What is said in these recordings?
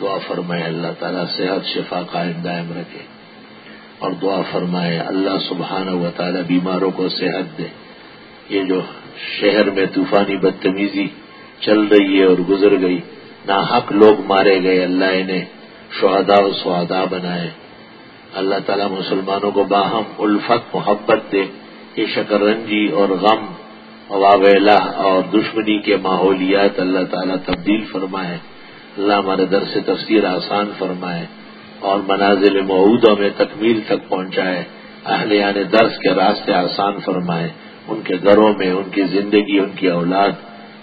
دعا فرمائے اللہ تعالیٰ صحت شفا قائم دائم رکھے اور دعا فرمائے اللہ سبحانہ و تعالیٰ بیماروں کو صحت دے۔ یہ جو شہر میں طوفانی بدتمیزی چل رہی ہے اور گزر گئی نہ حق لوگ مارے گئے، اللہ انہیں شہدا و سہادا بنائے۔ اللہ تعالیٰ مسلمانوں کو باہم الفت، محبت دے۔ یہ شکرنجی اور غم واویلا اور دشمنی کے ماحولیات اللہ تعالیٰ تبدیل فرمائے۔ اللہ ہمارے در سے تفسیر آسان فرمائے اور منازل معودوں میں تکمیل تک پہنچائے، اہل یعنی درس کے راستے آسان فرمائے، ان کے گھروں میں ان کی زندگی، ان کی اولاد،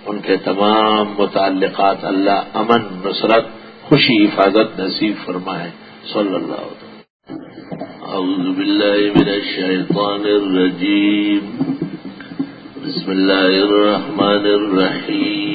ان کے تمام متعلقات اللہ امن، نصرت، خوشی، حفاظت نصیب فرمائے، صلی اللہ علیہ اعوذ باللہ من الشیطان الرجیم۔ بسم الله الرحمن الرحيم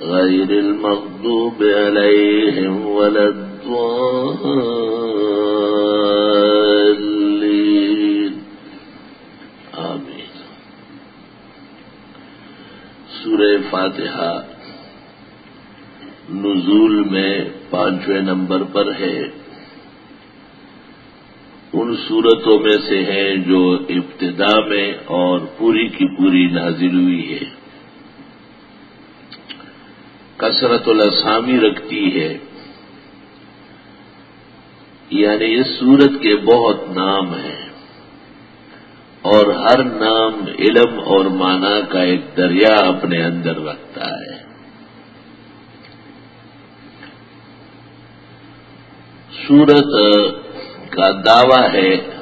غير المغضوب عليهم ولا الضالين. آمين. سورہ فاتحہ نزول میں پانچویں نمبر پر ہے۔ ان صورتوں میں سے ہیں جو ابتدا میں اور پوری کی پوری نازل ہوئی ہے کثرت الاسامی رکھتی ہے۔ یعنی اس صورت کے بہت نام ہیں۔ اور ہر نام علم اور معنی کا ایک دریا اپنے اندر رکھتا ہے۔ سورت کا دعویٰ ہے،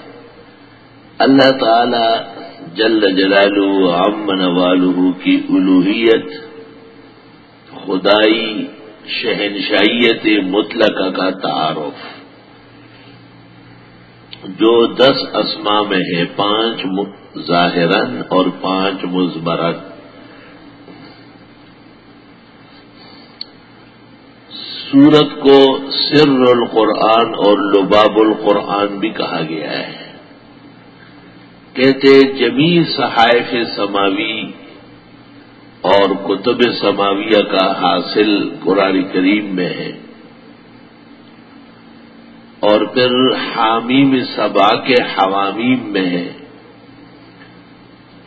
اللہ تعالی جل جلالو امن والو کی الوحیت خدائی شہنشائیت مطلقہ کا تعارف۔ جو دس اسما میں ہے، پانچ ظاہرن اور پانچ مزمرن۔ سورت کو سر القرآن اور لباب القرآن بھی کہا گیا ہے۔ کہتے جمی صحائف سماوی اور کتب سماویہ کا حاصل قرآن کریم میں ہے۔ اور پھر حامیم صبا کے حوامیم میں ہے۔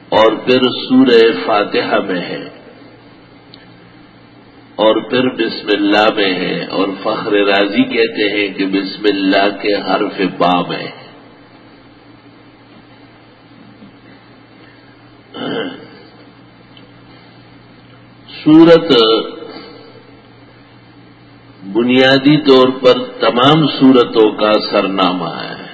اور پھر سورہ فاتحہ میں ہے۔ اور پھر بسم اللہ میں ہے۔ اور فخر راضی کہتے ہیں کہ بسم اللہ کے حرف با میں ہے۔ سورت بنیادی طور پر تمام صورتوں کا سرنامہ ہے۔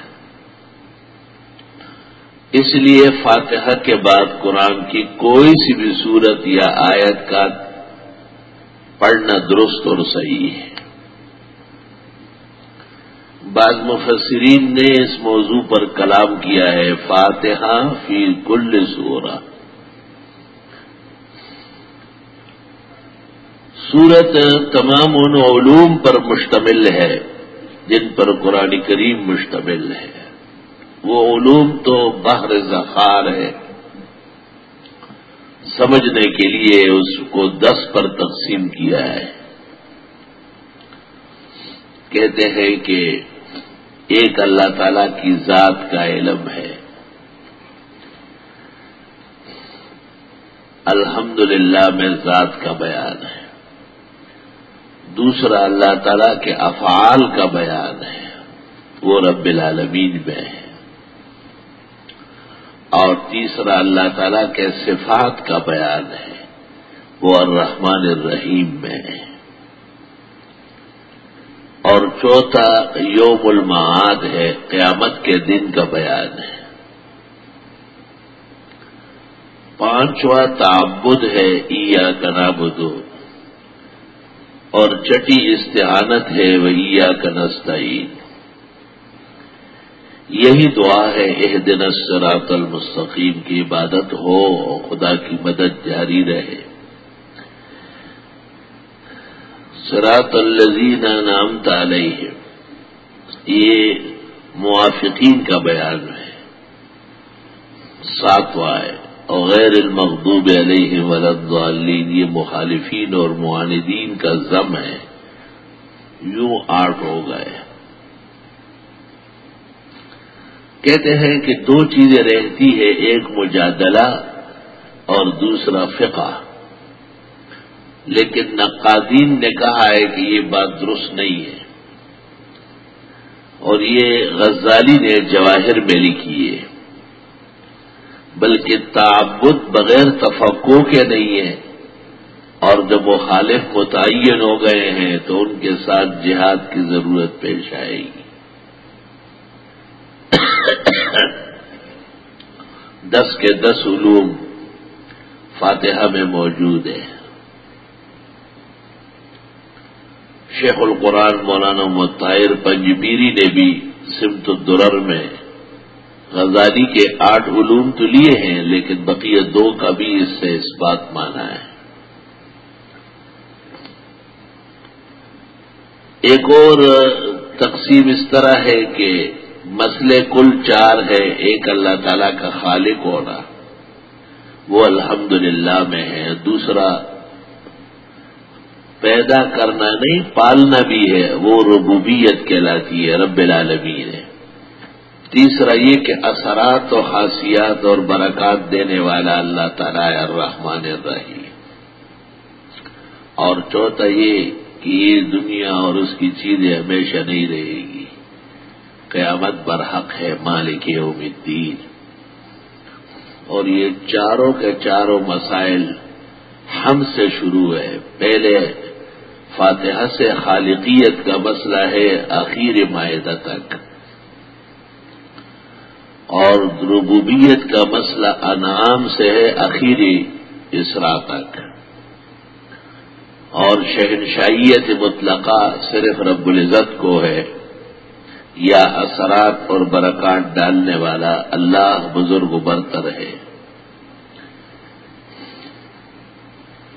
اس لیے فاتحہ کے بعد قرآن کی کوئی سی بھی صورت یا آیت کا پڑھنا درست اور صحیح ہے۔ بعض مفسرین نے اس موضوع پر کلام کیا ہے، فاتحہ فی کل سورہ۔ سورت تمام ان علوم پر مشتمل ہے، جن پر قرآن کریم مشتمل ہے۔ وہ علوم تو بحر ذخار ہے۔ سمجھنے کے لیے اس کو دس پر تقسیم کیا ہے۔ کہتے ہیں کہ ایک اللہ تعالی کی ذات کا علم ہے۔ الحمد میں ذات کا بیان ہے۔ دوسرا اللہ تعالی کے افعال کا بیان ہے۔ وہ رب العالمین میں ہے۔ اور تیسرا اللہ تعالی کے صفات کا بیان ہے۔ وہ الرحمن الرحیم میں ہے۔ اور چوتھا یوم المعاد ہے، قیامت کے دن کا بیان ہے۔ پانچواں تعبد ہے ایا کنا بدو اور چٹی استحانت ہے وہیا کنستائی یہی دعا ہے اح دن سرات المستقیم کی عبادت ہو اور خدا کی مدد جاری رہے۔ سرات الزین نام تالئی ہے یہ موافقین کا بیان ہے۔ ساتواں ہے اور غیر المغضوب علیہ ولدالین یہ مخالفین اور معاندین کا ضم ہے۔ یوں آٹھ ہو گئے۔ کہتے ہیں کہ دو چیزیں رہتی ہے ایک مجادلہ اور دوسرا فقہ۔ لیکن نقادین نے کہا ہے کہ یہ بات درست نہیں ہے۔ اور یہ غزالی نے جواہر میں لکھی ہے۔ بلکہ تعبد بغیر تفقو کے نہیں ہے۔ اور جب وہ خالف متعین ہو گئے ہیں تو ان کے ساتھ جہاد کی ضرورت پیش آئے گی۔ دس کے دس علوم فاتحہ میں موجود ہیں۔ شیخ القرآن مولانا مطائر پنجبیری نے بھی سمت الدرر میں غزالی کے آٹھ علوم تو لیے ہیں، لیکن بقیہ دو کا بھی اس سے اس بات مانا ہے۔ ایک اور تقسیم اس طرح ہے کہ مسئلے کل چار ہے، ایک اللہ تعالی کا خالق ہونا وہ الحمدللہ میں ہے۔ دوسرا، پیدا کرنا نہیں، پالنا بھی ہے، وہ ربوبیت کہلاتی ہے، رب العالمین ہے۔ تیسرا یہ کہ اثرات و خاصیات اور برکات دینے والا اللہ تعالیٰ الرحمن الرحیم۔ اور چوتھا یہ کہ یہ دنیا اور اس کی چیزیں ہمیشہ نہیں رہے گی۔ قیامت برحق ہے مالک یوم الدین۔ اور یہ چاروں کے چاروں مسائل ہم سے شروع ہے۔ پہلے فاتحہ سے خالقیت کا مسئلہ ہے، آخر معاہدہ تک۔ اور ربوبیت کا مسئلہ انعام سے ہے آخری اسرا تک۔ اور شہنشائیت مطلقہ صرف رب العزت کو ہے۔ یا اثرات اور برکات ڈالنے والا اللہ بزرگ برتر ہے۔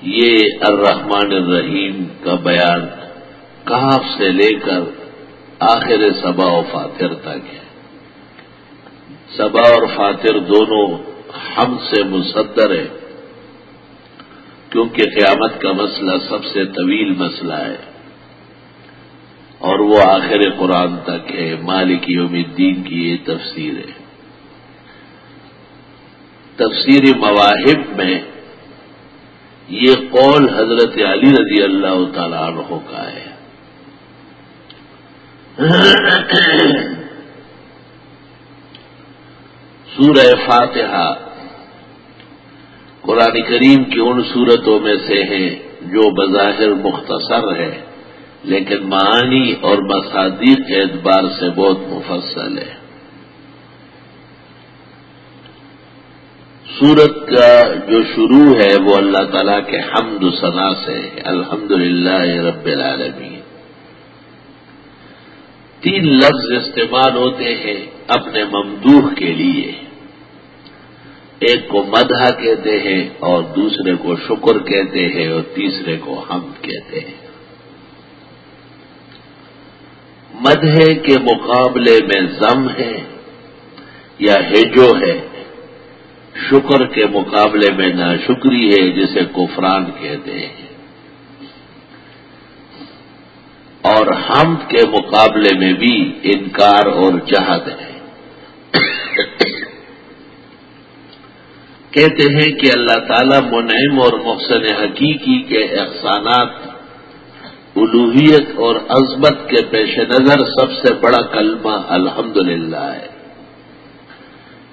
یہ الرحمن الرحیم کا بیان کہاں سے لے کر آخر سبا و فاتر تک ہے۔ سبا اور فاتر دونوں ہم سے مصدر ہے کیونکہ قیامت کا مسئلہ سب سے طویل مسئلہ ہے۔ اور وہ آخر قرآن تک ہے۔ مالک یوم الدین کی یہ تفسیر ہے۔ تفسیر مواہب میں یہ قول حضرت علی رضی اللہ تعالی عنہ کا ہے۔ سورہ فاتحہ۔ قرآن کریم کی ان صورتوں میں سے ہیں جو بظاہر مختصر ہے لیکن معانی اور مصادیق کے اعتبار سے بہت مفصل ہے سورت کا جو شروع ہے، وہ اللہ تعالیٰ کے حمد و ثنا سے الحمد للہ رب العالمین۔ تین لفظ استعمال ہوتے ہیں اپنے ممدوح کے لیے۔ ایک کو مدح کہتے ہیں اور دوسرے کو شکر کہتے ہیں اور تیسرے کو حمد کہتے ہیں۔ مدح کے مقابلے میں ضم ہے یا ہجو ہے؟ شکر کے مقابلے میں ناشکری ہے جسے کفران کہتے ہیں۔ اور حمد کے مقابلے میں بھی انکار اور جہد ہے۔ کہتے ہیں کہ اللہ تعالی منعم اور محسن حقیقی کے احسانات الوحیت اور عظمت کے پیش نظر سب سے بڑا کلمہ الحمدللہ ہے۔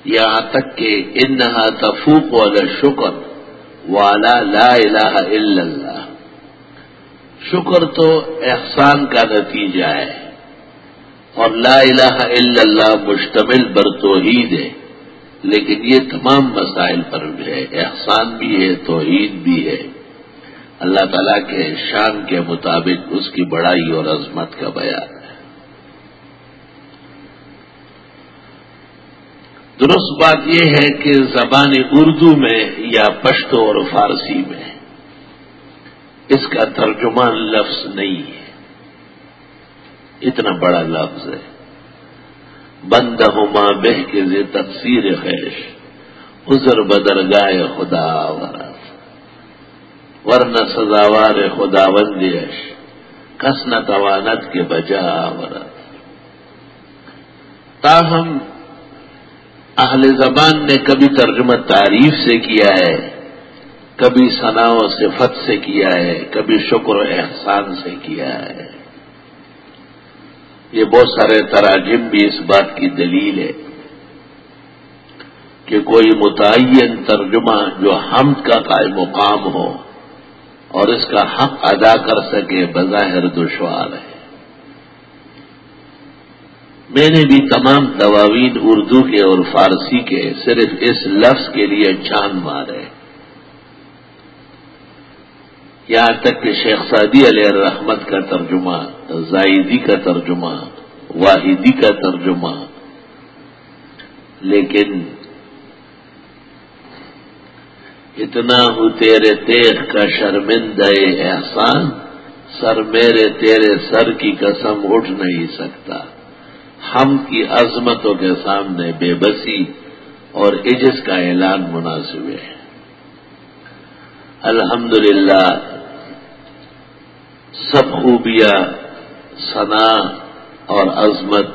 یہاں تک کہ انہا تفوق والا شکر والا لا الہ الا اللہ۔ شکر تو احسان کا نتیجہ ہے اور لا الہ الا اللہ مشتمل بر توحید ہے۔ لیکن یہ تمام مسائل پر بھی ہے، احسان بھی ہے، توحید بھی ہے۔ اللہ تعالیٰ کے شان کے مطابق اس کی بڑائی اور عظمت کا بیان ہے۔ درست بات یہ ہے کہ زبان اردو میں یا پشتو اور فارسی میں اس کا ترجمان لفظ نہیں ہے۔ اتنا بڑا لفظ ہے۔ بند ہما بہ کے تفسیر خیش ازر بدر گائے خدا ورت ورنہ سزاوار خدا بندیش کس نہ توانت کے بجا ورت تاہم، اہل زبان نے کبھی ترجمہ تعریف سے کیا ہے، کبھی ثنا و صفت سے کیا ہے، کبھی شکر و احسان سے کیا ہے۔ یہ بہت سارے تراجم بھی اس بات کی دلیل ہے کہ کوئی متعین ترجمہ جو حمد کا قائم مقام ہو اور اس کا حق ادا کر سکے بظاہر دشوار ہے۔ میں نے بھی تمام دواوین اردو کے اور فارسی کے صرف اس لفظ کے لیے جان مارے۔ یہاں تک کہ شیخ سعدی علیہ الرحمت کا ترجمہ، زائدی کا ترجمہ، واحدی کا ترجمہ۔ لیکن اتنا ہو تیرے تیغ کا شرمند احسان، سر میرے تیرے سر کی قسم اٹھ نہیں سکتا۔ ہم کی عظمتوں کے سامنے بے بسی اور عجز کا اعلان مناسب ہے۔ الحمدللہ سب خوبیاں، ثنا اور عظمت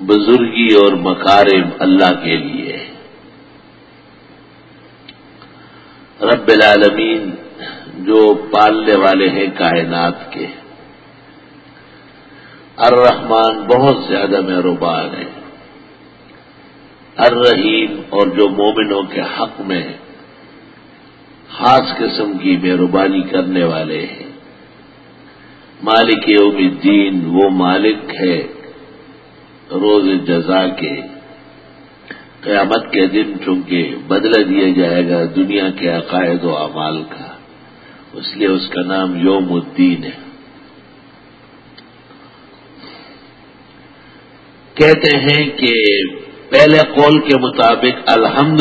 بزرگی اور مکارم اللہ کے لیے۔ رب العالمین جو پالنے والے ہیں کائنات کے۔ الرحمن بہت زیادہ مہربان ہے۔ الرحیم اور جو مومنوں کے حق میں خاص قسم کی مہربانی کرنے والے ہیں۔ مالک یوم الدین، وہ مالک ہے روز جزا کے۔ قیامت کے دن چونکہ بدلہ دیا جائے گا دنیا کے عقائد و اعمال کا، اس لیے اس کا نام یوم الدین ہے۔ کہتے ہیں کہ پہلے قول کے مطابق الحمد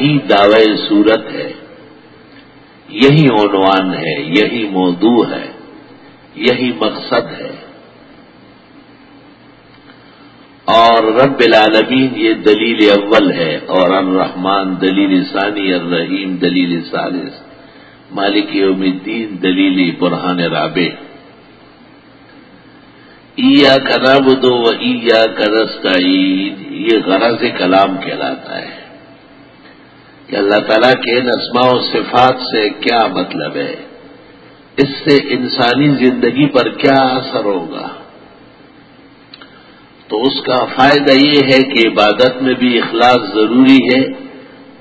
ہی دعوی صورت ہے، یہی عنوان ہے، یہی موضوع ہے۔ یہی مقصد ہے۔ اور رب العالمین یہ دلیل اول ہے، اور الرحمن دلیل ثانی، الرحیم دلیل ثالث، مالک یوم الدین دلیل برہان رابع۔ ایا کا دو و ایا کا یہ غرض کلام کہلاتا ہے۔ کہ اللہ تعالیٰ کے نسما و صفات سے کیا مطلب ہے؟ اس سے انسانی زندگی پر کیا اثر ہوگا؟ تو اس کا فائدہ یہ ہے کہ عبادت میں بھی اخلاص ضروری ہے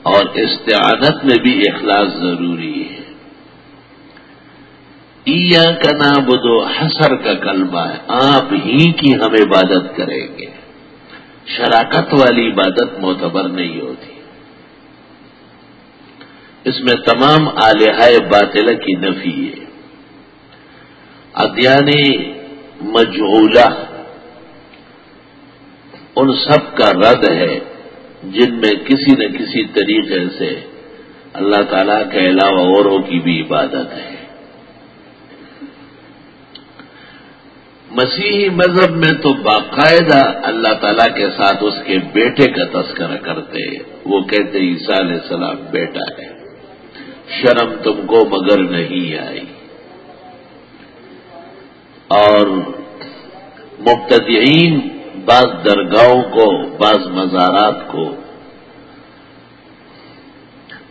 اور استعانت میں بھی اخلاص ضروری ہے۔ ایا کا نام بدو حسر کا کلمہ ہے آپ ہی کی ہم عبادت کریں گے۔ شراکت والی عبادت معتبر نہیں ہوتی۔ اس میں تمام آلیہ باطل کی نفی ہے۔ ادیانی مجھولہ ان سب کا رد ہے جن میں کسی نہ کسی طریقے سے اللہ تعالی کے علاوہ اوروں کی بھی عبادت ہے۔ مسیحی مذہب میں تو باقاعدہ اللہ تعالی کے ساتھ اس کے بیٹے کا تذکرہ کرتے، وہ کہتے عیسیٰ علیہ السلام بیٹا ہے۔ شرم تم کو مگر نہیں آئی اور مبتدئین بعض درگاہوں کو، بعض مزارات کو۔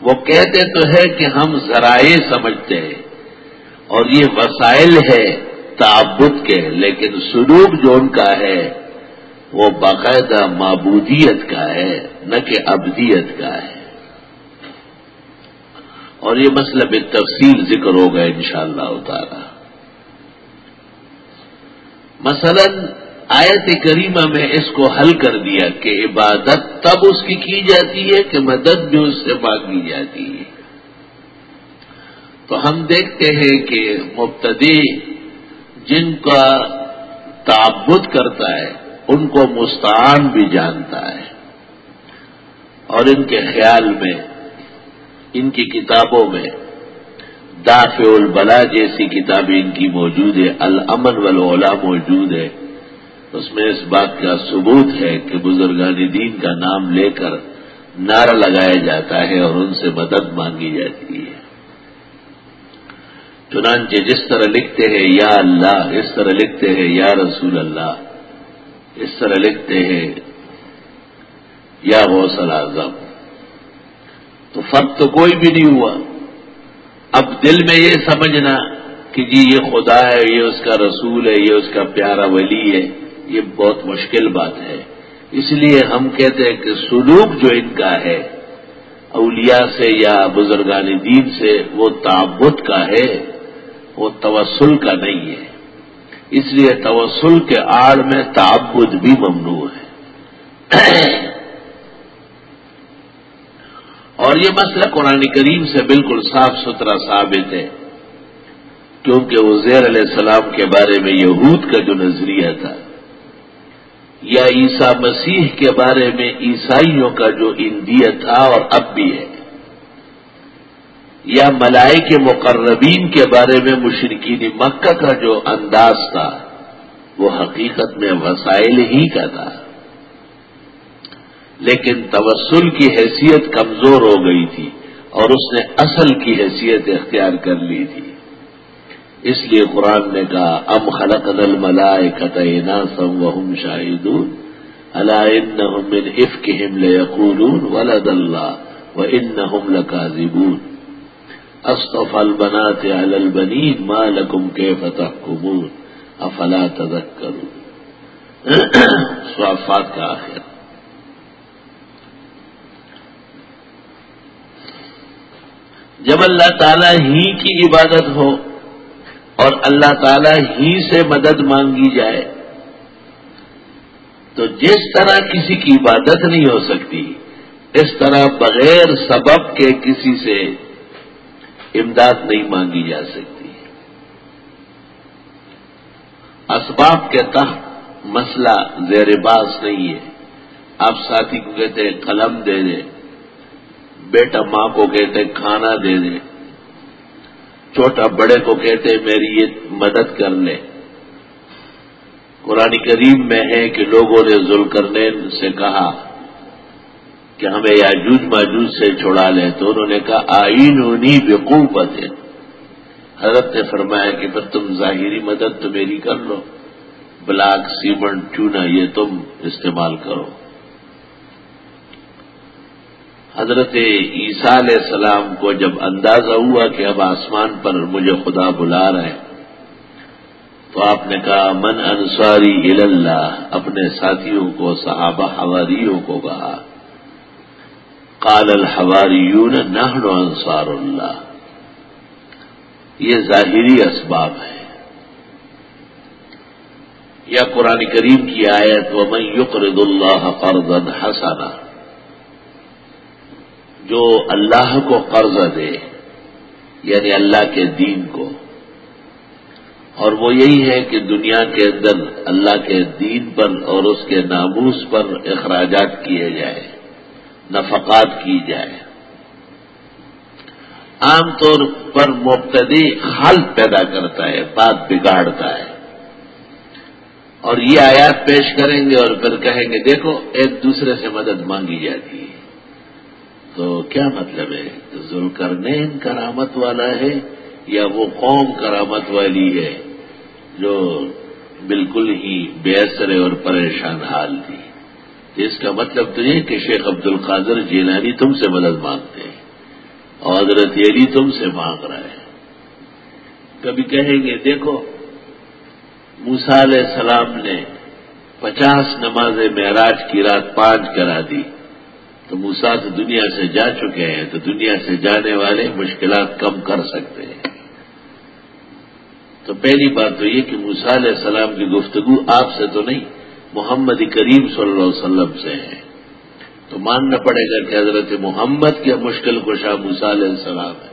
وہ کہتے تو ہے کہ ہم ذرائع سمجھتے ہیں اور یہ وسائل ہے تعبد کے، لیکن سلوک جو ان کا ہے وہ باقاعدہ معبودیت کا ہے، نہ کہ ابدیت کا ہے۔ اور یہ مسئلہ بے تفصیل ذکر ہوگا ان شاء اللہ تعالی۔ مثلا آیت کریمہ میں اس کو حل کر دیا کہ عبادت تب اس کی کی جاتی ہے کہ مدد بھی اس سے مانگی جاتی ہے۔ تو ہم دیکھتے ہیں کہ مبتدی جن کا تعبد کرتا ہے، ان کو مستعان بھی جانتا ہے۔ اور ان کے خیال میں، ان کی کتابوں میں دافع البلا جیسی کتابیں ان کی موجود ہے الامن والا موجود ہے اس میں اس بات کا ثبوت ہے کہ بزرگان دین کا نام لے کر نعرہ لگایا جاتا ہے اور ان سے مدد مانگی جاتی ہے۔ چنانچہ جس طرح لکھتے ہیں، یا اللہ، اس طرح لکھتے ہیں، یا رسول اللہ، اس طرح لکھتے ہیں، یا غوثل اعظم تو فرق تو کوئی بھی نہیں ہوا۔ اب دل میں یہ سمجھنا کہ جی یہ خدا ہے، یہ اس کا رسول ہے، یہ اس کا پیارا ولی ہے، یہ بہت مشکل بات ہے۔ اس لیے ہم کہتے ہیں کہ سلوک جو ان کا ہے، اولیاء سے یا بزرگان دین سے، وہ تعبت کا ہے، وہ توسل کا نہیں ہے۔ اس لیے توسل کے آڑ میں تعبد بھی ممنوع ہے۔ اور یہ مسئلہ قرآن کریم سے بالکل صاف ستھرا ثابت ہے، کیونکہ وزیر علیہ السلام کے بارے میں یہود کا جو نظریہ تھا، یا عیسیٰ مسیح کے بارے میں عیسائیوں کا جو اندیہ تھا اور اب بھی ہے، یا ملائی کے مقربین کے بارے میں مشرقین مکہ کا جو انداز تھا، وہ حقیقت میں وسائل ہی کا تھا۔ لیکن توسل کی حیثیت کمزور ہو گئی تھی اور اس نے اصل کی حیثیت اختیار کر لی تھی۔ اس لیے قرآن نے کہا، ام خلق نل ملائے قطع سم وم شاہدون اللہ من افکہم لیقولون ولد اللہ و ان لکاذبون۔ اصطف البنات علی البنین ما لکم کے فتح قبول افلا تدک کروں کا آخر۔ جب اللہ تعالی ہی کی عبادت ہو اور اللہ تعالی ہی سے مدد مانگی جائے، تو جس طرح کسی کی عبادت نہیں ہو سکتی، اس طرح بغیر سبب کے کسی سے امداد نہیں مانگی جا سکتی۔ اسباب کے تحت مسئلہ زیر باس نہیں ہے۔ آپ ساتھی کو کہتے ہیں، قلم دے دیں بیٹا ماں کو کہتے ہیں، کھانا دے دیں چھوٹا بڑے کو کہتے ہیں، میری یہ مدد کر لے۔ قرآن کریم میں ہے کہ لوگوں نے ذل کرنے سے کہا کہ ہمیں یاجوج ماجوج سے چھوڑا لے۔ تو انہوں نے کہا آئین انہیں بےقوبت ہے حضرت نے فرمایا کہ پھر تم ظاہری مدد تو میری کر لو۔ بلاک، سیمنٹ، چونا، یہ تم استعمال کرو۔ حضرت عیسیٰ علیہ السلام کو جب اندازہ ہوا کہ اب آسمان پر مجھے خدا بلا رہے ہیں، تو آپ نے کہا، من انصاری اللہ اپنے ساتھیوں کو، صحابہ حواریوں کو کہا، قال الحواریون، نحن انصار اللہ یہ ظاہری اسباب ہے یا قرآن کریم کی آیت و میں یقرد اللہ قرضا حسنا جو اللہ کو قرض دے یعنی اللہ کے دین کو۔ اور وہ یہی ہے کہ دنیا کے اندر اللہ کے دین پر اور اس کے ناموس پر اخراجات کیے جائے نفقات کی جائے عام طور پر مبتدی حل پیدا کرتا ہے، بات بگاڑتا ہے۔ اور یہ آیات پیش کریں گے اور پھر کہیں گے، دیکھو، ایک دوسرے سے مدد مانگی جاتی ہے۔ تو کیا مطلب ہے؟ ظلم کرامت والا ہے یا وہ قوم کرامت والی ہے جو بالکل ہی بے اثر اور پریشان حال تھی؟ اس کا مطلب تو یہ کہ شیخ عبد القادر جیلانی تم سے مدد مانگتے ہیں اور حضرت علی تم سے مانگ رہا ہے کبھی کہیں گے، دیکھو موسا علیہ السلام نے پچاس نماز معراج کی رات پانچ کرا دی۔ تو موسا تو دنیا سے جا چکے ہیں، تو دنیا سے جانے والے مشکلات کم کر سکتے ہیں۔ تو پہلی بات تو یہ کہ موسا علیہ السلام کی گفتگو آپ سے تو نہیں، محمد کریم صلی اللہ علیہ وسلم سے ہے۔ تو ماننا پڑے گا کہ حضرت محمد کے مشکل کو شاہ موسا علیہ السلام ہے۔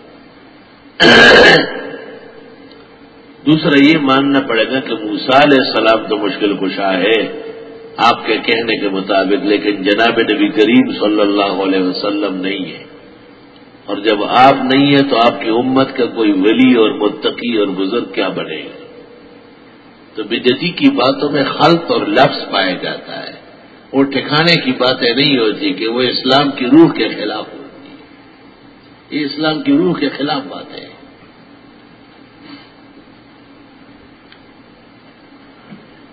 دوسرا یہ ماننا پڑے گا کہ موسا علیہ السلام تو مشکل کشا ہے۔ آپ کے کہنے کے مطابق، لیکن جناب نبی کریم صلی اللہ علیہ وسلم نہیں ہے اور جب آپ نہیں ہیں تو آپ کی امت کا کوئی ولی اور متقی اور بزرگ کیا بنے؟ گا تو بدتی کی باتوں میں خلط اور لفظ پایا جاتا ہے۔ وہ ٹھکانے کی باتیں نہیں ہوتی کہ وہ اسلام کی روح کے خلاف ہوتی۔ یہ اسلام کی روح کے خلاف باتیں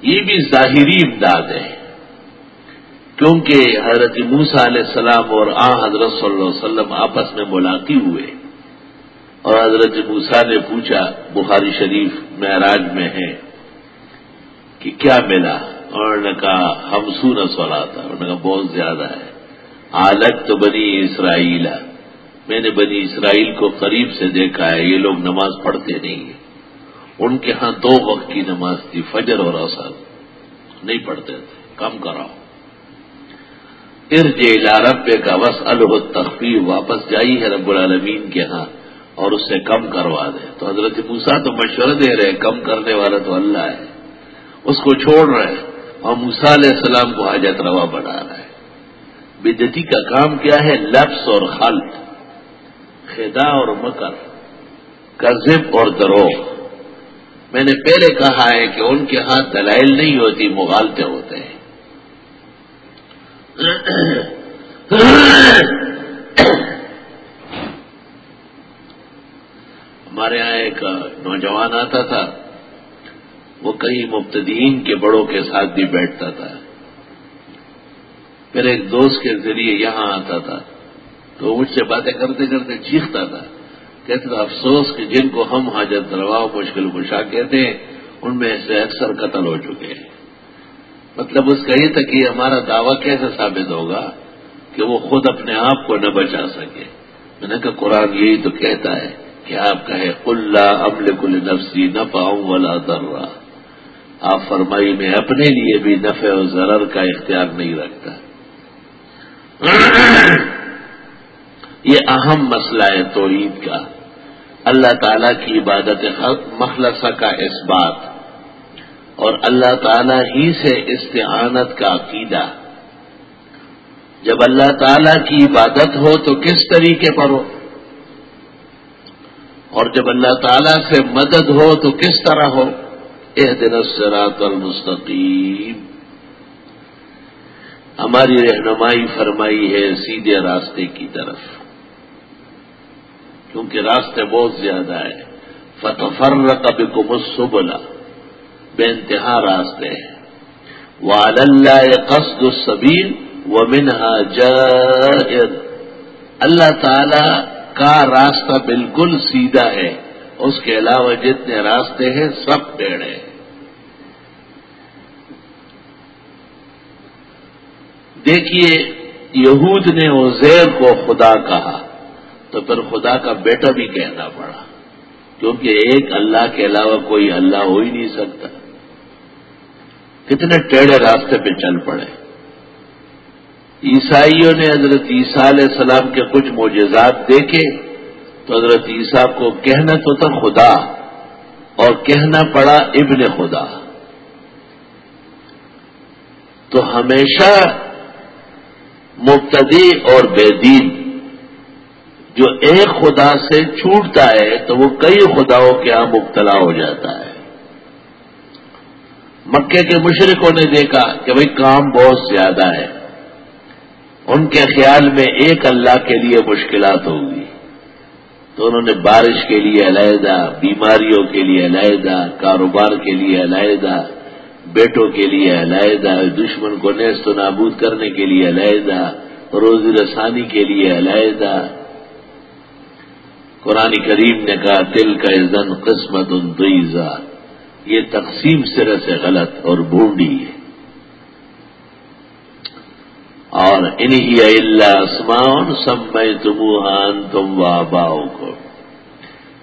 یہ بھی ظاہری امداد ہے۔ کیونکہ حضرت موسا علیہ السلام اور آ حضرت صلی اللہ علیہ وسلم آپس میں ملاقی ہوئے اور حضرت موسا نے پوچھا، بخاری شریف معراج میں ہے کہ کیا ملا؟ انہوں نے کہا، ہم سو نسولا تھا انہوں نے کہا، بہت زیادہ ہے۔ آلک تو بنی اسرائیل۔ میں نے بنی اسرائیل کو قریب سے دیکھا ہے، یہ لوگ نماز پڑھتے نہیں ہیں۔ ان کے ہاں دو وقت کی نماز تھی، فجر اور اثر نہیں پڑھتے تھے۔ کم کراؤ۔ ارج رب کا وس التخفی واپس جائی ہے رب العالمین کے ہاں اور اس سے کم کروا دے۔ تو حضرت موسا تو مشورہ دے رہے کم کرنے والا تو اللہ ہے۔ اس کو چھوڑ رہے اور موسا علیہ السلام کو حاجت روا بنا رہا ہے بدتی کا کام کیا ہے؟ لفظ اور خلط۔ خدا اور مکر۔ کذب اور دروغ۔ میں نے پہلے کہا ہے کہ ان کے ہاتھ دلائل نہیں ہوتی مغالتے ہوتے ہیں۔ ہمارے یہاں ایک نوجوان آتا تھا، وہ کئی مبتدین کے بڑوں کے ساتھ بھی بیٹھتا تھا۔ پھر ایک دوست کے ذریعے یہاں آتا تھا، تو مجھ سے باتیں کرتے کرتے چیختا تھا۔ کہتے تھے افسوس کہ جن کو ہم حاجت روا مشکل کشا کہتے ہیں ان میں سے اکثر قتل ہو چکے ہیں۔ مطلب اس کا یہ تھا کہ ہمارا دعویٰ کیسے ثابت ہوگا کہ وہ خود اپنے آپ کو نہ بچا سکے؟ میں نے کہا، قرآن یہی تو کہتا ہے کہ آپ کہے اللہ امل کل نفسی نہ پاؤں والا درا آپ فرمائی، میں اپنے لیے بھی نفع و ضرر کا اختیار نہیں رکھتا۔ یہ اہم مسئلہ ہے توحید کا۔ اللہ تعالی کی عبادت مخلصہ کا اس بات۔ اور اللہ تعالی ہی سے استعانت کا عقیدہ۔ جب اللہ تعالی کی عبادت ہو تو کس طریقے پر ہو؟ اور جب اللہ تعالی سے مدد ہو تو کس طرح ہو؟ اح دن سرات المستقیم۔ ہماری رہنمائی فرمائی ہے سیدھے راستے کی طرف۔ کیونکہ راستے بہت زیادہ ہے فتح فر کبھی کو بے انتہا راستے ہیں وہ اللہ قصد السبیل و منہا جائر۔ اللہ تعالی کا راستہ بالکل سیدھا ہے۔ اس کے علاوہ جتنے راستے ہیں سب پیڑ ہیں۔ دیکھیے، یہود نے عزیر کو خدا کہا۔ تو پھر خدا کا بیٹا بھی کہنا پڑا۔ کیونکہ ایک اللہ کے علاوہ کوئی اللہ ہو ہی نہیں سکتا۔ کتنے ٹیڑے راستے پہ چل پڑے۔ عیسائیوں نے حضرت عیسیٰ علیہ السلام کے کچھ معجزات دیکھے تو حضرت عیسیٰ کو کہنا تو تھا خدا اور کہنا پڑا ابن خدا۔ تو ہمیشہ مبتدی اور بے دین جو ایک خدا سے چھوٹتا ہے تو وہ کئی خداؤں کے یہاں مبتلا ہو جاتا ہے۔ مکے کے مشرقوں نے دیکھا کہ بھئی کام بہت زیادہ ہے۔ ان کے خیال میں ایک اللہ کے لیے مشکلات ہوگی۔ تو انہوں نے بارش کے لیے علیحدہ، بیماریوں کے لیے علیحدہ، کاروبار کے لیے علیحدہ، بیٹوں کے لیے علیحدہ، دشمن کو نیست و نابود کرنے کے لیے علیحدہ روزی رسانی کے لیے علیحدہ۔ قرآن کریم نے کہا دل کا عزن قسمت ان یہ تقسیم سرے سے غلط اور بھونڈی ہے۔ اور انہی اللہ آسمان سب میں تمہان تم و کو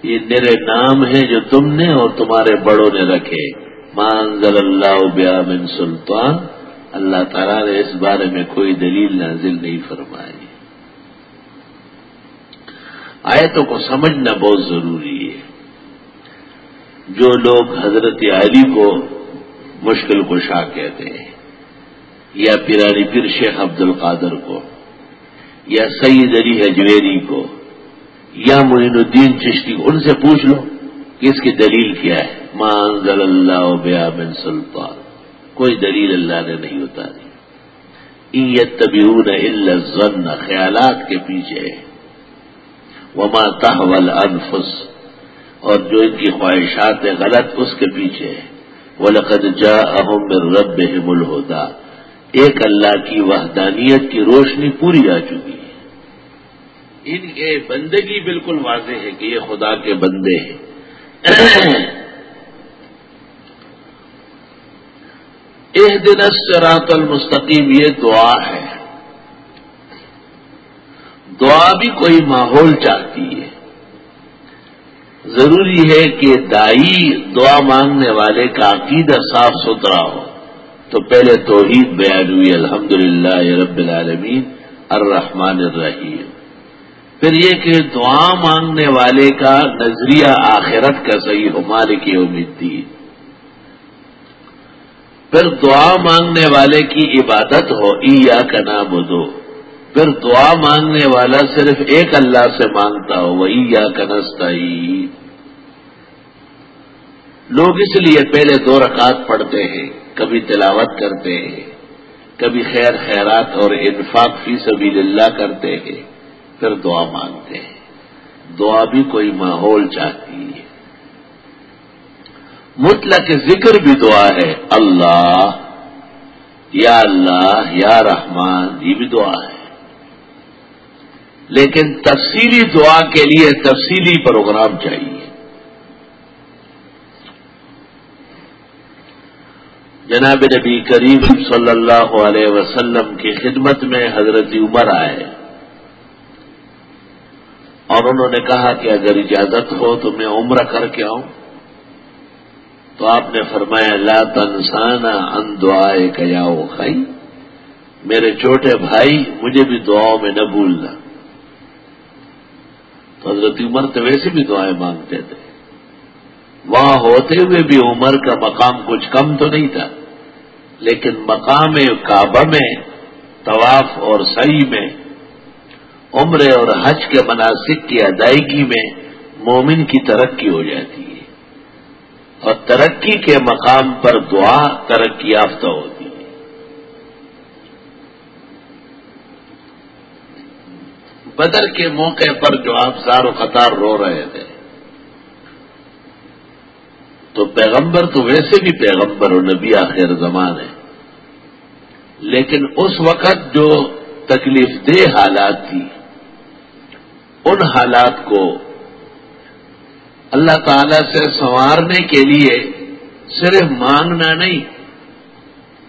یہ میرے نام ہیں جو تم نے اور تمہارے بڑوں نے رکھے۔ مانزل اللہ بیا من سلطان۔ اللہ تعالیٰ نے اس بارے میں کوئی دلیل نازل نہیں فرمائی۔ آیتوں کو سمجھنا بہت ضروری ہے جو لوگ حضرت علی کو مشکل کشا کہتے ہیں، یا پیرانی پیر شیخ عبد القادر کو، یا سید علی حجویری کو، یا معین الدین چشتی کو، ان سے پوچھ لو کہ اس کی دلیل کیا ہے۔ مانزل اللہ بیا بن سلطان۔ کوئی دلیل اللہ نے نہیں اتاری۔ ایت ضن خیالات کے پیچھے وما تحول انفس اور جو ان کی خواہشات ہیں غلط اس کے پیچھے وہ لقد جا احم رب الہدا ایک اللہ کی وحدانیت کی روشنی پوری آ چکی ہے۔ ان کے بندگی بالکل واضح ہے کہ یہ خدا کے بندے ہیں۔ ایک دن سرات المستقیم، یہ دعا ہے۔ دعا بھی کوئی ماحول چاہتی ہے۔ ضروری ہے کہ دائی دعا مانگنے والے کا عقیدہ صاف ستھرا ہو۔ تو پہلے توحید بیان ہوئی الحمد للہ رب العالمین، الرحمن الرحیم۔ پھر یہ کہ دعا مانگنے والے کا نظریہ آخرت کا صحیح ہو، مالک امید دی پھر دعا مانگنے والے کی عبادت ہو ای یا کا نام دو پھر دعا مانگنے والا صرف ایک اللہ سے مانگتا ہو، وہی یا کنستا لوگ اس لیے پہلے دو رکعت پڑھتے ہیں، کبھی تلاوت کرتے ہیں، کبھی خیر خیرات اور انفاق فی سبیل اللہ کرتے ہیں، پھر دعا مانگتے ہیں۔ دعا بھی کوئی ماحول چاہتی ہے۔ مطلق ذکر بھی دعا ہے، اللہ، یا اللہ، یا رحمان، یہ بھی دعا ہے۔ لیکن تفصیلی دعا کے لیے تفصیلی پروگرام چاہیے۔ جناب نبی کریم صلی اللہ علیہ وسلم کی خدمت میں حضرت عمر آئے۔ اور انہوں نے کہا کہ اگر اجازت ہو تو میں عمر کر کے آؤں۔ تو آپ نے فرمایا، لا تنسانا ان دعائے کیا خائی میرے چھوٹے بھائی، مجھے بھی دعاؤں میں نہ بھولنا۔ حضرت عمر تو ویسے بھی دعائیں مانگتے تھے۔ وہاں ہوتے ہوئے بھی عمر کا مقام کچھ کم تو نہیں تھا، لیکن مقام کعبہ میں، طواف اور صحیح میں، عمر اور حج کے مناسب کی ادائیگی میں مومن کی ترقی ہو جاتی ہے۔ اور ترقی کے مقام پر دعا، ترقی یافتہ ہوتی بدر کے موقع پر جو آپ زار و قطار رو رہے تھے۔ تو پیغمبر تو ویسے بھی پیغمبر و نبی آخر زمان ہے۔ لیکن اس وقت جو تکلیف دہ حالات تھی، ان حالات کو اللہ تعالی سے سنوارنے کے لیے صرف مانگنا نہیں،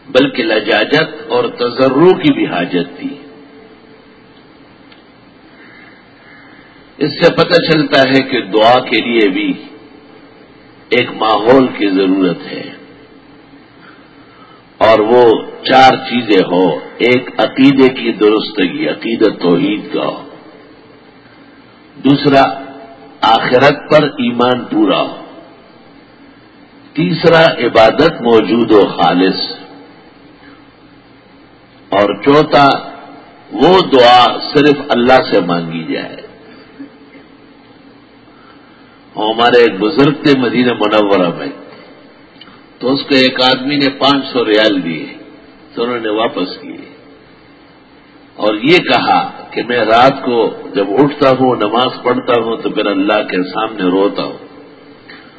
بلکہ لجاجت اور تجروں کی بھی حاجت تھی۔ اس سے پتہ چلتا ہے کہ دعا کے لیے بھی ایک ماحول کی ضرورت ہے۔ اور وہ چار چیزیں ہو ایک عقیدے کی درستگی عقیدت توحید کا۔ ہو دوسرا، آخرت پر ایمان پورا۔ ہو تیسرا، عبادت موجود و خالص۔ اور چوتھا، وہ دعا صرف اللہ سے مانگی جائے۔ ہمارے ایک بزرگ تھے مدینہ منورہ میں۔ تو اس کو ایک آدمی نے پانچ سو ریال دیے، تو انہوں نے واپس کیے۔ اور یہ کہا کہ میں رات کو جب اٹھتا ہوں، نماز پڑھتا ہوں، تو پھر اللہ کے سامنے روتا ہوں۔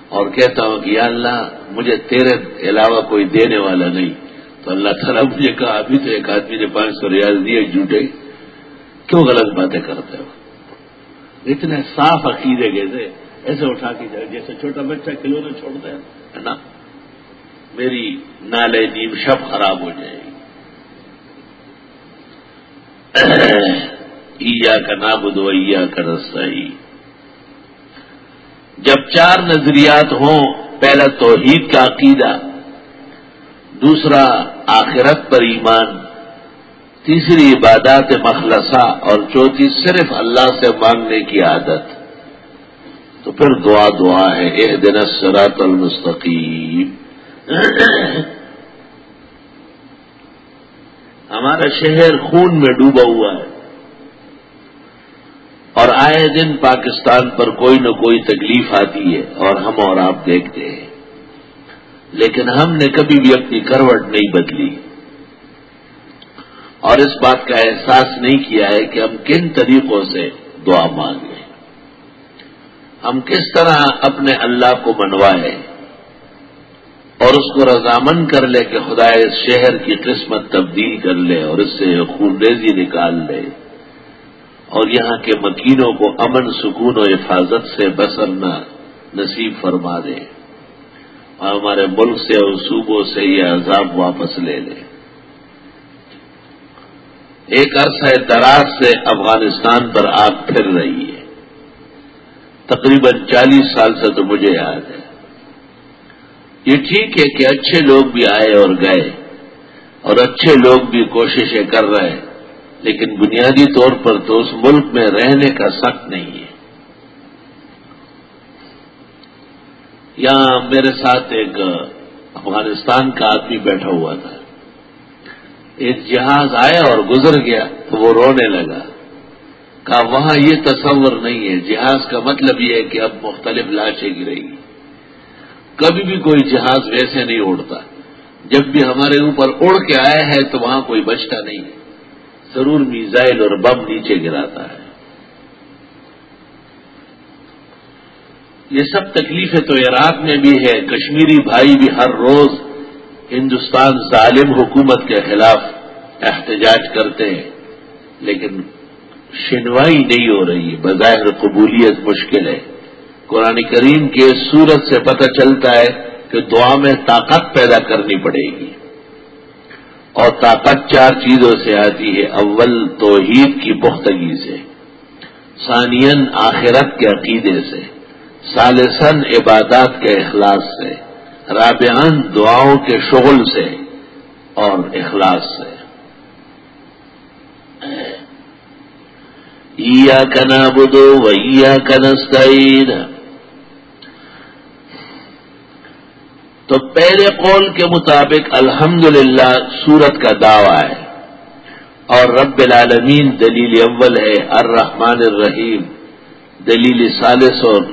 اور کہتا ہوں کہ یا اللہ، مجھے تیرے علاوہ کوئی دینے والا نہیں۔ تو اللہ تعالیٰ مجھے کہا، ابھی تو ایک آدمی نے پانچ سو ریال دیے، جھوٹے۔ کیوں غلط باتیں کرتے ہو؟ اتنے صاف عقیدے گئے تھے۔ ایسے اٹھا کے جائے، جیسے چھوٹا بچہ کھلونے چھوڑتا ہے نا؟ میری نالے نیم شب خراب ہو جائے گی۔ ایا کا نابود ایا کا رسائی جب چار نظریات ہوں، پہلا توحید کا عقیدہ، دوسرا آخرت پر ایمان، تیسری عبادات مخلصہ، اور چوتھی صرف اللہ سے مانگنے کی عادت۔ تو پھر دعا دعا ہے اح دن سرات المستقیم۔ ہمارا شہر خون میں ڈوبا ہوا ہے۔ اور آئے دن پاکستان پر کوئی نہ کوئی تکلیف آتی ہے اور ہم اور آپ دیکھتے ہیں۔ لیکن ہم نے کبھی بھی اپنی کروٹ نہیں بدلی۔ اور اس بات کا احساس نہیں کیا ہے کہ ہم کن طریقوں سے دعا مانگیں ہم کس طرح اپنے اللہ کو منوائے اور اس کو رضامند کر لے کہ خدا اس شہر کی قسمت تبدیل کر لے اور اس سے خون ریزی نکال لے اور یہاں کے مکینوں کو امن، سکون و حفاظت سے بسرنا نصیب فرما دے اور ہمارے ملک سے اور صوبوں سے یہ عذاب واپس لے لے۔ ایک عرصہ دراز سے افغانستان پر آگ پھر رہی ہے۔ تقریباً چالیس سال سے تو مجھے یاد ہے۔ یہ ٹھیک ہے کہ اچھے لوگ بھی آئے اور گئے اور اچھے لوگ بھی کوششیں کر رہے لیکن بنیادی طور پر تو اس ملک میں رہنے کا سخت نہیں ہے۔ یہاں میرے ساتھ ایک افغانستان کا آدمی بیٹھا ہوا تھا۔ ایک جہاز آیا اور گزر گیا تو وہ رونے لگا۔ کہا وہاں یہ تصور نہیں ہے، جہاز کا مطلب یہ ہے کہ اب مختلف لاشیں گرے گی کبھی بھی کوئی جہاز ویسے نہیں اڑتا۔ جب بھی ہمارے اوپر اڑ کے آیا ہے تو وہاں کوئی بچتا نہیں۔ ضرور میزائل اور بم نیچے گراتا ہے۔ یہ سب تکلیفیں تو عراق میں بھی ہے کشمیری بھائی بھی ہر روز ہندوستان ظالم حکومت کے خلاف احتجاج کرتے ہیں۔ لیکن شنوائی نہیں ہو رہی، بظاہر قبولیت مشکل ہے۔ قرآن کریم کے سورت سے پتہ چلتا ہے کہ دعا میں طاقت پیدا کرنی پڑے گی۔ اور طاقت چار چیزوں سے آتی ہے، اول توحید کی پختگی سے ثانین آخرت کے عقیدے سے سالسن عبادات کے اخلاص سے رابعان دعاؤں کے شغل سے اور اخلاص سے۔ کنا بدو ویا کنستین تو پہلے قول کے مطابق الحمدللہ سورت کا دعویٰ ہے اور رب العالمین دلیل اول ہے الرحمن الرحیم، دلیل سالس اور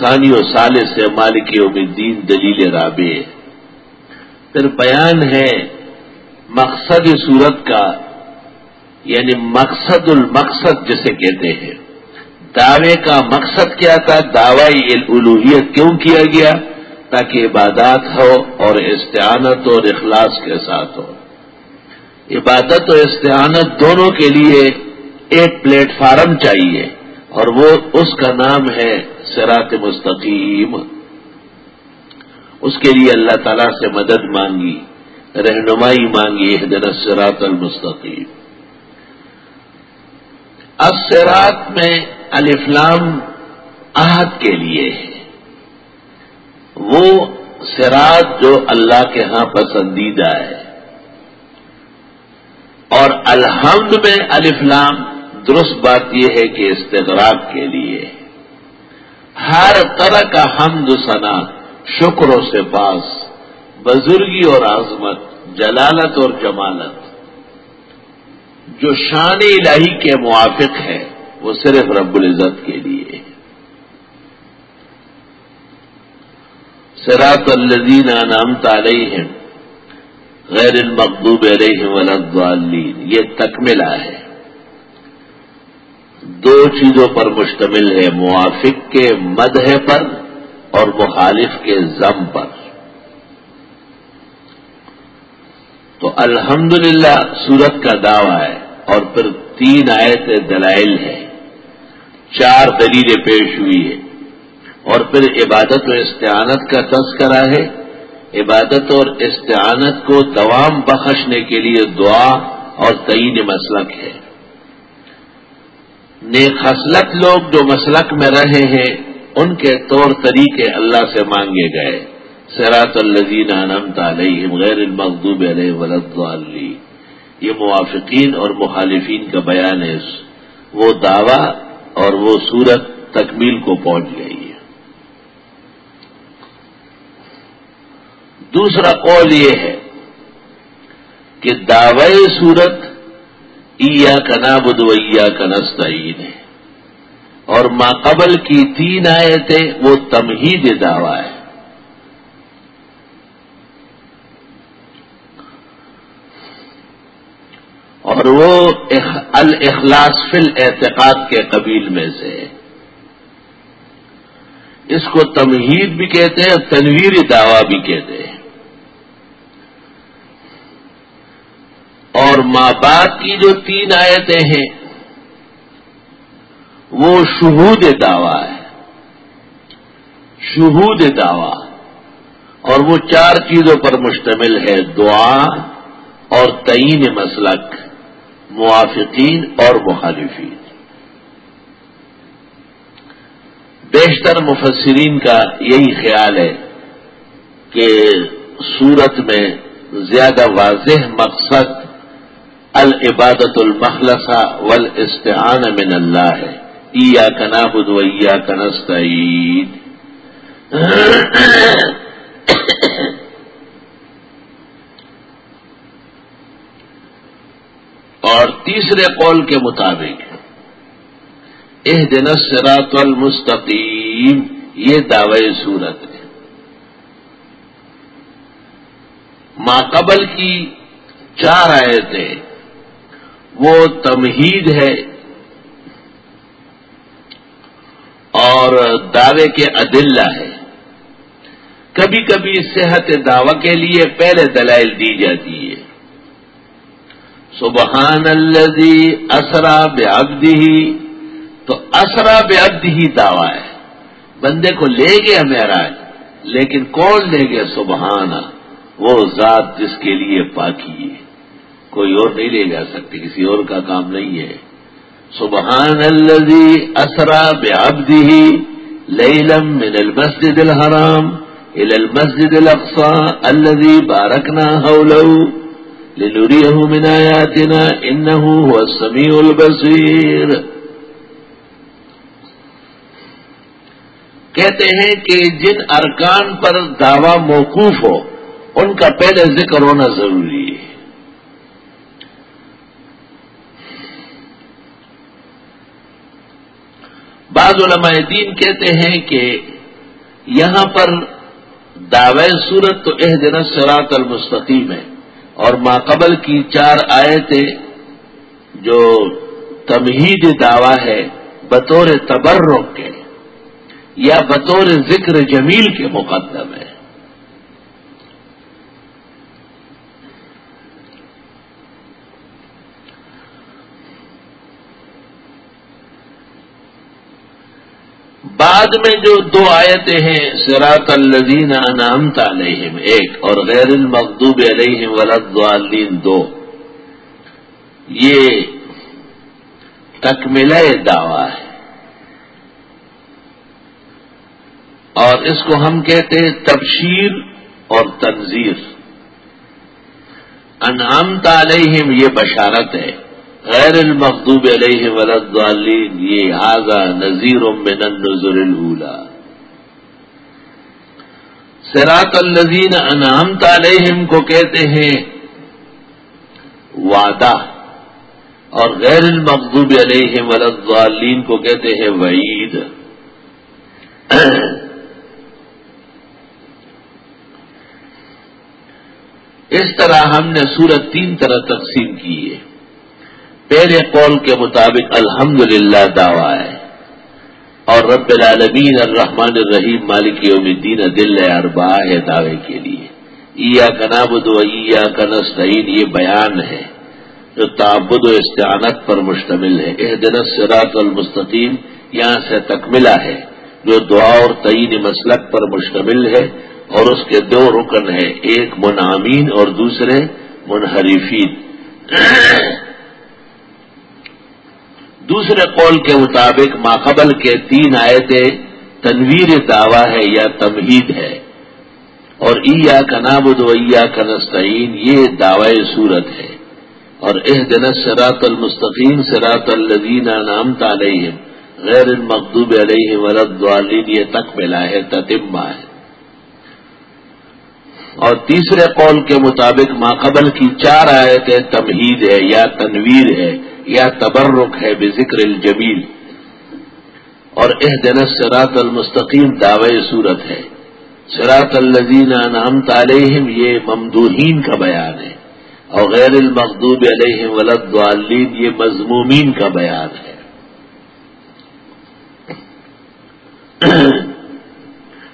ثانی و سالس سے مالک یوم الدین، دلیل رابع۔ پھر بیان ہے مقصد صورت کا یعنی مقصد المقصد جسے کہتے ہیں۔ دعوے کا مقصد کیا تھا؟ دعوی الوحیت کیوں کیا گیا؟ تاکہ عبادات ہو اور استعانت اور اخلاص کے ساتھ ہو۔ عبادت اور استعانت دونوں کے لیے ایک پلیٹ فارم چاہیے اور وہ اس کا نام ہے سرات مستقیم۔ اس کے لیے اللہ تعالیٰ سے مدد مانگی، رہنمائی مانگی دن سرات المستقیم۔ اسرات میں الفلام عہد کے لیے ہے۔ وہ سراج جو اللہ کے ہاں پسندیدہ ہے۔ اور الحمد میں الفلام درست بات یہ ہے کہ استغراق کے لیے ہر طرح کا حمد ثنا، شکر و سے پاس بزرگی اور عظمت، جلالت اور جمالت۔ جو شان الہی کے موافق ہے وہ صرف رب العزت کے لیے سراط الزین انعام علیہم، غیر المقوب علیہم ولدالین یہ تکملہ ہے۔ دو چیزوں پر مشتمل ہے، موافق کے مدح پر اور مخالف کے ضم پر۔ تو الحمدللہ سورت کا دعویٰ ہے۔ اور پھر تین آیت دلائل ہے چار دلیلیں پیش ہوئی ہے اور پھر عبادت و استعانت کا تذکرہ ہے۔ عبادت اور استعانت کو دوام بخشنے کے لیے دعا اور تعین مسلک ہے۔ نیک خصلت لوگ جو مسلک میں رہے ہیں، ان کے طور طریقے اللہ سے مانگے گئے۔ سراط الزین انمت علیہم غیر المقوب علیہ ولد علی یہ موافقین اور مخالفین کا بیان ہے۔ وہ دعوی اور وہ صورت تکمیل کو پہنچ گئی ہے۔ دوسرا قول یہ ہے کہ دعوی صورت ایا کنا بدویا کنستعین ہے۔ اور ماقبل کی تین آئے تھے وہ تمہید دعوی ہے۔ اور وہ الاخلاص فی الاعتقاد کے قبیل میں سے اس کو تمہید بھی کہتے ہیں تنویر دعوی بھی کہتے ہیں۔ اور ماں باپ کی جو تین آیتیں ہیں، وہ شہود دعوی ہے۔ شہود دعوی۔ اور وہ چار چیزوں پر مشتمل ہے، دعا اور تعین مسلک۔ موافقین اور مخالفین۔ بیشتر مفسرین کا یہی خیال ہے کہ سورت میں زیادہ واضح مقصد العبادت المخلصہ ول استعان من اللہ ہے۔ ایا کنا بدویا کنستعید اور تیسرے قول کے مطابق اح دن سرات المستقیم، یہ دعوی صورت ہے۔ ماقبل کی چار آیتیں، وہ تمہید ہے اور دعوے کے عدلہ ہے۔ کبھی کبھی صحت دعوی کے لیے پہلے دلائل دی جاتی ہے۔ سبحان الزی اسرا بے تو اسرا بے ہی دعوی ہے۔ بندے کو لے گیا معراج لیکن کون لے گیا سبحانہ، وہ ذات جس کے لیے پاکی ہے۔ کوئی اور نہیں لے جا سکتے، کسی اور کا کام نہیں ہے۔ سبحان الذي اسرا بعبده ليلا من المسجد الحرام الى المسجد الاقصى الذي باركنا حوله۔ لنريه من آياتنا انه هو السميع البصير. کہتے ہیں کہ جن ارکان پر دعوی موقوف ہو، ان کا پہلے ذکر ہونا ضروری ہے۔ بعض علماء دین کہتے ہیں کہ یہاں پر دعوی صورت تو اح دن سراط المستقیم ہے۔ اور ماقبل کی چار آیتیں جو تمہید دعویٰ ہے، بطور تبرک کے، یا بطور ذکر جمیل کے مقدم ہے۔ بعد میں جو دو آیتیں ہیں سراط الزین انعام علیہم، ایک، اور غیر المقوب علیہم ولدالین دو۔ یہ تکملہ دعوی ہے۔ اور اس کو ہم کہتے ہیں تبشیر اور تنظیر انعام علیہم یہ بشارت ہے۔ غیر المخوب علیہ ولدالین یہ آگا نذیر من النظر الا سراط الزین انعام علیہم کو کہتے ہیں، وعدہ. اور غیر المخوب علیہ ولدالین کو کہتے ہیں، وعید. اس طرح ہم نے سورت تین طرح تقسیم کی ہے پہلے قول کے مطابق الحمد للہ ہے۔ اور رب العالمین الرحمن الرحیم مالک یوم الدین دل اربا ہے دعوے کے لیے۔ ایا کنابد و ایا کنستعین یہ بیان ہے۔ جو تعبد و استعانت پر مشتمل ہے۔ اح دن سراط المستقیم، یہاں سے تکملہ ہے۔ جو دعا اور تعین مسلک پر مشتمل ہے اور اس کے دو رکن ہیں۔ ایک منامین اور دوسرے منحرفین۔ دوسرے قول کے مطابق ماقبل کے تین آیتیں تنویر دعویٰ ہے یا تمہید ہے۔ اور ایا کا نابود ویا کا نستعین یہ دعوی صورت ہے۔ اور اح دن سراط المستقیم سراط الدین نام تعلیم غیر المقدوب علیہ ولد والین یہ تک ملا ہے، تتمہ ہے۔ اور تیسرے قول کے مطابق ماقبل کی چار آیتیں تمہید ہے یا تنویر ہے۔ یا تبرک ہے بے ذکر الجمیل۔ اور اح دن سراط المستقیم دعوی صورت ہے۔ سراط الزین نام علیہم، یہ ممدوحین کا بیان ہے۔ اور غیر المقدوب علیہ ولد والین یہ مضمومین کا بیان ہے۔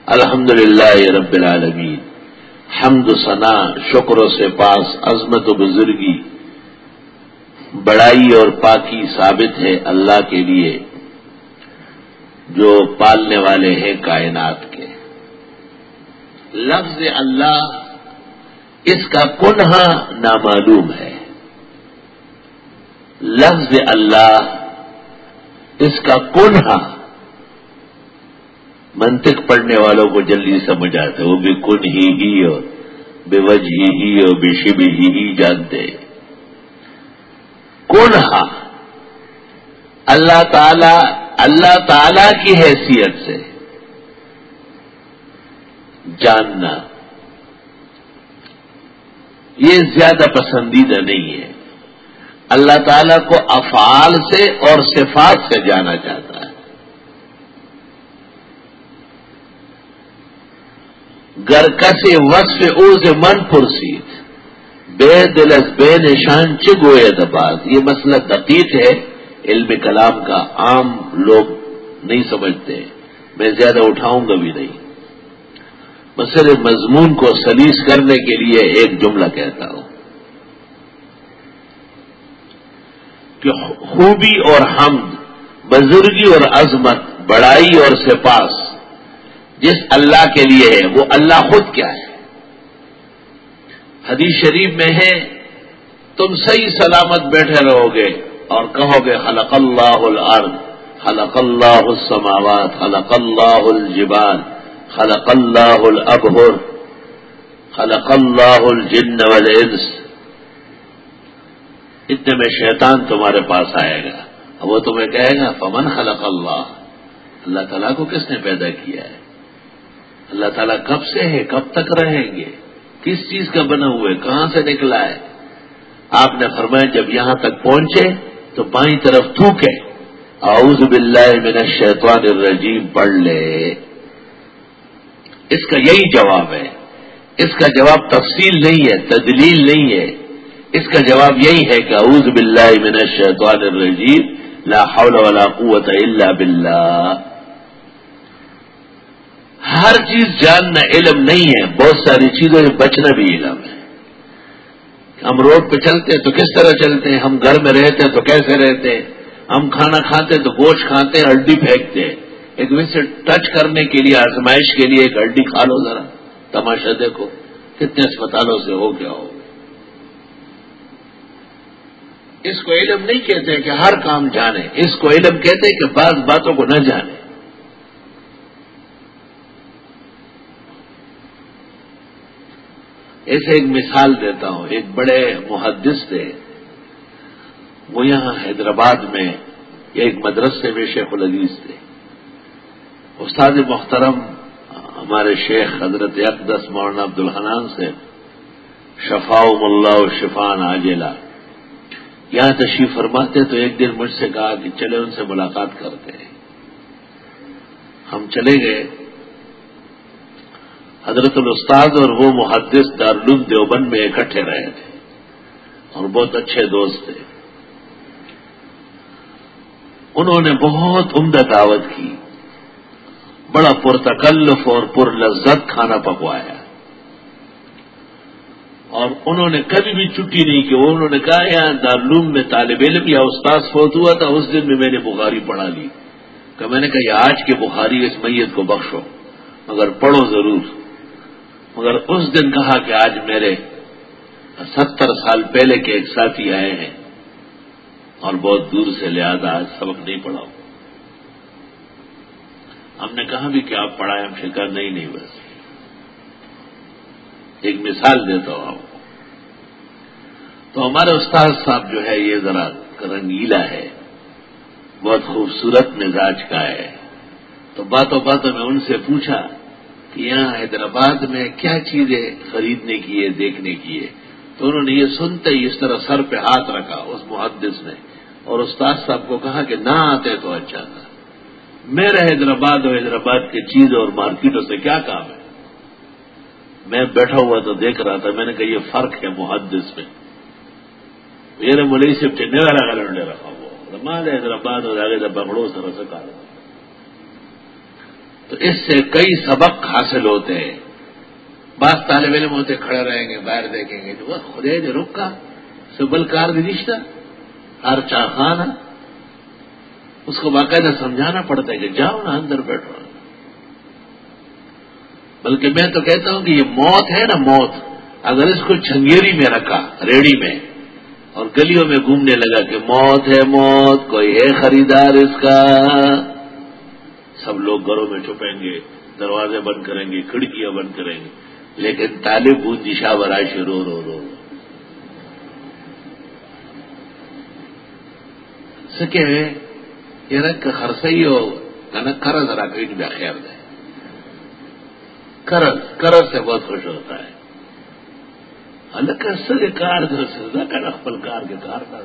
الحمد للہ رب العالمین۔ حمد ثنا شکر و سے پاس، عظمت و بزرگی۔ بڑائی اور پاکی ثابت ہے اللہ کے لیے، جو پالنے والے ہیں کائنات کے۔ لفظ اللہ اس کا کنہا نامعلوم ہے۔ لفظ اللہ اس کا کنہا منطق پڑھنے والوں کو جلدی سمجھ آتے وہ بھی کن ہی ہی اور بے وجہ ہی اور بے شب ہی ہی جانتے کون ہا اللہ تعالی اللہ تعالی کی حیثیت سے جاننا۔ یہ زیادہ پسندیدہ نہیں ہے۔ اللہ تعالی کو افعال سے اور صفات سے جانا چاہتا ہے۔ گر کسی وصف اوز من پرسید بے دلس بے نشان چگوئے دباز یہ مسئلہ دقیق ہے، علم کلام کا عام لوگ نہیں سمجھتے۔ میں زیادہ اٹھاؤں گا بھی نہیں۔ مسئلے مضمون کو سلیس کرنے کے لیے ایک جملہ کہتا ہوں۔ کہ خوبی اور حمد، بزرگی اور عظمت، بڑائی اور سپاس، جس اللہ کے لیے ہے، وہ اللہ خود کیا ہے؟ حدیث شریف میں ہے، تم صحیح سلامت بیٹھے رہو گے اور کہو گے، خلق اللہ الارض، خلق اللہ السماوات، خلق اللہ الجبال، خلق اللہ الابہر، خلق اللہ الجن والانس۔ اتنے میں شیطان تمہارے پاس آئے گا۔ وہ تمہیں کہے گا، فمن خلق اللہ؟ اللہ تعالیٰ کو کس نے پیدا کیا ہے؟ اللہ تعالیٰ کب سے ہے کب تک رہیں گے؟ کس چیز کا بنا ہوا ہے؟ کہاں سے نکلا ہے؟ آپ نے فرمایا جب یہاں تک پہنچے تو بائیں طرف تھوکے۔ اعوذ باللہ من الشیطان الرجیم، پڑھ لے۔ اس کا یہی جواب ہے۔ اس کا جواب تفصیل نہیں ہے، تدلیل نہیں ہے۔ اس کا جواب یہی ہے کہ اعوذ باللہ من الشیطان الرجیم، لا حول ولا قوت الا باللہ۔ ہر چیز جاننا، علم نہیں ہے، بہت ساری چیزوں سے بچنا بھی علم ہے۔ ہم روڈ پہ چلتے ہیں تو کس طرح چلتے ہیں؟ ہم گھر میں رہتے ہیں تو کیسے رہتے ہیں؟ ہم کھانا کھاتے ہیں تو گوشت کھاتے ہیں، ہڈی پھینکتے ہیں۔ ایک ویسے ٹچ کرنے کے لیے، آزمائش کے لیے ایک ہڈی کھا لو ذرا۔ تماشا دیکھو، کتنے اسپتالوں سے ہو گیا ہو۔ اس کو علم نہیں کہتے کہ ہر کام جانے۔ اس کو علم کہتے کہ بعض باتوں کو نہ جانے۔ ایسے ایک مثال دیتا ہوں، ایک بڑے محدث تھے۔ وہ یہاں حیدرآباد میں ایک مدرسے میں شیخ العزیز تھے۔ استاد محترم، ہمارے شیخ حضرت اقدس مولانا عبد الحنان سے شفا ملا و شفان آجیلا یہاں تشریف فرماتے تو ایک دن مجھ سے کہا کہ چلے ان سے ملاقات کرتے۔ ہیں ہم چلے گئے۔ حضرت الاستاد اور وہ محدث دارالعلوم دیوبند میں اکٹھے رہے تھے اور بہت اچھے دوست تھے۔ انہوں نے بہت عمدہ دعوت کی۔ بڑا پرتکلف اور پر لذت کھانا پکوایا۔ اور انہوں نے کبھی بھی چھٹی نہیں کی وہ انہوں نے کہا، یہاں دارالعلوم میں طالب علم یا استاد فوت ہوا تھا، اس دن بھی میں نے بخاری پڑھا لی۔ کہ میں نے کہا، یہ آج کے بخاری اس میت کو بخشو، مگر پڑھو ضرور۔ مگر اس دن کہا کہ آج میرے ستر سال پہلے کے ایک ساتھی آئے ہیں اور بہت دور سے لہذا آج سبق نہیں پڑھاؤ ہم نے کہا بھی کہ آپ پڑھائے ہم شکر نہیں نہیں بس۔ ایک مثال دیتا ہوں آپ کو۔ تو ہمارے استاد صاحب جو ہے، یہ ذرا رنگیلا ہے، بہت خوبصورت مزاج کا ہے۔ تو باتوں باتوں میں ان سے پوچھا کہ یہاں حیدرآباد میں کیا چیزیں خریدنے کی ہے دیکھنے کی ہے تو انہوں نے یہ سنتے ہی اس طرح سر پہ ہاتھ رکھا اس محدث نے۔ اور استاد صاحب کو کہا کہ نہ آتے تو اچھا تھا۔ میرے حیدرآباد اور حیدرآباد کی چیزوں اور مارکیٹوں سے کیا کام ہے؟ میں بیٹھا ہوا تو دیکھ رہا تھا، میں نے کہا یہ فرق ہے محدث میں۔ میرے ملئی سے ٹھنڈے والا گلے رکھا ہوا۔ حیدرآباد اور آگے جب بگڑوں سے رسکا تو اس سے کئی سبق حاصل ہوتے ہیں۔ بعض طالب علم ہوتے کھڑے رہیں گے، باہر دیکھیں گے، وہ خدے جو رکا سبل کار رشتہ، ہر چاخانہ اس کو باقاعدہ سمجھانا پڑتا ہے کہ جاؤ نا، اندر بیٹھو۔ بلکہ میں تو کہتا ہوں کہ یہ موت ہے نا موت۔ اگر اس کو چھنگیری میں رکھا، ریڑی میں، اور گلیوں میں گھومنے لگا کہ موت ہے موت، کوئی ہے خریدار اس کا۔ سب لوگ گھروں میں چھپیں گے، دروازے بند کریں گے، کھڑکیاں بند کریں گے، لیکن طالب بوند دشا برائش رو رو رو۔ سکے یہ رنگ خرسئی ہو نا کرز ذرا کہیں بھی خیال ہے کرز کرز سے بہت خوش ہوتا ہے۔ الگ سر کار سزا کا نقل کار کے کار کا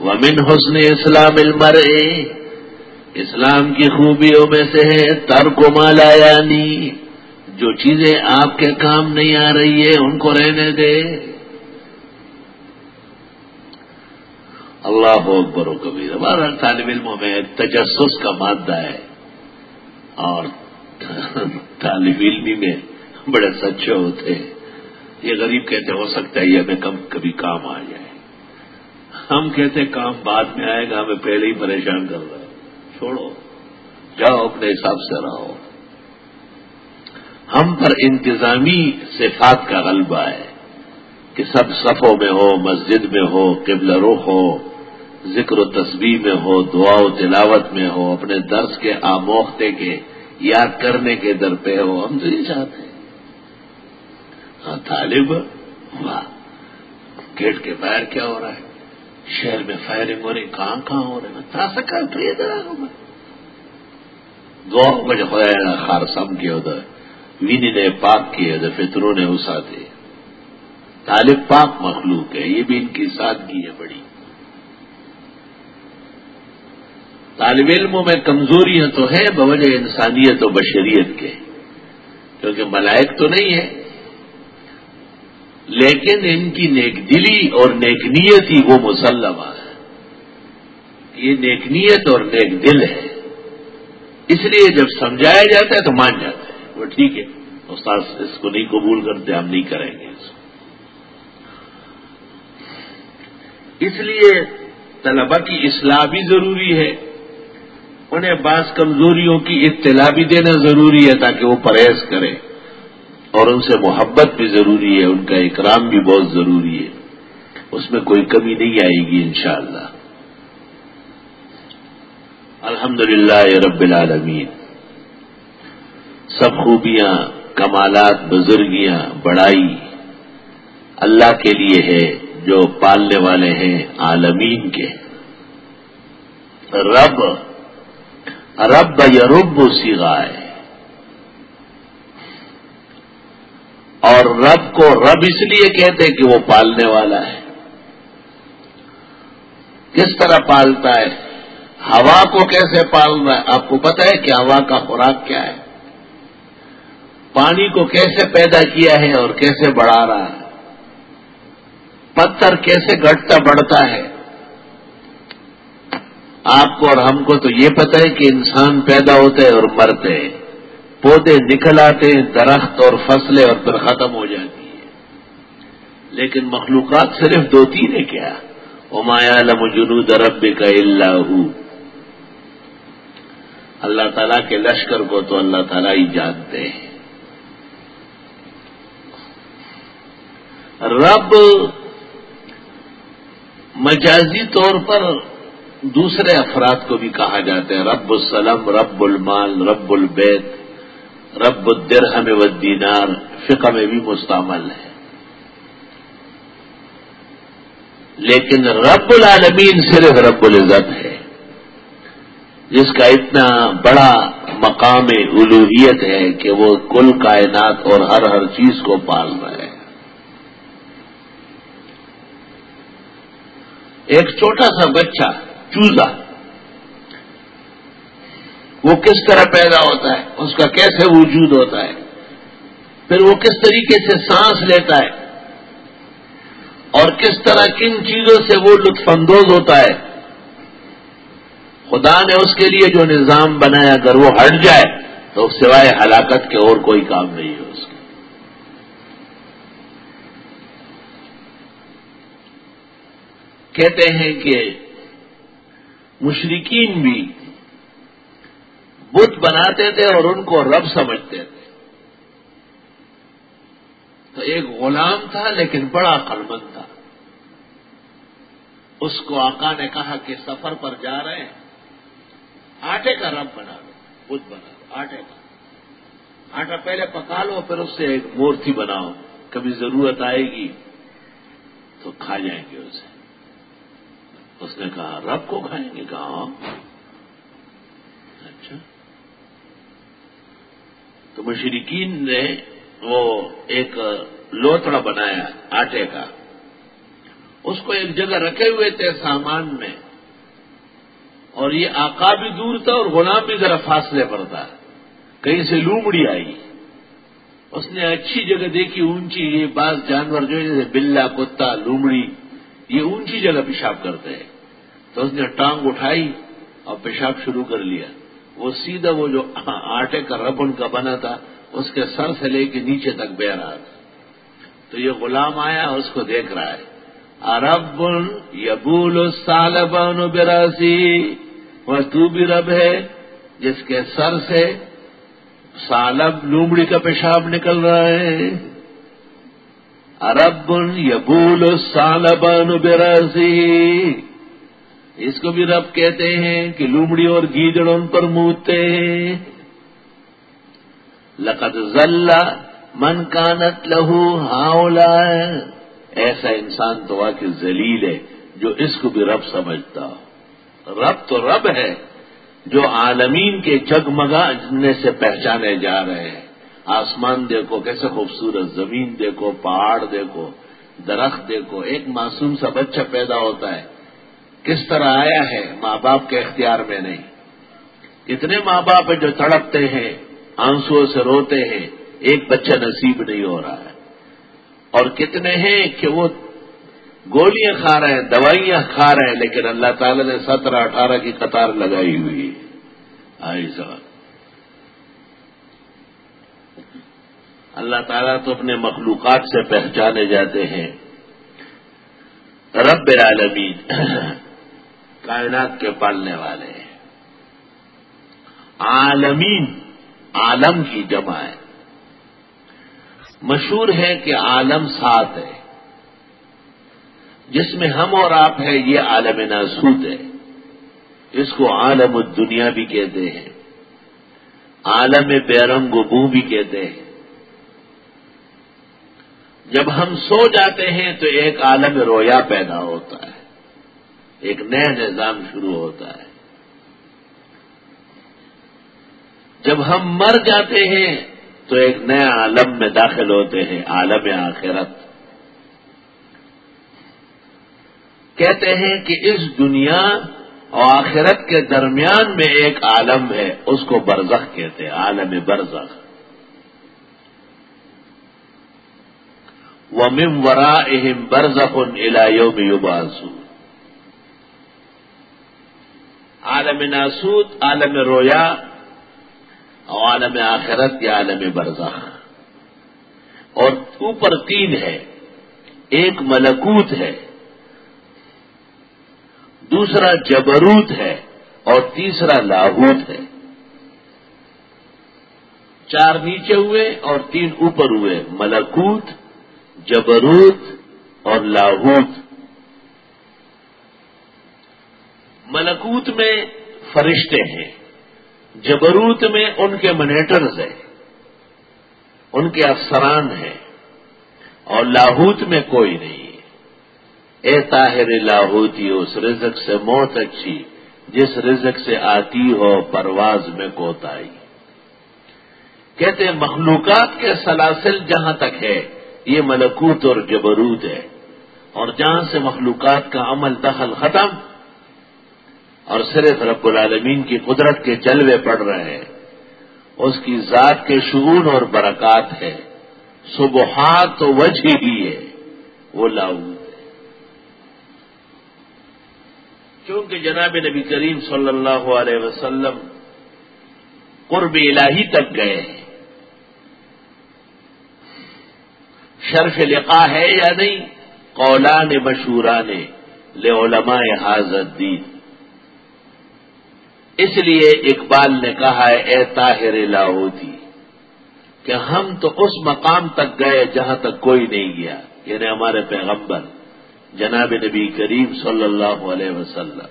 ومن حسن اسلام المر اسلام کی خوبیوں میں سے ہے ترک مالا یعنی جو چیزیں آپ کے کام نہیں آ رہی ہے ان کو رہنے دے۔ اللہ اکبر و کبیر۔ ہمارا طالب علموں میں ایک تجسس کا مادہ ہے۔ اور طالب علمی میں بڑے سچے ہوتے ہیں۔ یہ غریب کہتے ہو سکتا ہے یہ ہمیں کم کبھی کام آ جائے۔ ہم کہتے کام بعد میں آئے گا، ہمیں پہلے ہی پریشان کر رہا چھوڑو۔ جاؤ اپنے حساب سے رہو۔ ہم پر انتظامی صفات کا غلبہ ہے کہ سب صفوں میں ہو، مسجد میں ہو قبل رخ ہو، ذکر و تصویر میں ہو، دعا و تلاوت میں ہو، اپنے درس کے آموختے کے، یاد کرنے کے در پہ ہو، ہم تو یہ چاہتے ہیں۔ ہاں طالب، واہ، گیٹ کے باہر کیا ہو رہا ہے؟ شہر میں فائرنگ ہو رہی، کہاں کہاں ہو رہے ہیں تھا سکا تو یہ درا ہوگا دو خدا خار سم کے ادھر وینی نے پاک کیے ادھر فطروں نے اسا دے طالب پاک مخلوق ہے، یہ بھی ان کی سادگی ہے بڑی۔ طالب علموں میں کمزوریاں تو ہیں بوجہ انسانیت و بشریت کے۔ کیونکہ ملائک تو نہیں ہے۔ لیکن ان کی نیک دلی اور نیک نیت ہی وہ مسلمہ ہے یہ نیک نیت اور نیک دل ہے۔ اس لیے جب سمجھایا جاتا ہے تو مان جاتا ہے۔ وہ ٹھیک ہے۔ استاد اس کو نہیں قبول کرتے، ہم نہیں کریں گے۔ اس کو اس لیے طلبا کی اصلاح بھی ضروری ہے۔ انہیں بعض کمزوریوں کی اطلاع بھی دینا ضروری ہے تاکہ وہ پرہیز کریں۔ اور ان سے محبت بھی ضروری ہے، ان کا اکرام بھی بہت ضروری ہے۔ اس میں کوئی کمی نہیں آئے گی انشاءاللہ۔ الحمد للہ رب العالمین۔ سب خوبیاں، کمالات، بزرگیاں، بڑائی اللہ کے لیے ہے، جو پالنے والے ہیں عالمین کے۔ رب رب یا رب سیگا ہے اور رب کو رب اس لیے کہتے کہ وہ پالنے والا ہے۔ کس طرح پالتا ہے؟ ہوا کو کیسے پالنا ہے؟ آپ کو پتا ہے کہ ہوا کا خوراک کیا ہے۔ پانی کو کیسے پیدا کیا ہے اور کیسے بڑھا رہا ہے؟ پتھر کیسے گھٹتا بڑھتا ہے؟ آپ کو اور ہم کو تو یہ پتہ ہے کہ انسان پیدا ہوتے ہیں اور مرتے ہیں۔ پودے نکل آتے ہیں درخت اور فصلیں اور پھر ختم ہو جاتی ہے لیکن مخلوقات صرف دو تین ہے کیا؟ امایا لم جنود رب کا اللہ اللہ تعالیٰ کے لشکر کو تو اللہ تعالیٰ ہی جانتے ہیں۔ رب مجازی طور پر دوسرے افراد کو بھی کہا جاتا ہے۔ رب السلم رب المال، رب البیت۔ رب الدرہم والدینار، فقہ میں بھی مستعمل ہے۔ لیکن رب العالمین صرف رب العزت ہے، جس کا اتنا بڑا مقام الوحیت ہے کہ وہ کل کائنات اور ہر ہر چیز کو پال رہا ہے۔ ایک چھوٹا سا بچہ، چوزا وہ کس طرح پیدا ہوتا ہے؟ اس کا کیسے وجود ہوتا ہے؟ پھر وہ کس طریقے سے سانس لیتا ہے؟ اور کس طرح کن چیزوں سے وہ لطف اندوز ہوتا ہے؟ خدا نے اس کے لیے جو نظام بنایا، اگر وہ ہٹ جائے تو سوائے ہلاکت کے اور کوئی کام نہیں ہے اس کے۔ کہتے ہیں کہ مشرقین بھی بت بناتے تھے اور ان کو رب سمجھتے تھے۔ تو ایک غلام تھا لیکن بڑا قلمند تھا۔ اس کو آقا نے کہا کہ سفر پر جا رہے ہیں۔ آٹے کا رب بنا لو بت بنا لو آٹے کا۔ آٹا پہلے پکا لو، پھر اس سے ایک مورتی بناؤ۔ کبھی ضرورت آئے گی تو کھا جائیں گے اسے۔ اس نے کہا، رب کو کھائیں گے؟ کہا ہاں۔ اچھا تو مشرقین نے وہ ایک لوتڑا بنایا آٹے کا۔ اس کو ایک جگہ رکھے ہوئے تھے سامان میں۔ اور یہ آقا بھی دور تھا اور غلام بھی ذرا فاصلے پر تھا۔ کہیں سے لومڑی آئی۔ اس نے اچھی جگہ دیکھی اونچی، یہ بعض جانور جو ہے جیسے بلا، کتا، لومڑی، یہ اونچی جگہ پیشاب کرتے ہیں۔ تو اس نے ٹانگ اٹھائی اور پیشاب شروع کر لیا۔ وہ سیدھا وہ جو آٹے کا ربن کا بنا تھا، اس کے سر سے لے کے نیچے تک بہ رہا تھا۔ تو یہ غلام آیا، اس کو دیکھ رہا ہے۔ ارب یبول سالبان براسی وہ تو بھی رب ہے، جس کے سر سے سالب لومڑی کا پیشاب نکل رہا ہے۔ ارب یبول سالبان براسی اس کو بھی رب کہتے ہیں کہ لومڑی اور گیدڑ ان پر موتے ہیں۔ لقد ذلہ من کانت لہو ہاؤلا ایسا انسان تو واقع ذلیل ہے جو اس کو بھی رب سمجھتا۔ ہو رب تو رب ہے جو عالمین کے جگمگانے سے پہچانے جا رہے ہیں۔ آسمان دیکھو کیسے خوبصورت، زمین دیکھو، پہاڑ دیکھو، درخت دیکھو، ایک معصوم سا بچہ پیدا ہوتا ہے۔ کس طرح آیا ہے، ماں باپ کے اختیار میں نہیں۔ اتنے ماں باپ ہیں جو تڑپتے ہیں آنسو سے روتے ہیں، ایک بچہ نصیب نہیں ہو رہا ہے۔ اور کتنے ہیں کہ وہ گولیاں کھا رہے ہیں، دوائیاں کھا رہے ہیں، لیکن اللہ تعالی نے سترہ اٹھارہ کی قطار لگائی ہوئی آئی صاحب۔ اللہ تعالیٰ تو اپنے مخلوقات سے پہچانے جاتے ہیں۔ رب العالمین۔ کائنات کے پالنے والے ہیں۔ عالمین، عالم کی جمع ہے۔ مشہور ہے کہ عالم سات ہے۔ جس میں ہم اور آپ ہیں، یہ عالم ناسود ہے۔ اس کو عالم الدنیا بھی کہتے ہیں۔ عالم بیرنگ و بو بھی کہتے ہیں۔ جب ہم سو جاتے ہیں تو ایک عالم رویا پیدا ہوتا ہے۔ ایک نیا نظام شروع ہوتا ہے۔ جب ہم مر جاتے ہیں تو ایک نیا عالم میں داخل ہوتے ہیں، عالم آخرت۔ کہتے ہیں کہ اس دنیا اور آخرت کے درمیان میں ایک عالم ہے، اس کو برزخ کہتے ہیں، عالم برزخ۔ وہ مم ورا اہم برزخ ان علایوں میں عالم ناسود، عالم رویا اور عالم آخرت یا عالم برزخ۔ اور اوپر تین ہے، ایک ملکوت ہے، دوسرا جبروت ہے اور تیسرا لاہوت ہے۔ چار نیچے ہوئے اور تین اوپر ہوئے، ملکوت، جبروت اور لاہوت۔ ملکوت میں فرشتے ہیں، جبروت میں ان کے منیٹرز ہیں، ان کے افسران ہیں، اور لاہوت میں کوئی نہیں۔ ہے اے طاہر لاہوتی، اس رزق سے موت اچھی، جس رزق سے آتی ہو پرواز میں کوتائی کہتے ہیں، مخلوقات کے سلاسل جہاں تک ہے، یہ ملکوت اور جبروت ہے، اور جہاں سے مخلوقات کا عمل دخل ختم اور صرف رب العالمین کی قدرت کے جلوے پڑ رہے ہیں۔ اس کی ذات کے شعون اور برکات ہے۔ صبحات تو وجہ ہی ہے۔ وہ لاؤ چونکہ جناب نبی کریم صلی اللہ علیہ وسلم قرب الہی تک گئے ہیں۔ شرف لقا ہے یا نہیں؟ قولان مشہوران لے علماء حاضر دین اس لیے اقبال نے کہا ہے، اے طاہر لاہوتی جی، کہ ہم تو اس مقام تک گئے جہاں تک کوئی نہیں گیا یعنی ہمارے پیغمبر، جناب نبی کریم صلی اللہ علیہ وسلم۔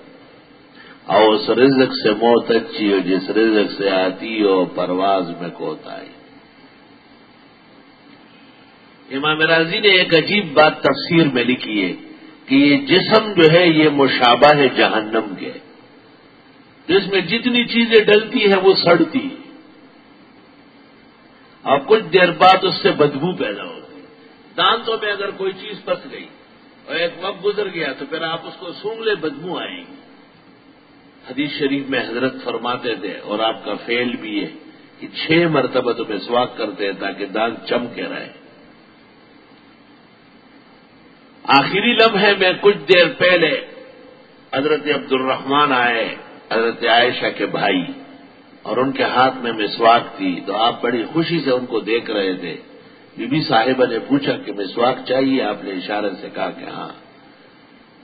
اور اس رزق سے موت اچھی ہو، جس رزق سے آتی ہو، پرواز میں کوت آئی۔ امام راضی نے ایک عجیب بات تفسیر میں لکھی ہے کہ یہ جسم جو ہے، یہ مشابہ ہے جہنم کے۔ جس میں جتنی چیزیں ڈلتی ہیں وہ سڑتی اور کچھ دیر بعد اس سے بدبو پیدا ہوتی دانتوں میں اگر کوئی چیز پس گئی اور ایک وقت گزر گیا تو پھر آپ اس کو سونگ لے بدبو آئیں گی۔ حدیث شریف میں حضرت فرماتے تھے اور آپ کا فیل بھی ہے کہ چھ مرتبہ تو مسواک کرتے ہیں تاکہ دانت چم کے رہے۔ آخری لمحے میں کچھ دیر پہلے حضرت عبد الرحمان آئے۔ حضرت عائشہ کے بھائی اور ان کے ہاتھ میں مسواک تھی تو آپ بڑی خوشی سے ان کو دیکھ رہے تھے۔ بی بی صاحبہ نے پوچھا کہ مسواک چاہیے؟ آپ نے اشارے سے کہا کہ ہاں۔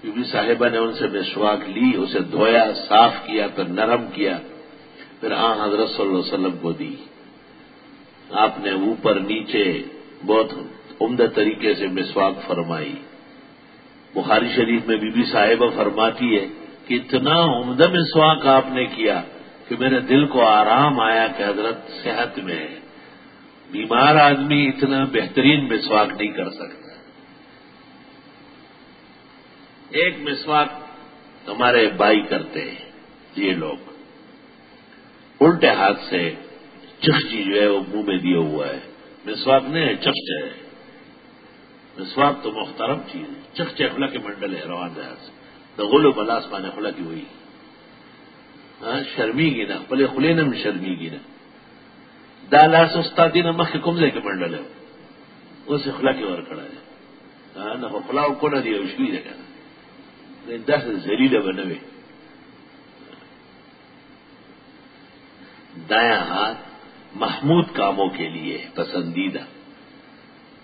بی بی صاحبہ نے ان سے مسواک لی، اسے دھویا، صاف کیا، پھر نرم کیا، پھر آ حضرت صلی اللہ علیہ وسلم کو دی۔ آپ نے اوپر نیچے بہت عمدہ طریقے سے مسواک فرمائی۔ بخاری شریف میں بی بی صاحبہ فرماتی ہے کہ اتنا عمدہ مسواک آپ نے کیا کہ میرے دل کو آرام آیا کہ حضرت صحت میں ہے بیمار آدمی اتنا بہترین مسواک نہیں کر سکتا۔ ایک مسواک ہمارے بائی کرتے ہیں، یہ لوگ۔ الٹے ہاتھ سے چخچی جو ہے وہ منہ میں دیا ہوا ہے۔ مسواک نہیں ہے چخچ ہے۔ مسواک تو محترم چیز ہے۔ چخچے خلا کے منڈل ہے، روان سے تو غلو بلاس پانے خلا کی ہوئی شرمی گی نا پلے خلے نا شرمی گی نا دالا سستا دین مکھ کمزے کے منڈل ہے اسے خلا کی اور کھڑا ہے نہ خلا کو نہ دیا اس کی جگہ دس زہریلا بنوے دایاں ہاتھ محمود کاموں کے لیے پسندیدہ.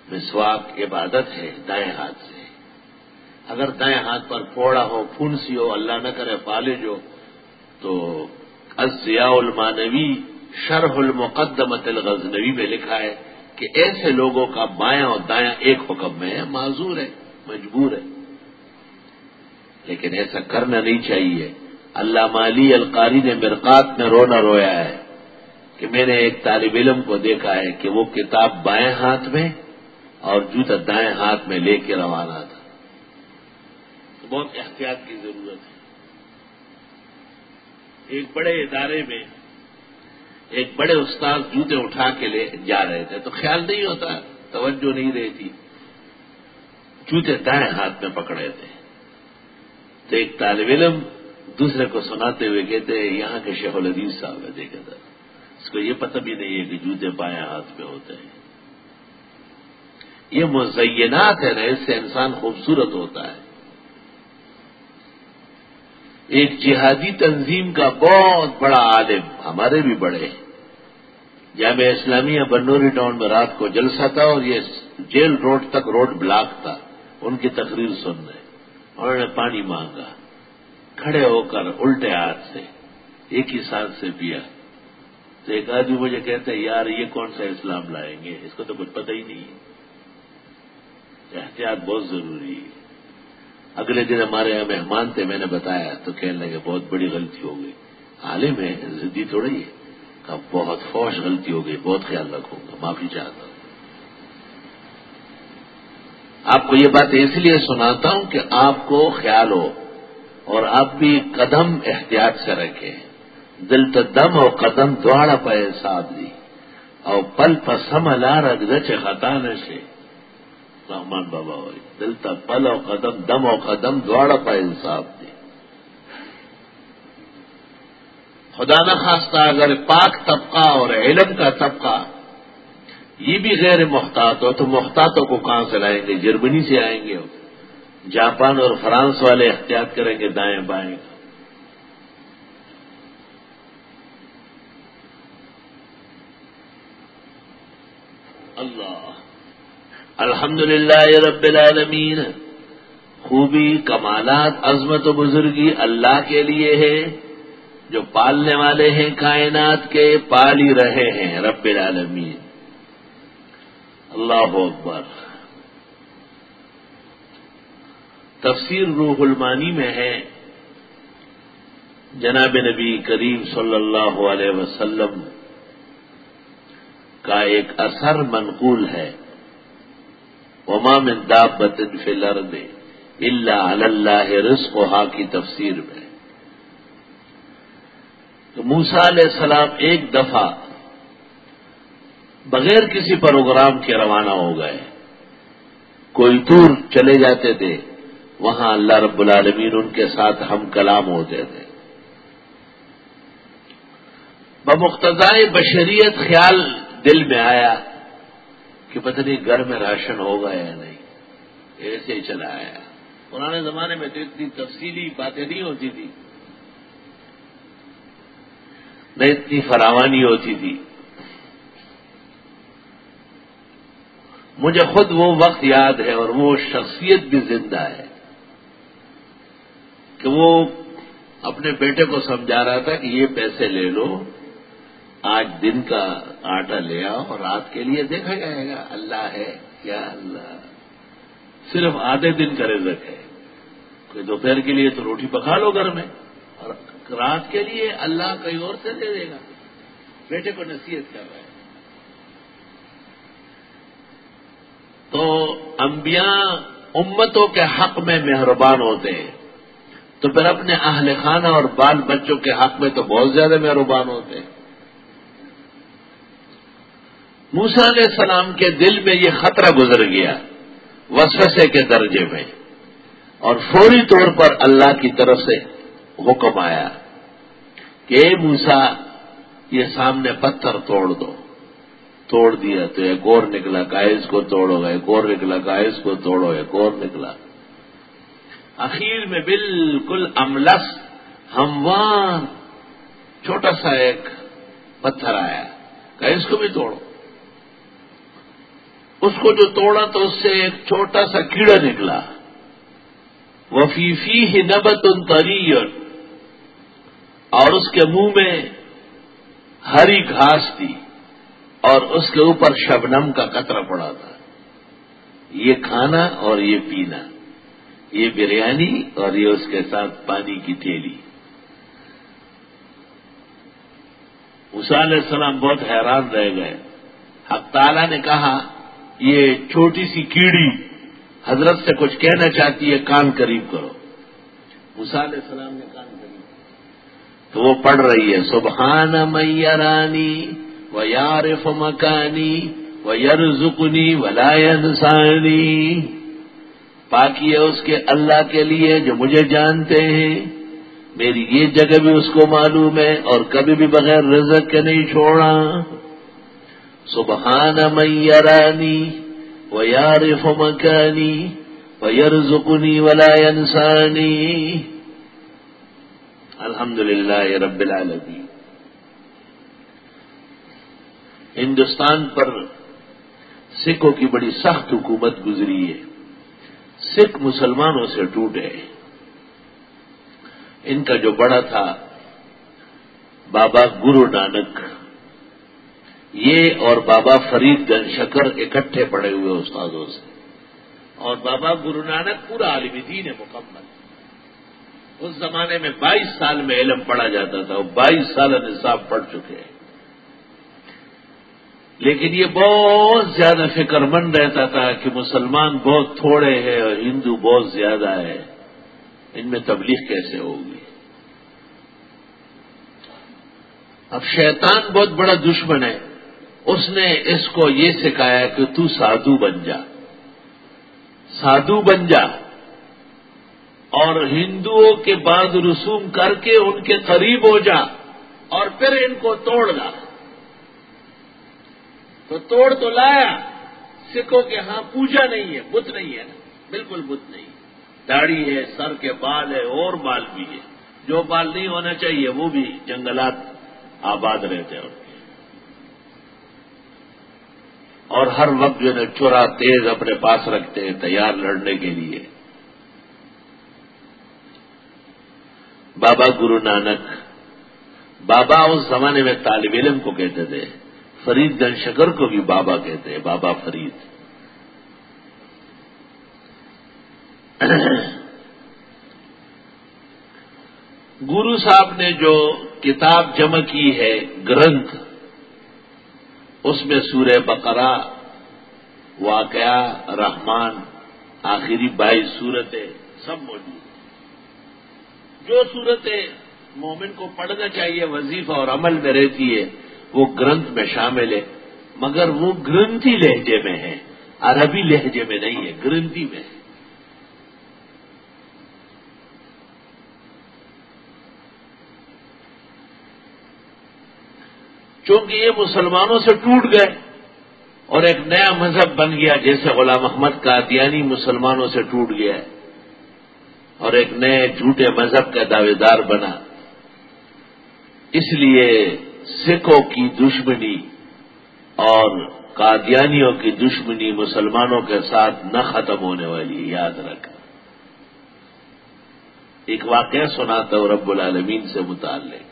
مسواک عبادت ہے، دائیں ہاتھ سے. اگر دائیں ہاتھ پر پھوڑا ہو پھنسی ہو، اللہ نہ کرے پالج ہو تو ازیا المانوی شرح المقدمت الغزنوی میں لکھا ہے کہ ایسے لوگوں کا بایاں اور دایاں ایک حکم میں ہے، معذور ہے، مجبور ہے۔ لیکن ایسا کرنا نہیں چاہیے۔ اللہ مالی القاری نے مرقات میں رونا رویا ہے کہ میں نے ایک طالب علم کو دیکھا ہے کہ وہ کتاب بائیں ہاتھ میں اور جوتا دائیں ہاتھ میں لے کے روانہ تھا۔ بہت احتیاط کی ضرورت ہے۔ ایک بڑے ادارے میں ایک بڑے استاد جوتے اٹھا کے لے جا رہے تھے، تو خیال نہیں ہوتا، توجہ نہیں رہتی۔ جوتے دائیں ہاتھ میں پکڑے تھے۔ تو ایک طالب علم دوسرے کو سناتے ہوئے کہتے ہیں، یہاں کے شیخ العدیز صاحب ہے دیکھا تھا۔ اس کو یہ پتہ بھی نہیں ہے کہ جوتے بائیں ہاتھ میں ہوتے ہیں۔ یہ مزینات ہے نا، اس سے انسان خوبصورت ہوتا ہے۔ ایک جہادی تنظیم کا بہت بڑا عالم، ہمارے بھی بڑے ہیں۔ جامع اسلامیہ بنوری ٹاؤن میں رات کو جلسہ تھا اور یہ جیل روڈ تک روڈ بلاک تھا، ان کی تقریر سن رہے انہوں نے پانی مانگا، کھڑے ہو کر الٹے ہاتھ سے، ایک ہی ساتھ سے پیا۔ تو ایک آدمی مجھے کہتے یار، یہ کون سا اسلام لائیں گے؟ اس کو تو کچھ پتہ ہی نہیں ہے۔ احتیاط بہت ضروری ہے۔ اگلے دن ہمارے یہاں مہمان تھے، میں نے بتایا تو کہنے لگے بہت بڑی غلطی ہو گئی۔ عالم ہے، زدی تھوڑی ہے۔ کہ بہت فوش غلطی ہو گئی، بہت خیال رکھوں گا، معافی چاہتا ہوں۔ آپ کو یہ بات اس لیے سناتا ہوں کہ آپ کو خیال ہو اور آپ بھی قدم احتیاط سے رکھیں۔ دل تو دم اور قدم دوڑا پائے صاحب دی۔ اور پل پسم لا رکھ دچ خطا نشے رحمان بابا ہوئی دل تک پل اور قدم، دم اور قدم دوڑا پائے صاحب دی خدا نخواستہ اگر پاک طبقہ اور علم کا طبقہ یہ بھی غیر محتاط ہو تو محتاطوں کو کہاں سے لائیں گے؟ جرمنی سے آئیں گے جاپان اور فرانس والے احتیاط کریں گے دائیں بائیں اللہ الحمد للہ رب العالمین۔ خوبی، کمالات، عظمت و بزرگی اللہ کے لیے ہے، جو پالنے والے ہیں کائنات کے پال ہی رہے ہیں رب العالمین۔ اللہ اکبر۔ تفسیر روح المانی میں ہے۔ جناب نبی کریم صلی اللہ علیہ وسلم کا ایک اثر منقول ہے۔ وما من دابت فی الارض الا علی اللہ رزقها کی تفسیر میں۔ تو موسا علیہ السلام ایک دفعہ بغیر کسی پروگرام کے روانہ ہو گئے۔ کوئی دور چلے جاتے تھے، وہاں اللہ رب العالمین ان کے ساتھ ہم کلام ہوتے تھے۔ بمقتضائے بشریت خیال دل میں آیا۔ کہ پتہ نہیں گھر میں راشن ہوگا یا نہیں۔ ایسے ہی چلا آیا۔ پرانے زمانے میں تو اتنی تفصیلی باتیں نہیں ہوتی تھی۔ نہ اتنی فراوانی ہوتی تھی۔ مجھے خود وہ وقت یاد ہے اور وہ شخصیت بھی زندہ ہے کہ وہ اپنے بیٹے کو سمجھا رہا تھا کہ یہ پیسے لے لو۔ آج دن کا آٹا لے آؤ اور رات کے لیے دیکھا جائے گا، اللہ ہے کیا اللہ۔ صرف آدھے دن کا رزق ہے۔ کوئی دوپہر کے لیے تو روٹی پکا لو گھر میں اور رات کے لیے اللہ کہیں اور سے دے دے گا۔ بیٹے کو نصیحت کر رہا ہے۔ تو انبیاء امتوں کے حق میں مہربان ہوتے ہیں۔ تو پھر اپنے اہل خانہ اور بال بچوں کے حق میں تو بہت زیادہ مہربان ہوتے ہیں۔ موسا علیہ السلام کے دل میں یہ خطرہ گزر گیا، وسوسے کے درجے میں۔ اور فوری طور پر اللہ کی طرف سے حکم آیا کہ اے موسا یہ سامنے پتھر توڑ دو۔ توڑ دیا تو ایک اور نکلا کائز کو توڑو، ایک اور نکلا کائز کو توڑو، ایک اور نکلا۔ اخیر میں بالکل املس، ہموار، چھوٹا سا ایک پتھر آیا کائز کو بھی توڑو۔ اس کو جو توڑا تو اس سے ایک چھوٹا سا کیڑا نکلا۔ وفیفی ہی نبت ان اور اس کے منہ میں ہری گھاس تھی اور اس کے اوپر شبنم کا قطرہ پڑا تھا۔ یہ کھانا اور یہ پینا، یہ بریانی اور یہ اس کے ساتھ پانی کی تھیلی۔ علیہ السلام بہت حیران رہ گئے۔ حق تعالیٰ نے کہا یہ چھوٹی سی کیڑی حضرت سے کچھ کہنا چاہتی ہے، کان قریب کرو۔ علیہ السلام نے کان قریب تو وہ پڑھ رہی ہے، سبحان میرانی و یارف مکانی و یر زکنی ولاسانی پاکی ہے اس کے اللہ کے لیے جو مجھے جانتے ہیں۔ میری یہ جگہ بھی اس کو معلوم ہے اور کبھی بھی بغیر رزق کے نہیں چھوڑا۔ سبحان میرانی و یارف مکانی و یر زکنی الحمد للہ رب العالمین. ہندوستان پر سکھوں کی بڑی سخت حکومت گزری ہے. سکھ مسلمانوں سے ٹوٹے. ان کا جو بڑا تھا، بابا گرو نانک یہ اور بابا فرید گن شکر اکٹھے پڑے ہوئے استادوں سے۔ اور بابا گرو نانک پورا عالمی دین ہے مکمل۔ اس زمانے میں بائیس سال میں علم پڑھا جاتا تھا وہ بائیس سال نصاب پڑھ چکے ہیں۔ لیکن یہ بہت زیادہ فکر مند رہتا تھا کہ مسلمان بہت تھوڑے ہیں اور ہندو بہت زیادہ ہے ان میں تبلیغ کیسے ہوگی؟ اب شیطان بہت بڑا دشمن ہے۔ اس نے اس کو یہ سکھایا کہ تو سادھو بن جا۔ سادھو بن جا۔ اور ہندوؤں کے بعد رسوم کر کے ان کے قریب ہو جا اور پھر ان کو توڑ لا۔ تو توڑ تو لایا۔ سکھوں کے ہاں پوجا نہیں ہے، بت نہیں ہے۔ بالکل بت نہیں۔ داڑھی ہے، سر کے بال ہے، اور بال بھی ہے۔ جو بال نہیں ہونا چاہیے، وہ بھی جنگلات آباد رہتے ہیں۔ اور ہر وقت جو ہے چورا تیز اپنے پاس رکھتے ہیں تیار لڑنے کے لیے۔ بابا گرو نانک، بابا اس زمانے میں طالب علم کو کہتے تھے، فرید گن شکر کو بھی بابا کہتے ہیں، بابا فرید۔ گرو صاحب نے جو کتاب جمع کی ہے، گرنتھ اس میں سورہ بقرہ، واقعہ، رحمان، آخری بائیس صورتیں سب موجود جو صورتیں مومن کو پڑھنا چاہیے، وظیفہ اور عمل میں رہتی ہے، وہ گرنتھ میں شامل ہے۔ مگر وہ گرنتھی لہجے میں ہے، عربی لہجے میں نہیں ہے، گرنتھی میں ہے۔ چونکہ یہ مسلمانوں سے ٹوٹ گئے اور ایک نیا مذہب بن گیا جیسے غلام محمد کا دیانی مسلمانوں سے ٹوٹ گیا ہے اور ایک نئے جھوٹے مذہب کا دعوے دار بنا۔ اس لیے سکھوں کی دشمنی اور قادیانیوں کی دشمنی مسلمانوں کے ساتھ نہ ختم ہونے والی یاد رکھ۔ ایک واقعہ سناتا ہوں، رب العالمین سے متعلق۔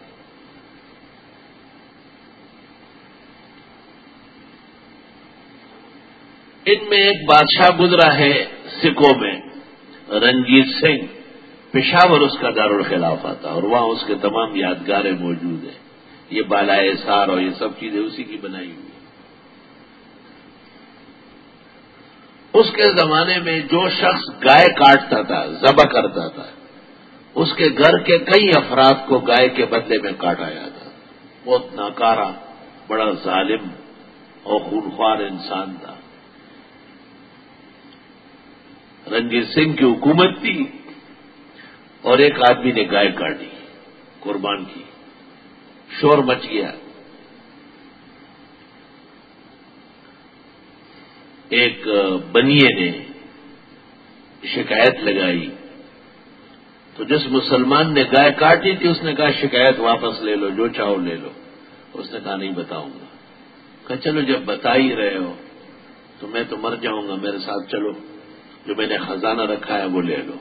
ان میں ایک بادشاہ گزرا ہے سکھوں میں، رنجیت سنگھ۔ پشاور اس کا دارالخلافہ تھا اور وہاں اس کے تمام یادگاریں موجود ہیں۔ یہ بالائے سار اور یہ سب چیزیں اسی کی بنائی ہوئی اس کے زمانے میں جو شخص گائے کاٹتا تھا، ذبح کرتا تھا، اس کے گھر کے کئی افراد کو گائے کے بدلے میں کاٹا جاتا بہت ناکارا بڑا ظالم اور خونخوار انسان تھا۔ رنجیت سنگھ کی حکومت تھی اور ایک آدمی نے گائے کاٹی قربان کی۔ شور مچ گیا۔ ایک بنیے نے شکایت لگائی۔ تو جس مسلمان نے گائے کاٹی تھی، اس نے کہا، شکایت واپس لے لو، جو چاہو لے لو۔ اس نے کہا، نہیں بتاؤں گا۔ کہا، چلو جب بتا ہی رہے ہو تو میں تو مر جاؤں گا، میرے ساتھ چلو۔ جو میں نے خزانہ رکھا ہے وہ لے لو۔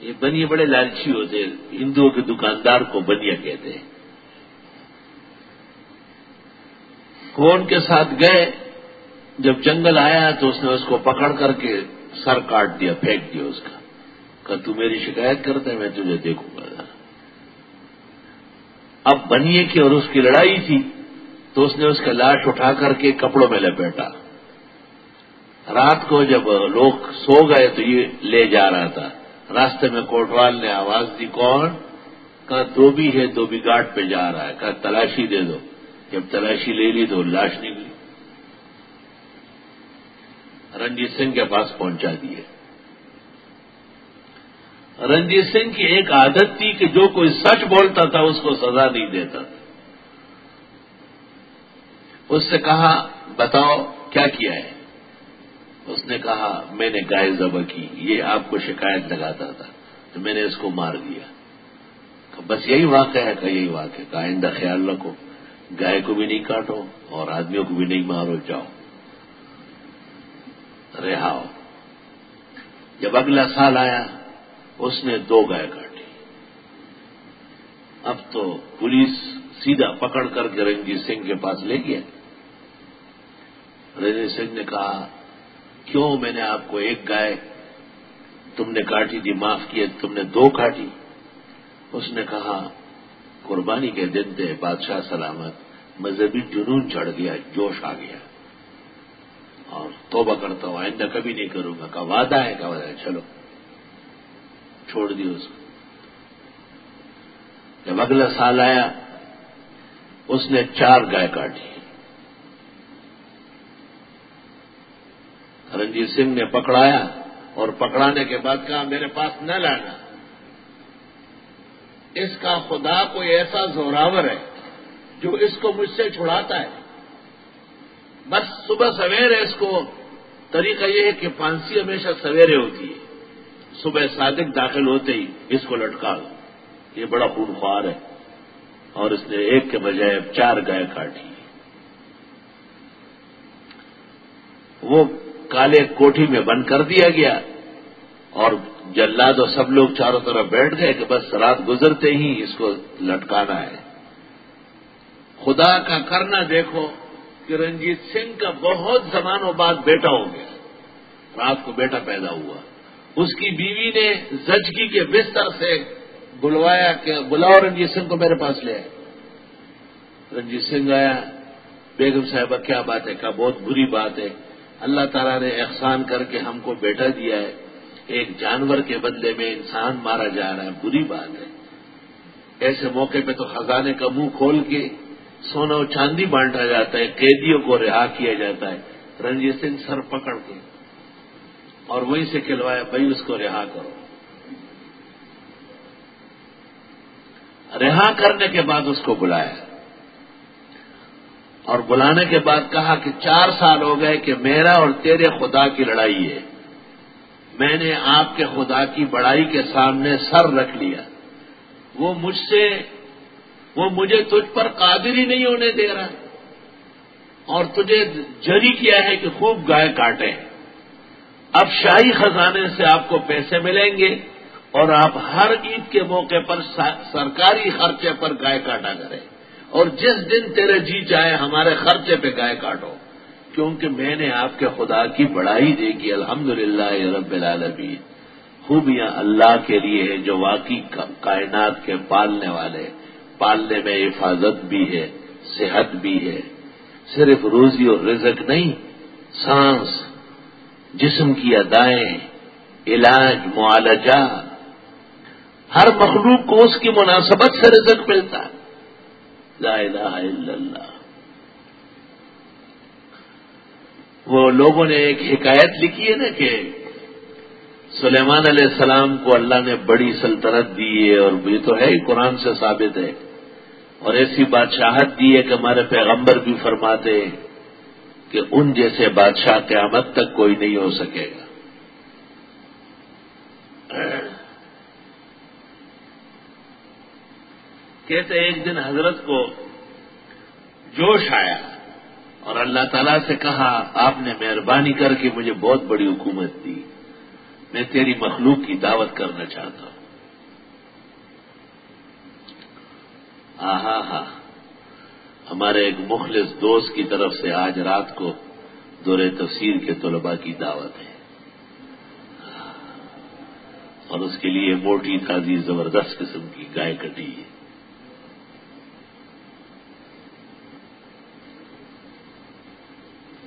یہ بنیے بڑے لالچی ہوتے ہندوؤں کے دکاندار کو بنیا کہتے ہیں۔ کون کے ساتھ گئے؟ جب جنگل آیا تو اس نے اس کو پکڑ کر کے سر کاٹ دیا، پھینک دیا اس کا۔ کہ تو میری شکایت کرتے میں تجھے دیکھوں گا۔ اب بنیے کی اور اس کی لڑائی تھی تو اس نے اس کا لاش اٹھا کر کے کپڑوں میں لپیٹا۔ رات کو جب لوگ سو گئے تو یہ لے جا رہا تھا۔ راستے میں کوٹوال نے آواز دی، کون؟ کہا، دو بھی ہے، دو بھی گاٹ پہ جا رہا ہے۔ کہا، تلاشی دے دو۔ جب تلاشی لے لی تو لاش نکلی۔ رنجیت سنگھ کے پاس پہنچا دیے۔ رنجیت سنگھ کی ایک عادت تھی کہ جو کوئی سچ بولتا تھا، اس کو سزا نہیں دیتا تھا۔ اس سے کہا، بتاؤ، کیا کیا ہے؟ اس نے کہا، میں نے گائے ذبح کی، یہ آپ کو شکایت لگاتا تھا، تو میں نے اس کو مار دیا۔ بس یہی واقعہ ہے کہ یہی واقعہ کا آئندہ خیال رکھو، گائے کو بھی نہیں کاٹو اور آدمیوں کو بھی نہیں مارو، جاؤ۔ رہاؤ جب اگلا سال آیا، اس نے دو گائے کاٹی۔ اب تو پولیس سیدھا پکڑ کر کے رنجیت سنگھ کے پاس لے گیا۔ رنجیت سنگھ نے کہا کیوں میں نے آپ کو ایک گائے تم نے کاٹی تھی، معاف کیا تم نے دو کاٹی۔ اس نے کہا، قربانی کے دن تھے، بادشاہ سلامت، مذہبی جنون چڑھ گیا، جوش آ گیا۔ اور توبہ کرتا ہوں، آئندہ کبھی نہیں کروں گا کا وعدہ ہے کا وعدہ ہے، چلو۔ چھوڑ دی اس کو۔ جب اگلا سال آیا، اس نے چار گائے کاٹی۔ رنجیت سنگھ نے پکڑایا اور پکڑانے کے بعد کہا، میرے پاس نہ لانا۔ اس کا خدا کوئی ایسا زوراور ہے جو اس کو مجھ سے چھڑاتا ہے۔ بس صبح سویرے اس کو، طریقہ یہ ہے کہ پانسی ہمیشہ سویرے ہوتی ہے۔ صبح صادق داخل ہوتے ہی اس کو لٹکا دو۔ یہ بڑا خونخوار ہے۔ اور اس نے ایک کے بجائے چار گائے کاٹی۔ وہ کالے کوٹھی میں بند کر دیا گیا اور جلاد و سب لوگ چاروں طرف بیٹھ گئے کہ بس رات گزرتے ہی اس کو لٹکانا ہے۔ خدا کا کرنا دیکھو کہ رنجیت سنگھ کا بہت زمانوں بعد بیٹا ہو گیا۔ رات کو بیٹا پیدا ہوا۔ اس کی بیوی نے زچگی کے بستر سے بلوایا کہ بلاؤ رنجیت سنگھ کو میرے پاس لے آئے۔ رنجیت سنگھ آیا، بیگم صاحبہ، کیا بات ہے؟ کہا، بہت بری بات ہے۔ اللہ تعالیٰ نے احسان کر کے ہم کو بیٹا دیا ہے۔ ایک جانور کے بدلے میں انسان مارا جا رہا ہے، بری بات ہے۔ ایسے موقع پہ تو خزانے کا منہ کھول کے سونا و چاندی بانٹا جاتا ہے، قیدیوں کو رہا کیا جاتا ہے۔ رنجیت سنگھ سر پکڑ کے اور وہیں سے کھلوایا، بھائی اس کو رہا کرو۔ رہا کرنے کے بعد اس کو بلایا۔ اور بلانے کے بعد کہا کہ چار سال ہو گئے کہ میرا اور تیرے خدا کی لڑائی ہے۔ میں نے آپ کے خدا کی بڑائی کے سامنے سر رکھ لیا۔ وہ مجھ سے، وہ مجھے تجھ پر قادر ہی نہیں ہونے دے رہا۔ اور تجھے جری کیا ہے کہ خوب گائے کاٹے۔ اب شاہی خزانے سے آپ کو پیسے ملیں گے اور آپ ہر عید کے موقع پر سرکاری خرچے پر گائے کاٹا کریں۔ اور جس دن تیرے جی چاہے ہمارے خرچے پہ گائے کاٹو، کیونکہ میں نے آپ کے خدا کی بڑائی دیکھی الحمد للہ رب العالمین۔ خوبیاں اللہ کے لیے ہے جو واقعی کائنات کے پالنے والے، پالنے میں حفاظت بھی ہے، صحت بھی ہے۔ صرف روزی اور رزق نہیں، سانس، جسم کی ادائیں، علاج، معالجہ، ہر مخلوق کو اس کی مناسبت سے رزق ملتا ہے۔ لا الہ الا اللہ۔ وہ لوگوں نے ایک حکایت لکھی ہے نا کہ سلیمان علیہ السلام کو اللہ نے بڑی سلطنت دی ہے اور یہ تو ہے ہی قرآن سے ثابت ہے۔ اور ایسی بادشاہت دی ہے کہ ہمارے پیغمبر بھی فرماتے ہیں کہ ان جیسے بادشاہ قیامت تک کوئی نہیں ہو سکے گا۔ کہتے ایک دن حضرت کو جوش آیا اور اللہ تعالیٰ سے کہا، آپ نے مہربانی کر کے مجھے بہت بڑی حکومت دی۔ میں تیری مخلوق کی دعوت کرنا چاہتا ہوں۔ ہاں ہاں ہمارے ایک مخلص دوست کی طرف سے آج رات کو دور تفسیر کے طلباء کی دعوت ہے۔ اور اس کے لیے موٹی تازی زبردست قسم کی گائے کٹی ہے۔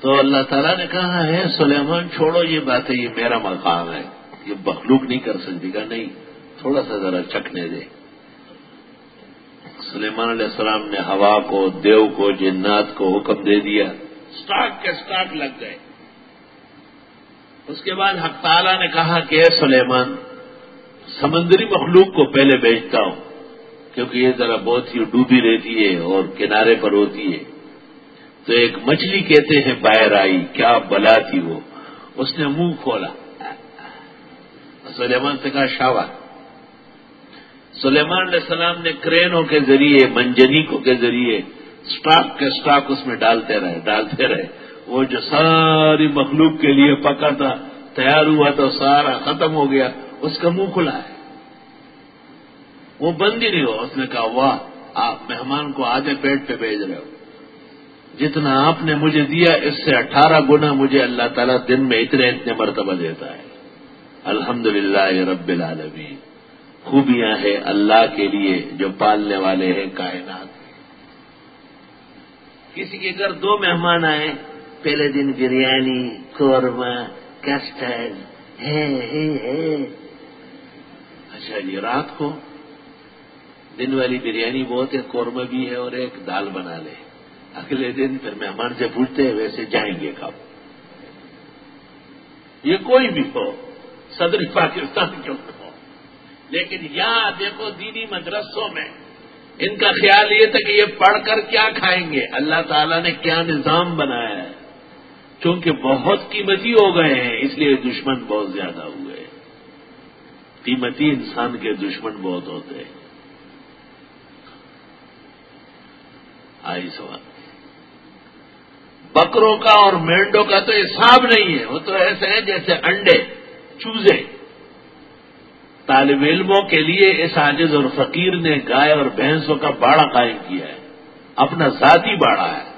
تو اللہ تعالیٰ نے کہا ہے، سلیمان چھوڑو، یہ بات ہے، یہ میرا مقام ہے۔ یہ مخلوق نہیں کر سکتی۔ گا نہیں، تھوڑا سا ذرا چکھنے دے۔ سلیمان علیہ السلام نے ہوا کو، دیو کو، جنات کو حکم دے دیا۔ سٹاک کے سٹاک لگ گئے۔ اس کے بعد حق تعالیٰ نے کہا کہ، اے سلیمان، سمندری مخلوق کو پہلے بیچتا ہوں، کیونکہ یہ ذرا بہت ہی ڈوبی رہتی ہے اور کنارے پر ہوتی ہے۔ تو ایک مچھلی کہتے ہیں باہر آئی کیا بلا تھی وہ؟ اس نے منہ کھولا۔ سلیمان سے کہا، شاوا. سلیمان علیہ السلام نے کرینوں کے ذریعے، منجنیکوں کے ذریعے، سٹاک کے سٹاک اس میں ڈالتے رہے ڈالتے رہے۔ وہ جو ساری مخلوق کے لیے پکا تھا، تیار ہوا تو سارا ختم ہو گیا، اس کا منہ کھلا ہے۔ وہ بند ہی نہیں ہوا۔ اس نے کہا، واہ، آپ مہمان کو آدھے پیٹ پہ بھیج رہے ہو۔ جتنا آپ نے مجھے دیا، اس سے اٹھارہ گنا مجھے اللہ تعالیٰ دن میں اتنے اتنے مرتبہ دیتا ہے۔ الحمد للہ رب العالمین۔ خوبیاں ہیں اللہ کے لیے جو پالنے والے ہیں کائنات کسی کے گھر دو مہمان آئے، پہلے دن بریانی، قورمہ کسٹرڈ ہے اچھا جی رات کو دن والی بریانی بہت ہے، قورمہ بھی ہے اور ایک دال بنا لے اگلے دن پھر مہمان سے پوچھتے ہیں، ویسے جائیں گے کب؟ یہ کوئی بھی ہو، صدر پاکستان کیوں ہو۔ لیکن یہاں دیکھو، دینی مدرسوں میں ان کا خیال یہ تھا کہ یہ پڑھ کر کیا کھائیں گے؟ اللہ تعالیٰ نے کیا نظام بنایا ہے؟ چونکہ بہت قیمتی ہو گئے ہیں، اس لیے دشمن بہت زیادہ ہوئے۔ قیمتی انسان کے دشمن بہت ہوتے ہیں۔ آئی سوال۔ بکروں کا اور مینڈوں کا تو حساب نہیں ہے، وہ تو ایسے ہیں جیسے انڈے، چوزے۔ طالب علموں کے لیے اس عاجز اور فقیر نے گائے اور بھینسوں کا باڑا قائم کیا ہے، اپنا ذاتی باڑا ہے۔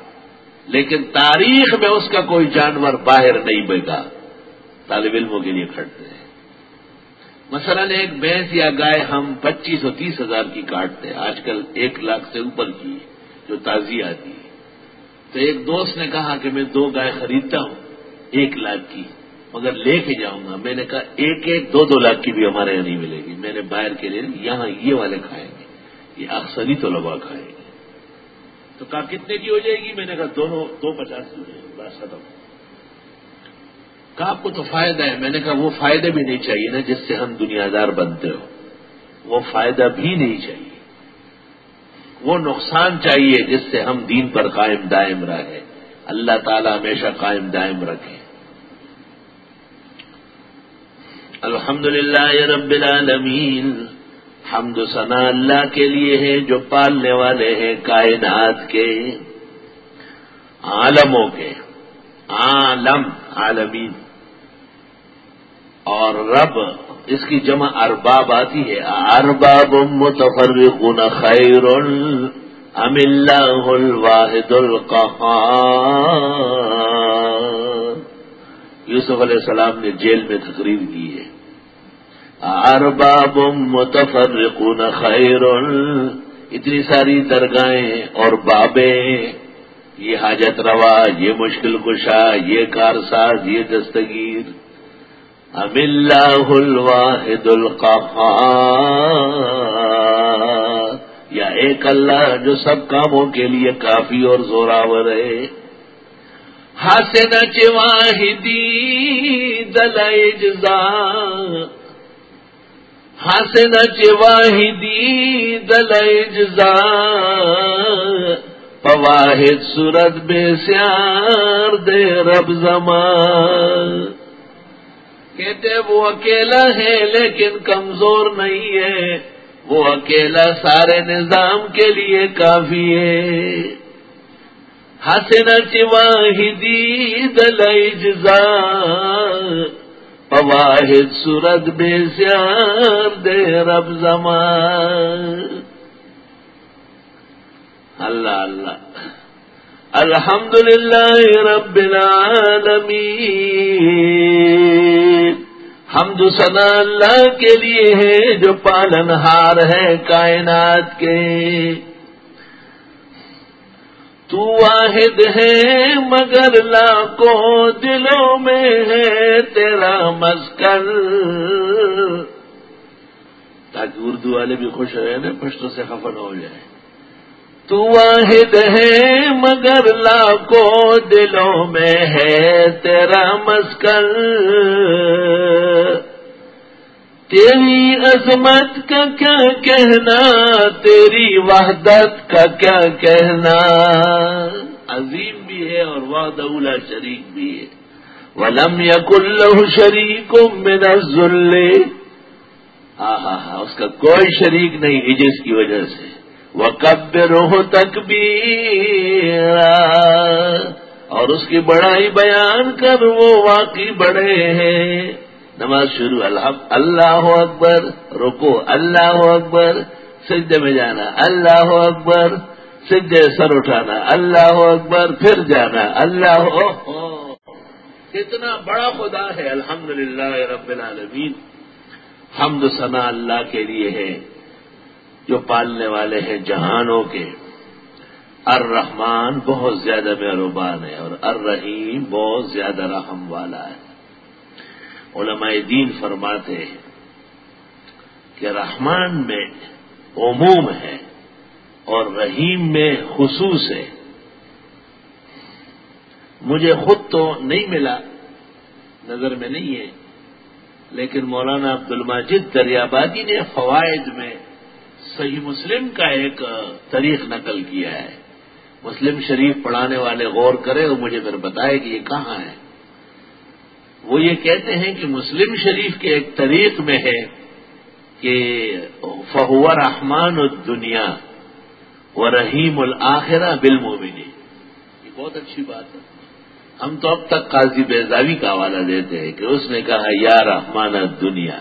لیکن تاریخ میں اس کا کوئی جانور باہر نہیں بگا طالب علموں کے لیے کھڑتے ہیں۔ مثلا ایک بھینس یا گائے ہم پچیس اور تیس ہزار کی کاٹتے ہیں، آج کل ایک لاکھ سے اوپر کی، جو تازی آتی ہے۔ تو ایک دوست نے کہا کہ میں دو گائے خریدتا ہوں، ایک لاکھ کی، مگر لے کے جاؤں گا۔ میں نے کہا، ایک ایک، دو دو لاکھ کی بھی ہمارے یہاں نہیں ملے گی۔ میں نے باہر کے لیے یہاں یہ والے کھائیں گے۔ یہ اکثر ہی تو لبا کھائیں گے۔ تو کہا، کتنے کی ہو جائے گی؟ میں نے کہا، دونوں، دو پچاس کی ہو جائے گی۔ بس ختم۔ کہا، آپ کو تو فائدہ ہے۔ میں نے کہا، وہ فائدے بھی نہیں چاہیے نا، جس سے ہم دنیا دار بنتے ہو وہ فائدہ بھی نہیں چاہیے۔ وہ نقصان چاہیے جس سے ہم دین پر قائم دائم رہے اللہ تعالی ہمیشہ قائم دائم رکھے۔ الحمد للہ رب العالمین، حمد ثنا اللہ کے لیے ہے جو پالنے والے ہیں کائنات کے، عالموں کے، عالم، عالمین۔ اور رب اس کی جمع ارباب آتی ہے۔ ارباب متفرقون خیر ام اللہ الواحد القہار۔ یوسف علیہ السلام نے جیل میں تقریر کی ہے۔ ارباب متفرقون خیر اتنی ساری درگاہیں اور بابے یہ حاجت روا، یہ مشکل کشا، یہ کارساز، یہ دستگیر۔ ام اللہ الواحد القہار یا ایک اللہ جو سب کاموں کے لیے کافی اور زوراور ہے۔ حسن چواہدی دل جزا حسن چواہدی دل جزا پواہد سورت بے سیار دے رب زمان۔ کہتے وہ اکیلا ہے لیکن کمزور نہیں ہے۔ وہ اکیلا سارے نظام کے لیے کافی ہے۔ حسن چواہدی دل جزا پواہد سورت بے سیار دے رب زمان۔ اللہ اللہ۔ الحمد للہ رب العالمین حمد ثنا اللہ کے لیے ہے جو پالن ہار ہے کائنات کے۔ تو واحد ہے مگر لاکھوں دلوں میں ہے تیرا مسکن تاکہ اردو والے بھی خوش رہے نا، پشتوں سے خفن ہو جائے۔ تو واحد ہے مگر لاکھوں دلوں میں ہے تیرا مسکن۔ تیری عظمت کا کیا کہنا، تیری وحدت کا کیا کہنا۔ عظیم بھی ہے اور وعد اولا شریک بھی ہے۔ ولم یق اللہ شریک من الذل۔ ہاں ہاں ہاں اس کا کوئی شریک نہیں ہے جس کی وجہ سے۔ وہ کب روح تک بھی اور اس کی بڑائی بیان کر وہ واقعی بڑے ہیں۔ نماز شروع اللہ اکبر رکو اللہ اکبر، سجدے میں جانا، اللہ اکبر، سجدے سر اٹھانا، اللہ اکبر، پھر جانا، اللہ کتنا بڑا خدا ہے الحمد للہ رب العالمین۔ حمد ثنا اللہ کے لیے ہے۔ جو پالنے والے ہیں جہانوں کے۔ الرحمان بہت زیادہ مہربان ہے اور الرحیم بہت زیادہ رحم والا ہے۔ علماء دین فرماتے ہیں کہ رحمان میں عموم ہے اور رحیم میں خصوص ہے۔ مجھے خود تو نہیں ملا، نظر میں نہیں ہے، لیکن مولانا عبد الماجد دریابادی نے فوائد میں صحیح مسلم کا ایک طریق نقل کیا ہے۔ مسلم شریف پڑھانے والے غور کرے اور مجھے پھر بتائے کہ یہ کہاں ہے۔ وہ یہ کہتے ہیں کہ مسلم شریف کے ایک طریق میں ہے کہ فہو رحمان الدنیا و رحیم الآخرہ بالمومنی یہ بہت اچھی بات ہے۔ ہم تو اب تک قاضی بیزاوی کا حوالہ دیتے ہیں کہ اس نے کہا، یا رحمان دنیا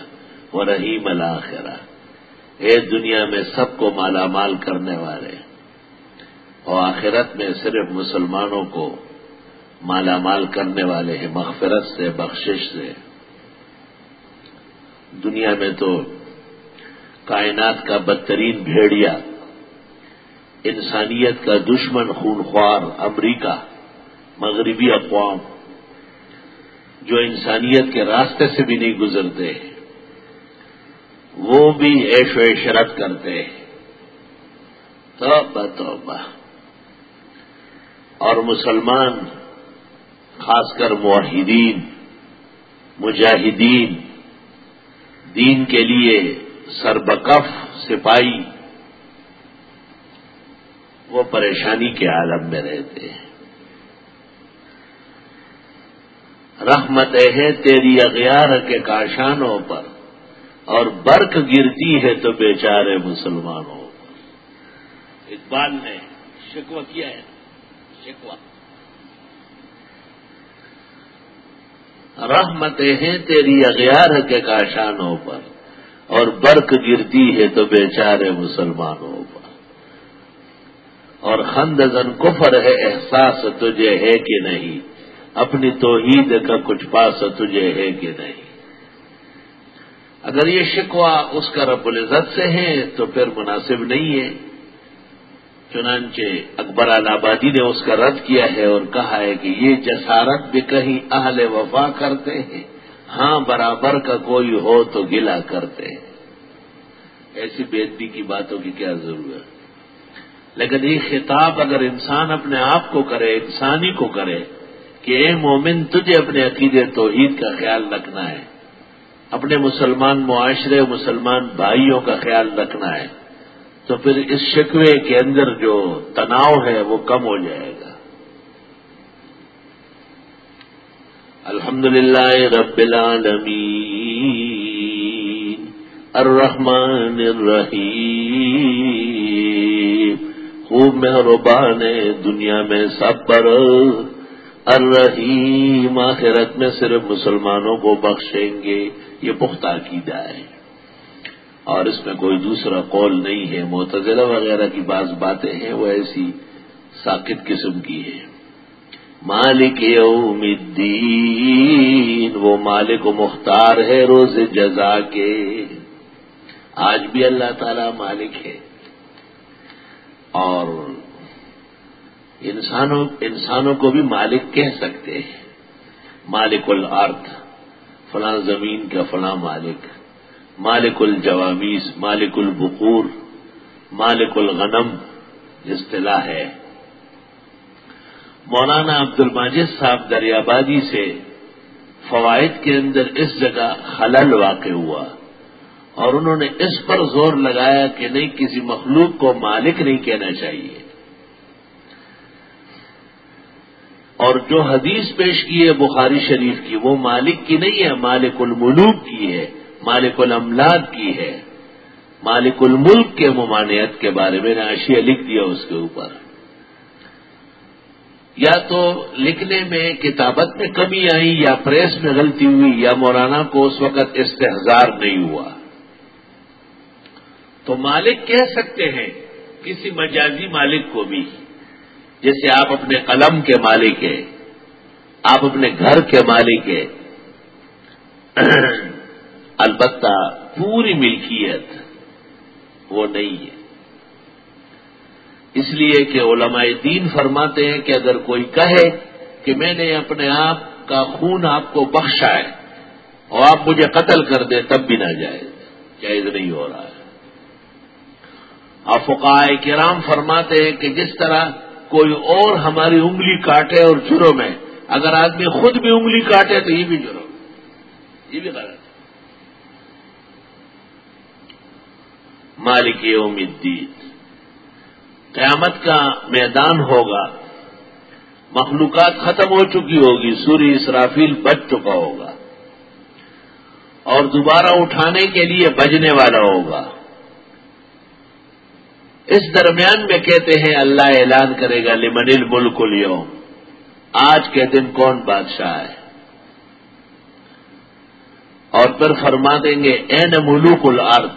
و رحیم الآخرہ اے دنیا میں سب کو مالا مال کرنے والے اور آخرت میں صرف مسلمانوں کو مالا مال کرنے والے ہیں، مغفرت سے، بخشش سے۔ دنیا میں تو کائنات کا بدترین بھیڑیا، انسانیت کا دشمن خونخوار امریکہ، مغربی اقوام، جو انسانیت کے راستے سے بھی نہیں گزرتے۔ ہیں وہ بھی ایش و عشرت کرتے توبہ توبہ۔ اور مسلمان، خاص کر معاہدین مجاہدین، دین کے لیے سربکف سپاہی، وہ پریشانی کے عالم میں رہتے ہیں۔ رحمت ہے تیری اغیار کے کاشانوں پر۔ اور برق گرتی ہے تو بیچارے مسلمانوں۔ پر اقبال نے شکوہ کیا ہے۔ شکوہ۔ رحمت ہیں تیری اغیار کے کاشانوں پر، اور برق گرتی ہے تو بیچارے مسلمانوں پر۔ اور خند زن کفر ہے، احساس تجھے ہے کہ نہیں۔ اپنی توحید کا کچھ پاس تجھے ہے کہ نہیں۔ اگر یہ شکوہ اس کا رب العزت سے ہے تو پھر مناسب نہیں ہے۔ چنانچہ اکبر آبادی نے اس کا رد کیا ہے اور کہا ہے کہ یہ جسارت بھی کہیں اہل وفا کرتے ہیں۔ ہاں برابر کا کوئی ہو تو گلا کرتے ہیں۔ ایسی بےدبی کی باتوں کی کیا ضرورت؟ لیکن یہ خطاب اگر انسان اپنے آپ کو کرے، انسانی کو کرے کہ اے مومن، تجھے اپنے عقیدے توحید کا خیال رکھنا ہے۔ اپنے مسلمان معاشرے، مسلمان بھائیوں کا خیال رکھنا ہے، تو پھر اس شکوے کے اندر جو تناؤ ہے وہ کم ہو جائے گا۔ الحمد للہ رب العالمین، الرحمن الرحیم، خوب مہربان دنیا میں سب پر، الرحیم، آخرت میں صرف مسلمانوں کو بخشیں گے۔ یہ پختہ عقیدہ ہے۔ اور اس میں کوئی دوسرا قول نہیں ہے، معتزلہ وغیرہ کی بعض باتیں ہیں، وہ ایسی ساکت قسم کی ہے مالک یوم الدین، وہ مالک و مختار ہے روز جزا کے۔ آج بھی اللہ تعالی مالک ہے۔ اور انسانوں انسانوں کو بھی مالک کہہ سکتے ہیں۔ مالک الارض۔ فلاں زمین کا فلاں مالک مالک الجوامیز مالک البقور مالک الغنم، اصطلاح ہے۔ مولانا عبد الماجد صاحب دریابادی سے فوائد کے اندر اس جگہ خلل واقع ہوا اور انہوں نے اس پر زور لگایا کہ نہیں، کسی مخلوق کو مالک نہیں کہنا چاہیے۔ اور جو حدیث پیش کی ہے بخاری شریف کی، وہ مالک کی نہیں ہے، مالک الملوک کی ہے، مالک الاملاک کی ہے۔ مالک الملک کے ممانعت کے بارے میں نے لکھ دیا اس کے اوپر۔ یا تو لکھنے میں کتابت میں کمی آئی، یا پریس میں غلطی ہوئی، یا مولانا کو اس وقت استحزار نہیں ہوا۔ تو مالک کہہ سکتے ہیں، کسی مجازی مالک کو بھی۔ جیسے آپ اپنے قلم کے مالک ہیں، آپ اپنے گھر کے مالک ہیں۔ البتہ پوری ملکیت وہ نہیں ہے۔ اس لیے کہ علماء دین فرماتے ہیں کہ اگر کوئی کہے کہ میں نے اپنے آپ کا خون آپ کو بخشا ہے اور آپ مجھے قتل کر دیں، تب بھی نہ جائز جائز نہیں ہو رہا ہے۔ افقائے کرام فرماتے ہیں کہ جس طرح کوئی اور ہماری انگلی کاٹے اور جرم ہے۔ اگر آدمی خود بھی انگلی کاٹے تو یہ بھی جرم یہ بھی غلط ہے۔ مالک یوم الدین۔ قیامت کا میدان ہوگا۔ مخلوقات ختم ہو چکی ہوگی۔ سوری اسرافیل بچ چکا ہوگا۔ اور دوبارہ اٹھانے کے لیے بجنے والا ہوگا۔ اس درمیان میں کہتے ہیں اللہ اعلان کرے گا، لمن الملک اليوم۔ آج کے دن کون بادشاہ ہے؟ اور پھر فرما دیں گے این ملوک الارض،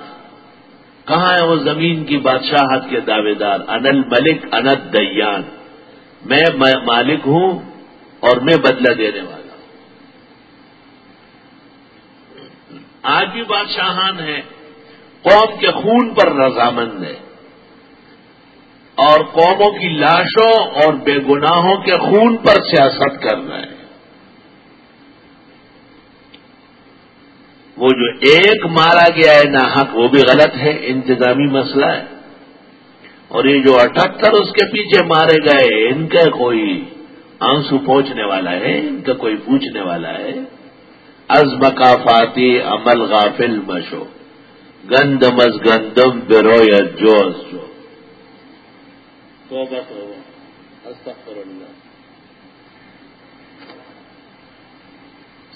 کہاں ہے وہ زمین کی بادشاہت کے دعوے دار؟ انل ملک انت دیان میں مالک ہوں اور میں بدلہ دینے والا ہوں۔ آج بھی بادشاہان ہے قوم کے خون پر رضامند ہے اور قوموں کی لاشوں اور بے گناہوں کے خون پر سیاست کر رہے ہیں۔ وہ جو ایک مارا گیا ہے ناحق وہ بھی غلط ہے، انتظامی مسئلہ ہے۔ اور یہ جو اٹھہتر اس کے پیچھے مارے گئے، ان کا کوئی آنسو پہنچنے والا ہے، ان کا کوئی پوچھنے والا ہے۔ از مقافاتی عمل غافل مشو گند مز گندم برو یا جوز جو۔ اللہ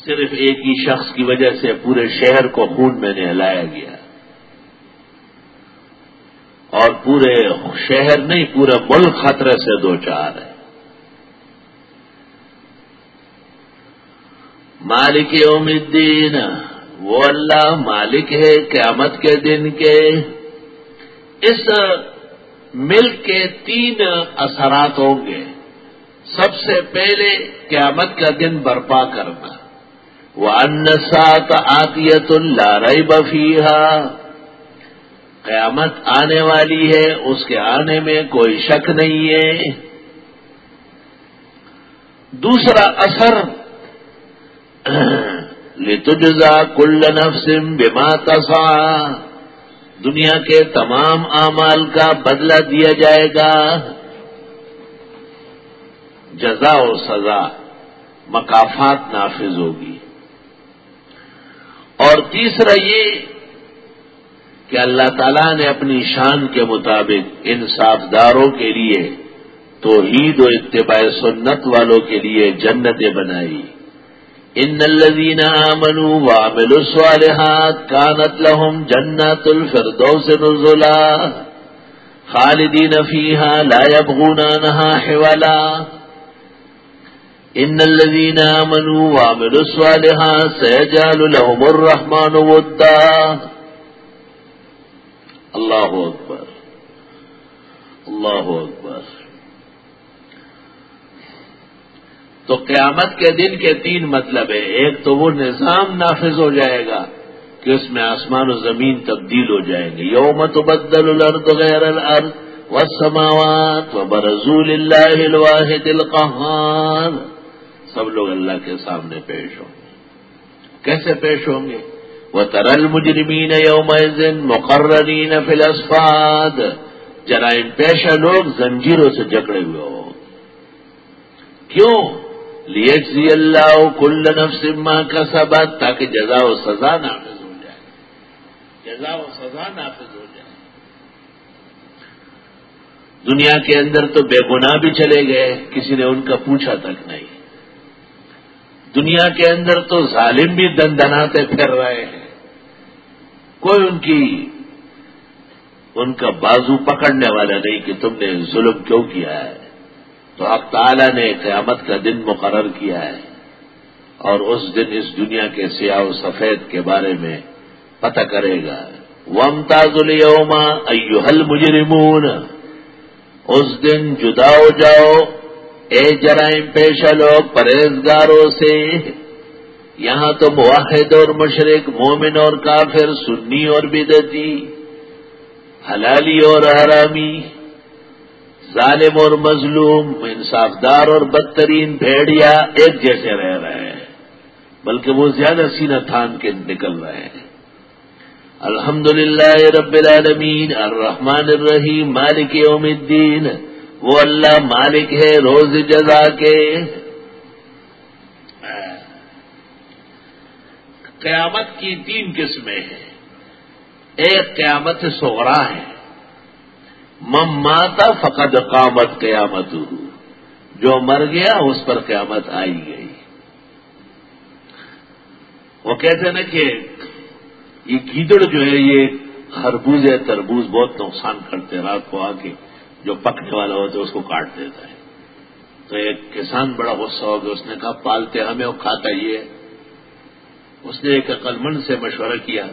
صرف ایک ہی شخص کی وجہ سے پورے شہر کو خون میں نے ہلایا گیا۔ اور پورے شہر نہیں، پورے ملک خطرے سے دو چار ہے مالک یوم الدین، وہ اللہ مالک ہے قیامت کے دن کے۔ اس ملک کے تین اثرات ہوں گے۔ سب سے پہلے قیامت کا دن برپا کرنا۔ وہ ان سات آتیت اللہ رئی بفیہ قیامت آنے والی ہے، اس کے آنے میں کوئی شک نہیں ہے۔ دوسرا اثر لتجزا کل نفسم بما تسا دنیا کے تمام اعمال کا بدلہ دیا جائے گا۔ جزا و سزا مقافات نافذ ہوگی۔ اور تیسرا یہ کہ اللہ تعالیٰ نے اپنی شان کے مطابق انصافداروں کے لیے توحید و اتباع سنت والوں کے لیے جنتیں بنائی۔ ان الذين امنوا وعملوا الصالحات كانت لهم جنات الفردوس نزلا خالدين فيها لا يبغون عنها حولا. ان الذين امنوا وعملوا الصالحات سيجعل لهم الرحمن ودا. اللہ اکبر اللہ اکبر تو قیامت کے دن کے تین مطلب ہے ایک تو وہ نظام نافذ ہو جائے گا کہ اس میں آسمان و زمین تبدیل ہو جائیں گے۔ یوم تبدل الارض غیر الارض والسماوات وبرزول اللہ الواحد القہار۔ سب لوگ اللہ کے سامنے پیش ہوں گے۔ کیسے پیش ہوں گے؟ وہ ترل مجرمین یوم مقررین فلسفاد جرائم پیشہ لوگ زنجیروں سے جکڑے ہوئے ہو کیوں؟ لیجزی اللہ کل نفس ما کا سبق تاکہ جزا و سزا نافذ ہو جائے۔ جزا و سزا نافذ ہو جائے۔ دنیا کے اندر تو بے گناہ بھی چلے گئے، کسی نے ان کا پوچھا تک نہیں۔ دنیا کے اندر تو ظالم بھی دن دناتے پھر رہے ہیں۔ کوئی ان کی، ان کا بازو پکڑنے والا نہیں کہ تم نے ظلم کیوں کیا ہے؟ تو اب تعالیٰ نے قیامت کا دن مقرر کیا ہے اور اس دن اس دنیا کے سیاہ و سفید کے بارے میں پتہ کرے گا۔ ومتاز الوما ایوہل مجرمون اس دن جدا ہو جاؤ، اے جرائم پیشہ لوگ، پرہیزگاروں سے۔ یہاں تو موحد اور مشرق مومن اور کافر، سنی اور بدتی حلالی اور حرامی۔ ظالم اور مظلوم انصاف دار اور بدترین بھیڑیا ایک جیسے رہ رہے ہیں، بلکہ وہ زیادہ سینہ تھان کے نکل رہے ہیں۔ الحمد للہ رب العالمین، الرحمن الرحیم، مالک یوم الدین، وہ اللہ مالک ہے روز جزا کے۔ قیامت کی تین قسمیں ہیں۔ ایک قیامت سغرا ہے۔ مم ماتا فقد قامت قیامت جو مر گیا اس پر قیامت آئی گئی۔ وہ کہتے ہیں نا کہ یہ گیدڑ جو ہے، یہ خربوز ہے تربوز بہت نقصان کرتے رات کو آ کے جو پکنے والا ہوتا ہے، اس کو کاٹ دیتا ہے۔ تو ایک کسان بڑا غصہ ہو گیا۔ اس نے کہا، پالتے ہمیں، وہ کھاتا یہ اس نے ایک عقل مند سے مشورہ کیا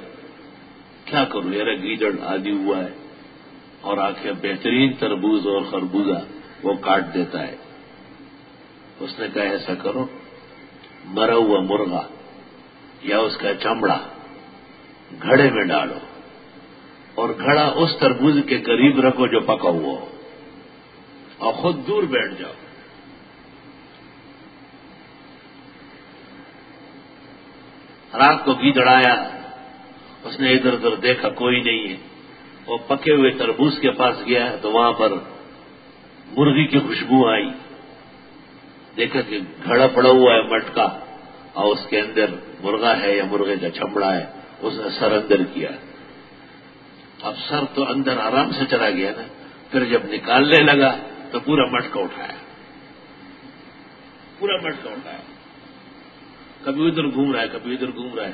کیا کروں؟ یار، گیدڑ آدھی ہوا ہے۔ اور آ کے بہترین تربوز اور خربوزہ وہ کاٹ دیتا ہے۔ اس نے کہا، ایسا کرو، مرا ہوا مرغا یا اس کا چمڑا گھڑے میں ڈالو اور گھڑا اس تربوز کے قریب رکھو جو پکا ہوا ہو اور خود دور بیٹھ جاؤ۔ رات کو گھی دڑایا اس نے ادھر ادھر دیکھا، کوئی نہیں ہے۔ وہ پکے ہوئے تربوز کے پاس گیا تو وہاں پر مرغی کی خوشبو آئی۔ دیکھا کہ گھڑا پڑا ہوا ہے مٹکا اور اس کے اندر مرغا ہے یا مرغے کا چھپڑا ہے، اس نے سر اندر کیا۔ اب سر تو اندر آرام سے چلا گیا نا، پھر جب نکالنے لگا تو پورا مٹکا اٹھایا۔ پورا مٹکا اٹھایا۔ کبھی ادھر گھوم رہا ہے، کبھی ادھر گھوم رہا ہے۔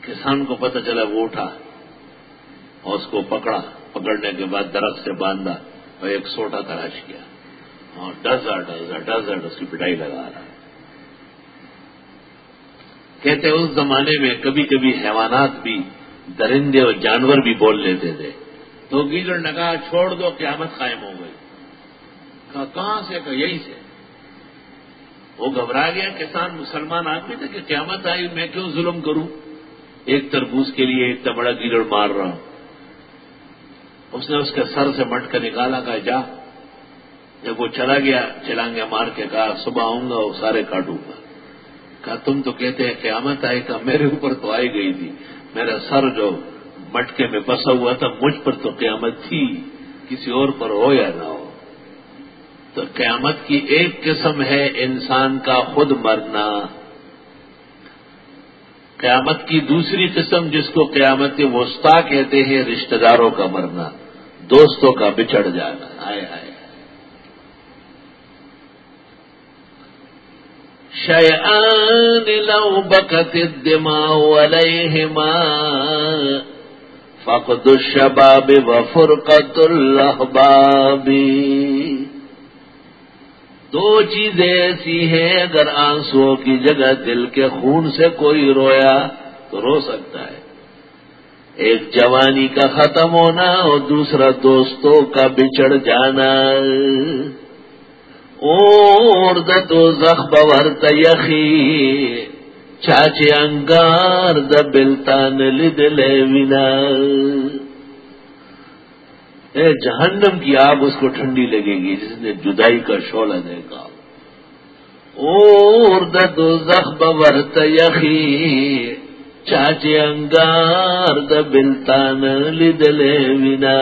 کسان کو پتہ چلا وہ اٹھا۔ اور اس کو پکڑا، پکڑنے کے بعد درخت سے باندھا اور ایک سوٹا تلاش کیا۔ اور ڈزا ڈزا ڈزا اس کی پٹائی لگا رہا۔ کہتے اس زمانے میں کبھی کبھی حیوانات بھی درندے اور جانور بھی بول لیتے تھے۔ تو گیزر نے کہا، چھوڑ دو، قیامت قائم ہو گئی۔ کہا، کہاں سے؟ کہا یہی سے۔ وہ گھبرا گیا، کسان مسلمان آدمی تھے کہ قیامت آئی، میں کیوں ظلم کروں؟ ایک تربوز کے لیے ایک بڑا گیڑ مار رہا ہوں۔ اس نے اس کے سر سے مٹ کر نکالا، کہا، جا. جب وہ چلا گیا، چلانگے مار کے کہا، صبح آؤں گا وہ سارے کاٹوں گا. کہا، تم تو کہتے ہیں قیامت آئے کہا میرے اوپر تو آئی گئی تھی، میرا سر جو مٹکے میں بسا ہوا تھا، مجھ پر تو قیامت تھی، کسی اور پر ہو یا نہ ہو. تو قیامت کی ایک قسم ہے انسان کا خود مرنا۔ قیامت کی دوسری قسم جس کو قیامت وسطی کہتے ہیں، رشتہ داروں کا مرنا۔ دوستوں کا بچڑ جانا۔ آئے آئے۔ شیان لو بکت الدماء علیہما فقد الشباب وفرقت الاحباب۔ دو چیزیں ایسی ہیں، اگر آنسو کی جگہ دل کے خون سے کوئی رویا تو رو سکتا ہے۔ ایک جوانی کا ختم ہونا اور دوسرا دوستوں کا بچڑ جانا۔ اور دو زخ بور تیخی چاچے انگار د بلتان لد لے ونا اے جہنم کی آگ اس کو ٹھنڈی لگے گی جس نے جدائی کا شعلہ دیکھا۔ اور دو زخ بور تیخی چاچے انگار د بلتان لد لے ونا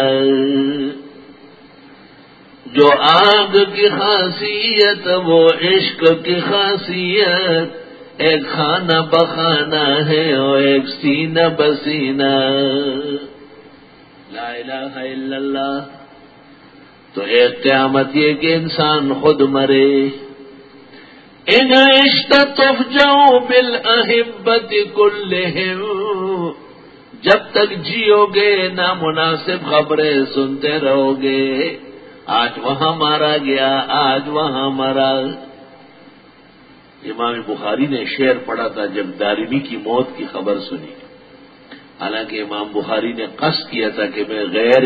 جو آگ کی خاصیت، وہ عشق کی خاصیت. ایک کھانا بخانا ہے اور ایک سینہ بسینہ. لا الہ الا اللہ. تو ایک قیامت یہ کہ انسان خود مرے. ان عشق جاؤ بل احبت کل جب تک جیو گے نامناسب خبریں سنتے رہو گے آج وہاں مارا گیا، آج وہاں مارا۔ امام بخاری نے شعر پڑھا تھا جب دارمی کی موت کی خبر سنی۔ حالانکہ امام بخاری نے قصد کیا تھا کہ میں غیر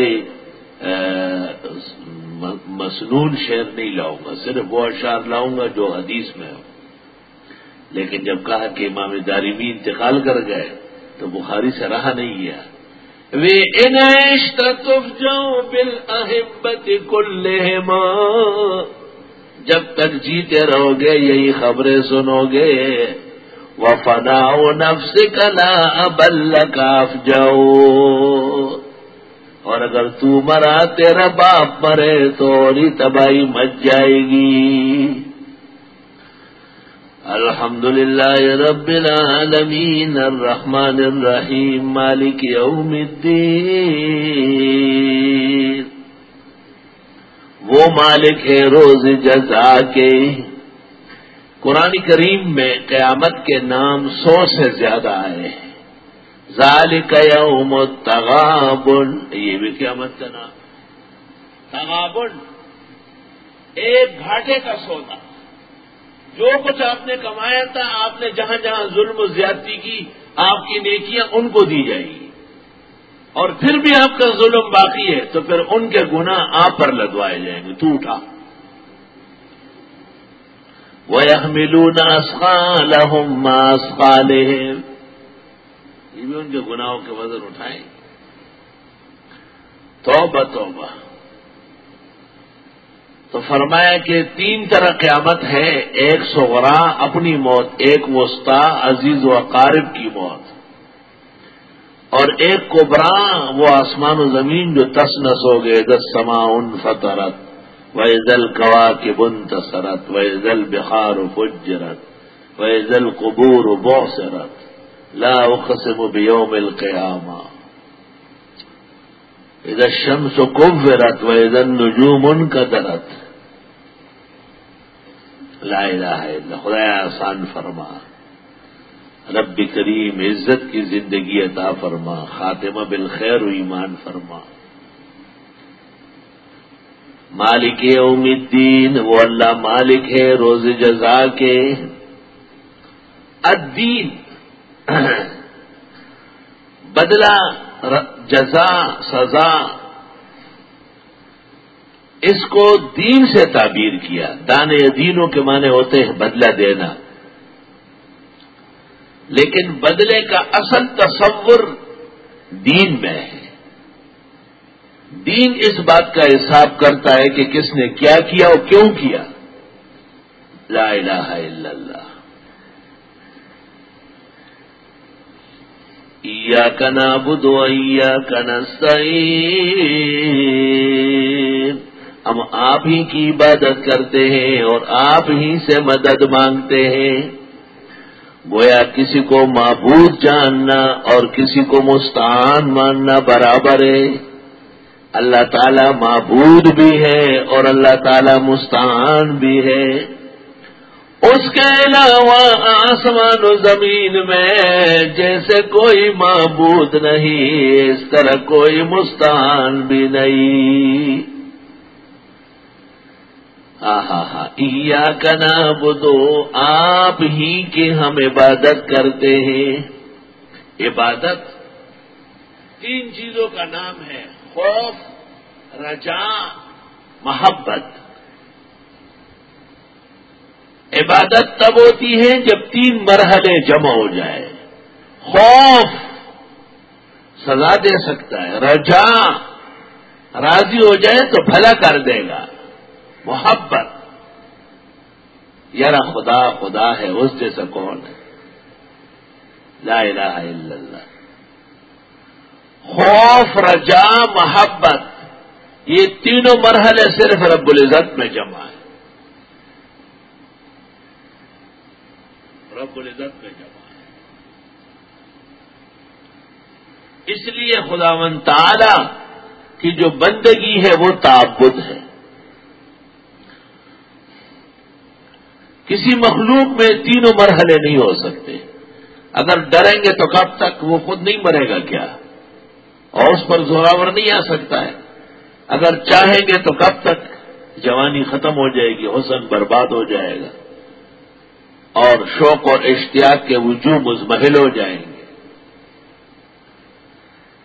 مصنون شعر نہیں لاؤں گا، صرف وہ اشعار لاؤں گا جو حدیث میں ہو لیکن جب کہا کہ امام دارمی انتقال کر گئے، تو بخاری سے رہا نہیں گیا۔ وے انشت تف جاؤ بل احبت کل جب تک جیتے رہو گے، یہی خبریں سنو گے۔ وہ فنا نفس کلا ابل کاف جاؤ اور اگر تو مرا تیرا باپ مرے تو تباہی مچ جائے گی۔ الحمد للہ رب العالمین الرحمن الرحیم مالک یوم الدین۔ وہ مالک ہے روز جزا کے۔ قرآن کریم میں قیامت کے نام سو سے زیادہ آئے ہیں۔ ذالک یوم التغابن. یہ بھی قیامت کا نام. تغابن. ایک گھاٹے کا سودا. جو کچھ آپ نے کمایا تھا، آپ نے جہاں جہاں ظلم و زیادتی کی، آپ کی نیکیاں ان کو دی جائیں گی. اور پھر بھی آپ کا ظلم باقی ہے، تو پھر ان کے گناہ آپ پر لدوائے جائیں گے. تو اٹھا. وہ ملون اسخال یہ بھی ان کے گناہوں کے وزن اٹھائیں۔ توبہ توبہ۔ تو فرمایا کہ تین طرح قیامت ہے، ایک سغرا اپنی موت، ایک وسطی، عزیز و اقارب کی موت۔ اور ایک کوبرا وہ آسمان و زمین جو تس نس ہو گئے دس سما ان فترت و دل کوا کے بن تسرت و دل بخار و فجرت و دل قبور و بوسرت لا اقسم بیوم القیامہ. ادھر شمس و و ادھر نجوم ان کا لا الہ الا خدا آسان فرما. رب کریم عزت کی زندگی عطا فرما. خاتمہ بالخیر و ایمان فرما. مالک یوم الدین. وہ اللہ مالک ہے روز جزا کے. الدین. بدلا جزا، سزا، اس کو دین سے تعبیر کیا۔ دانے دینوں کے معنی ہوتے ہیں بدلہ دینا۔ لیکن بدلے کا اصل تصور دین میں ہے۔ دین اس بات کا حساب کرتا ہے کہ کس نے کیا کیا اور کیوں کیا۔ لا الہ الا اللہ۔ کنا بدو کنا ہم آپ ہی کی عبادت کرتے ہیں اور آپ ہی سے مدد مانگتے ہیں۔ گویا کسی کو معبود جاننا اور کسی کو مستعان ماننا برابر ہے۔ اللہ تعالی معبود بھی ہے اور اللہ تعالی مستعان بھی ہے۔ اس کے علاوہ آسمان و زمین میں جیسے کوئی معبود نہیں، اس طرح کوئی مستعان بھی نہیں۔ ہاں ہاں کنا بدو آپ ہی کے ہم عبادت کرتے ہیں۔ عبادت تین چیزوں کا نام ہے، خوف رجا محبت۔ عبادت تب ہوتی ہے جب تین مرحلے جمع ہو جائے۔ خوف سزا دے سکتا ہے، رجا راضی ہو جائے تو بھلا کر دے گا۔ محبت یار خدا خدا ہے، اس جیسا کون ہے؟ لا الہ الا اللہ۔ خوف، رجا، محبت، یہ تینوں مرحلے صرف رب العزت میں جمع ہے رب العزت میں جمع ہے۔ اس لیے خدا من تعالی کی جو بندگی ہے وہ تعبد ہے۔ کسی مخلوق میں تینوں مرحلے نہیں ہو سکتے۔ اگر ڈریں گے تو کب تک وہ خود نہیں مرے گا کیا؟ اور اس پر زوراور نہیں آ سکتا ہے۔ اگر چاہیں گے تو کب تک جوانی ختم ہو جائے گی، حسن برباد ہو جائے گا۔ اور شوق اور اشتیاق کے وجوہ مزمحل ہو جائیں گے۔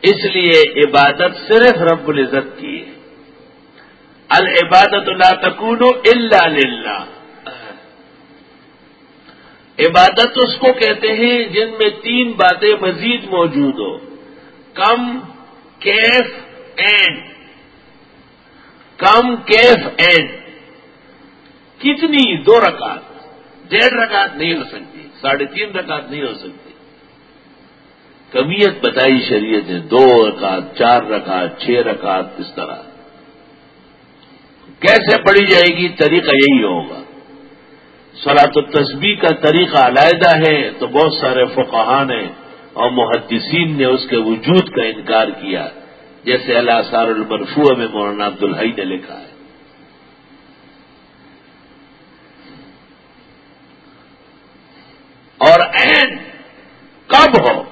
اس لیے عبادت صرف رب العزت کی ہے۔ العبادت لا تکون الا للہ۔ عبادت اس کو کہتے ہیں جن میں تین باتیں مزید موجود ہو کم، کیف اینڈ کم، کیف اینڈ کتنی؟ دو رکعت۔ ڈیڑھ رکعت نہیں ہو سکتی، ساڑھے تین رکعت نہیں ہو سکتی۔ کمیت بتائی شریعت نے، دو رکعت، چار رکعت، چھ رکعت، اس طرح۔ کیسے پڑھی جائے گی؟ طریقہ یہی ہوگا۔ سلاط التسبیح کا طریقہ علیحدہ ہے، تو بہت سارے فقہ نے اور محدثین نے اس کے وجود کا انکار کیا، جیسے اللہ سار المرفوع میں مولانا عبدالحی نے لکھا ہے۔ اور این کب ہو؟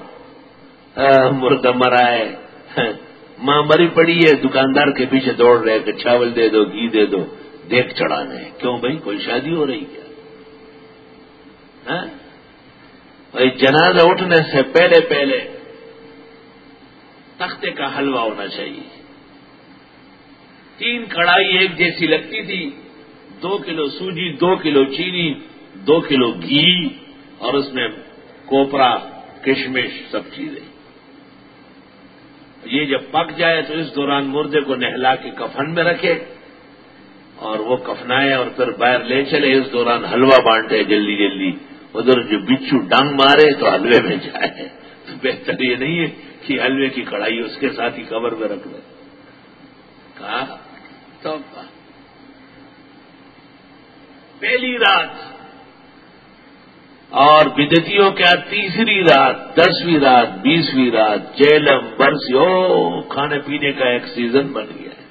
مرد مرائے ماں مری پڑی ہے، دکاندار کے پیچھے دوڑ رہے کہ چاول دے دو، گھی دے دو، دیکھ چڑھانے کیوں بھائی؟ کوئی شادی ہو رہی کیا؟ بھائی، جنازہ اٹھنے سے پہلے پہلے تختے کا حلوہ ہونا چاہیے۔ تین کڑھائی ایک جیسی لگتی تھی۔ دو کلو سوجی، دو کلو چینی، دو کلو گھی۔ اور اس میں کوپرا، کشمش، سب چیزیں۔ یہ جب پک جائے تو اس دوران مردے کو نہلا کے کفن میں رکھے اور وہ کفنائے اور پھر باہر لے چلے۔ اس دوران حلوہ بانٹے، جلدی جلدی۔ ادھر جو بچو ڈانگ مارے تو حلوے میں جائے۔ تو بہتر یہ نہیں ہے کہ حلوے کی کڑھائی اس کے ساتھ ہی کور میں رکھ لے کہا تو پہلی رات اور بدتیوں کیا تیسری رات، دسویں رات، بیسویں رات، جیلم برسی او کھانے پینے کا ایک سیزن بن گیا ہے۔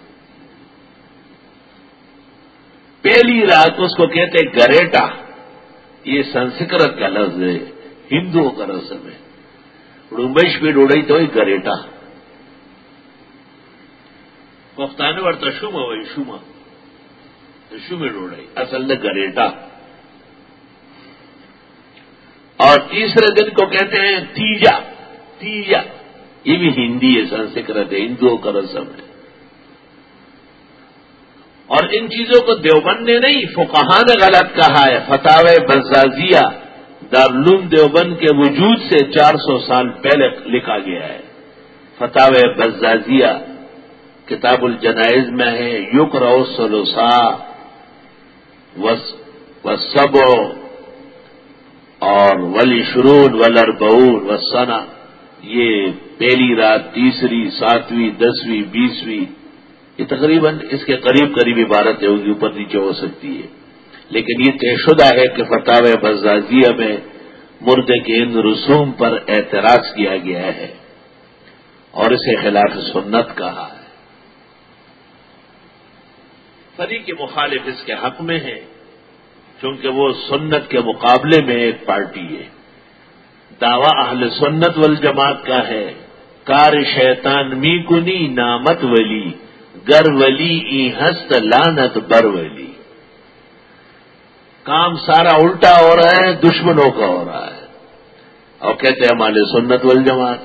پہلی رات اس کو کہتے گریٹا۔ یہ سنسکرت کا لفظ ہے، ہندوؤں کا رسم ہے۔ رومبش بھی ڈوڑی تو گریٹا۔ پختانے ورتا شما وہی شما شومے ڈوڑائی، اصل میں گریٹا۔ اور تیسرے دن کو کہتے ہیں تیجا تیجا۔ یہ بھی ہندی ہے، سنسکرت ہے ہندوؤں کا رسم ہے۔ اور ان چیزوں کو دیوبند نے نہیں فکہ نے غلط کہا ہے۔ فتح بزازیہ دارالعلوم دیوبند کے وجود سے چار سو سال پہلے لکھا گیا ہے۔ فتح بزازیہ کتاب الجنائز میں ہے یوک رو سلوسا و سب اور ولی شرون ولر بور و سنا یہ پہلی رات، تیسری، ساتویں، دسویں، بیسویں، یہ تقریباً اس کے قریب قریب عبارتیں ہوگی اوپر نیچے ہو سکتی ہے لیکن یہ طے شدہ ہے کہ فتح بزازیہ میں مردے کے ان رسوم پر اعتراض کیا گیا ہے اور اسے خلاف سنت کہا ہے۔ فری کے مخالف اس کے حق میں ہیں۔ کیونکہ وہ سنت کے مقابلے میں ایک پارٹی ہے۔ دعوی اہل سنت والجماعت کا ہے۔ کار شیطان می کنی نامت ولی، گر ولی ای ہست لانت بر ولی۔ کام سارا الٹا ہو رہا ہے، دشمنوں کا ہو رہا ہے۔ اور کہتے ہیں ہمارے سنت والجماعت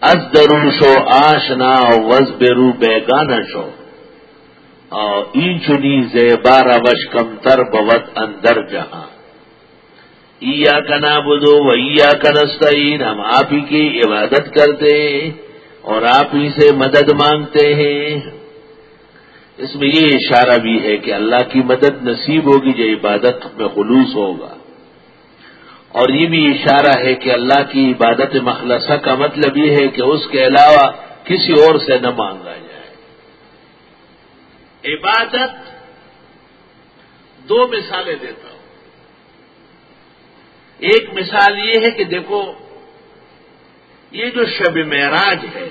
از درو شو آشنا وز بیرو بے گانا شو۔ ای چنی زے بارہ وش کم تر بوت اندر جہاں۔ ایا کنا بدو ویا کنستین ہم آپ ہی کی عبادت کرتے ہیں اور آپ ہی سے مدد مانگتے ہیں۔ اس میں یہ اشارہ بھی ہے کہ اللہ کی مدد نصیب ہوگی جو عبادت میں خلوص ہوگا۔ اور یہ بھی اشارہ ہے کہ اللہ کی عبادت مخلصہ کا مطلب یہ ہے کہ اس کے علاوہ کسی اور سے نہ مانگا جائے۔ عبادت دو مثالیں دیتا ہوں۔ ایک مثال یہ ہے کہ دیکھو، یہ جو شب معراج ہے،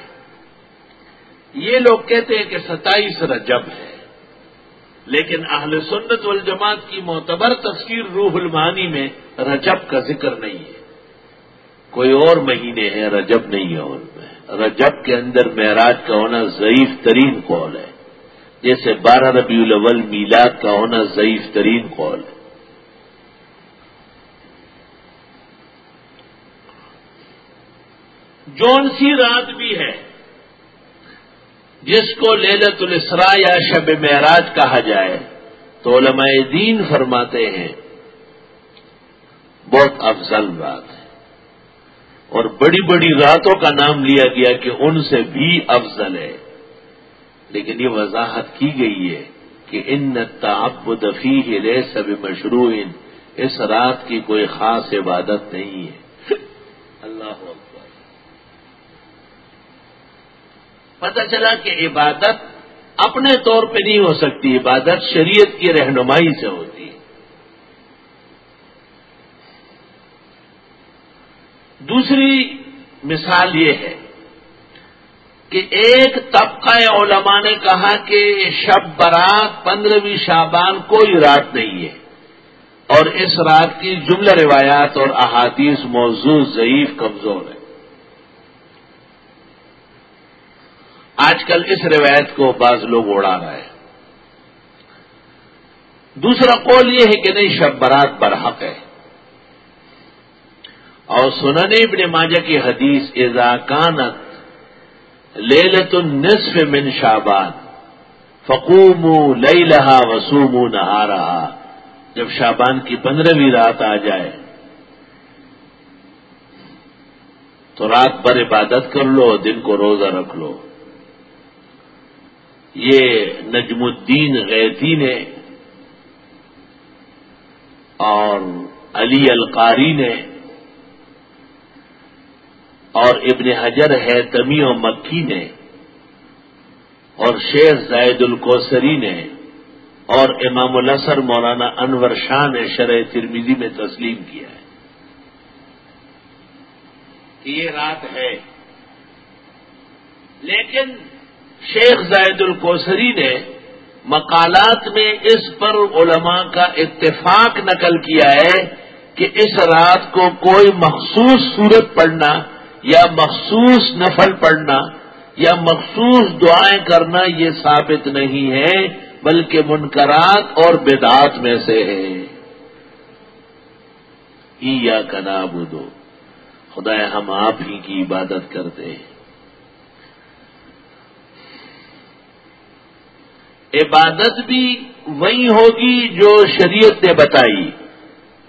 یہ لوگ کہتے ہیں کہ ستائیس رجب ہے، لیکن اہل سنت والجماعت کی معتبر تفسیر روح المانی میں رجب کا ذکر نہیں ہے۔ کوئی اور مہینے ہیں، رجب نہیں ہے ان میں۔ رجب کے اندر معراج کا ہونا ضعیف ترین قول ہے۔ جیسے بارہ ربیع الاول میلاد کا ہونا ضعیف ترین قول ہے۔ جون سی رات بھی ہے، جس کو للت الاسرا یا شب معراج کہا جائے، تو علماء دین فرماتے ہیں، بہت افضل بات ہے۔ اور بڑی بڑی راتوں کا نام لیا گیا کہ ان سے بھی افضل ہے۔ لیکن یہ وضاحت کی گئی ہے کہ ان تعب دفی لے سب مشروع اس رات کی کوئی خاص عبادت نہیں ہے۔ اللہ اکبر۔ پتہ چلا کہ عبادت اپنے طور پہ نہیں ہو سکتی، عبادت شریعت کی رہنمائی سے ہوتی ہے۔ دوسری مثال یہ ہے کہ ایک طبقہ علماء نے کہا کہ شب برات پندرہویں شابان کوئی رات نہیں ہے۔ اور اس رات کی جملہ روایات اور احادیث موضوع ضعیف کمزور ہے آج کل اس روایت کو بعض لوگ اڑا رہے ہیں۔ دوسرا قول یہ ہے کہ نہیں، شب برات برحق ہے۔ اور سنن ابن ماجہ کی حدیث کانت لیلت النصف من شابان فقوم لئی لہا وسوم نہا رہا جب شابان کی پندرہویں رات آ جائے، تو رات بھر عبادت کر لو، دن کو روزہ رکھ لو۔ یہ نجم الدین غیتی نے اور علی القاری نے اور ابن حجر ہے تمی و مکی نے اور شیخ زائد الکوسری نے اور امام الاسر مولانا انور شاہ نے شرح ترمیزی میں تسلیم کیا ہے کہ یہ رات ہے۔ لیکن شیخ زائد الکوسری نے مقالات میں اس پر علماء کا اتفاق نقل کیا ہے کہ اس رات کو کوئی مخصوص صورت پڑھنا یا مخصوص نفل پڑھنا یا مخصوص دعائیں کرنا یہ ثابت نہیں ہے، بلکہ منکرات اور بدعات میں سے ہے۔ یا کنا بدو خدا ہم آپ ہی کی عبادت کرتے ہیں۔ عبادت بھی وہی ہوگی جو شریعت نے بتائی۔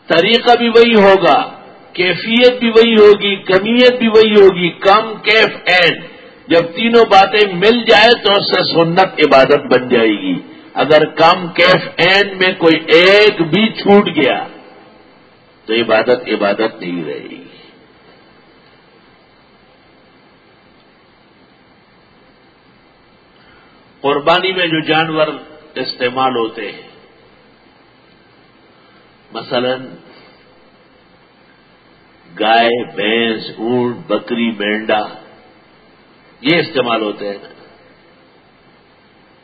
طریقہ بھی وہی ہوگا۔ کیفیت بھی وہی ہوگی، کمیت بھی وہی ہوگی، کم کیف اینڈ جب تینوں باتیں مل جائے تو اس سے سنت عبادت بن جائے گی۔ اگر کم کیف اینڈ میں کوئی ایک بھی چھوٹ گیا، تو عبادت عبادت نہیں رہے گی۔ قربانی میں جو جانور استعمال ہوتے ہیں، مثلاً گائے، بھینس، اونٹ، بکری مینڈا یہ استعمال ہوتے ہیں۔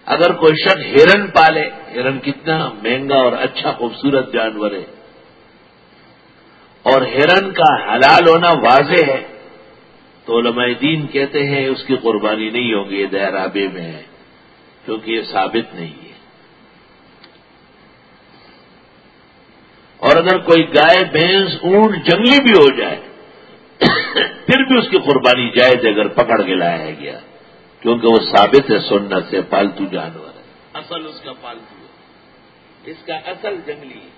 اگر کوئی شخص ہرن پالے، ہرن کتنا مہنگا اور اچھا خوبصورت جانور ہے۔ اور ہرن کا حلال ہونا واضح ہے، تو علماء دین کہتے ہیں اس کی قربانی نہیں ہوگی، یہ دہرابے میں ہے، کیونکہ یہ ثابت نہیں ہے۔ اور اگر کوئی گائے بھینس اونٹ جنگلی بھی ہو جائے پھر بھی اس کی قربانی جائز اگر پکڑ کے لایا گیا کیونکہ وہ ثابت ہے سنت سے پالتو جانور ہے۔ اصل اس کا پالتو ہے۔ اس کا اصل جنگلی ہے۔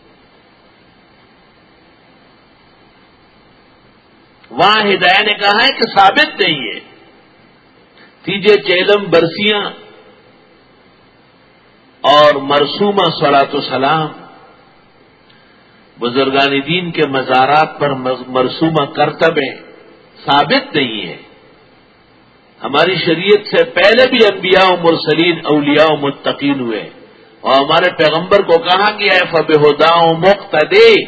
وہاں ہدایہ نے کہا ہے کہ ثابت نہیں ہے۔ تیجے چیلم برسیاں اور مرسومہ سلاط و سلام بزرگان دین کے مزارات پر مرسومہ کرتبیں ثابت نہیں ہے ہماری شریعت سے پہلے بھی انبیاء و مرسلین، اولیاء و متقین ہوئے اور ہمارے پیغمبر کو کہا گیا ہے فب ہدا مقتدے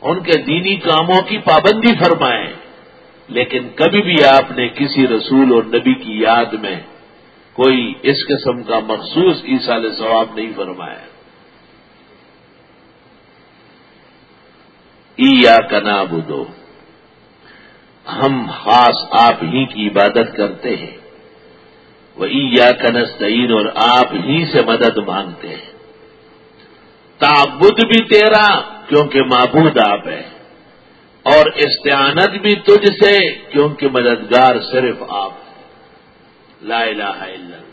ان کے دینی کاموں کی پابندی فرمائیں۔ لیکن کبھی بھی آپ نے کسی رسول اور نبی کی یاد میں کوئی اس قسم کا مخصوص عیسال ثواب نہیں فرمایا۔ یا کنا بدو ہم خاص آپ ہی کی عبادت کرتے ہیں۔ وہ یا کنستین اور آپ ہی سے مدد مانگتے ہیں۔ تعبد بھی تیرا کیونکہ معبود آپ ہے اور استعانت بھی تجھ سے کیونکہ مددگار صرف آپ ہے لا الہ الا اللہ۔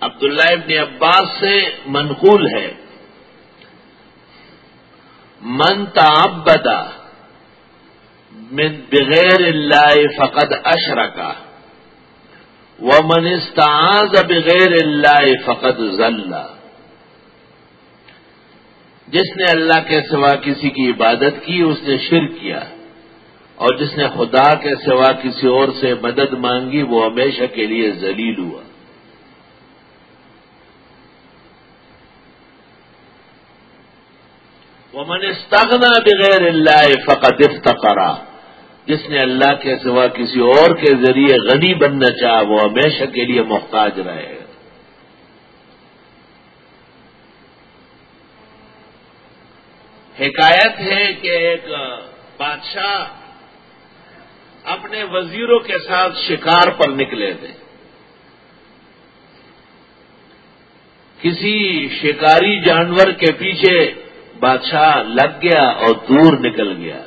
عبداللہ ابن عباس سے منقول ہے۔ من تعبدا من بغیر اللہ فقد اشرکا و من استعاذ بغیر اللہ فقد ذلہ جس نے اللہ کے سوا کسی کی عبادت کی، اس نے شرک کیا۔ اور جس نے خدا کے سوا کسی اور سے مدد مانگی، وہ ہمیشہ کے لیے ذلیل ہوا۔ وہ استغنا بغیر اللہ فقط افتقرا جس نے اللہ کے سوا کسی اور کے ذریعے غنی بننا چاہا، وہ ہمیشہ کے لیے محتاج رہے گا۔ حکایت ہے کہ ایک بادشاہ اپنے وزیروں کے ساتھ شکار پر نکلے تھے۔ کسی شکاری جانور کے پیچھے بادشاہ لگ گیا اور دور نکل گیا۔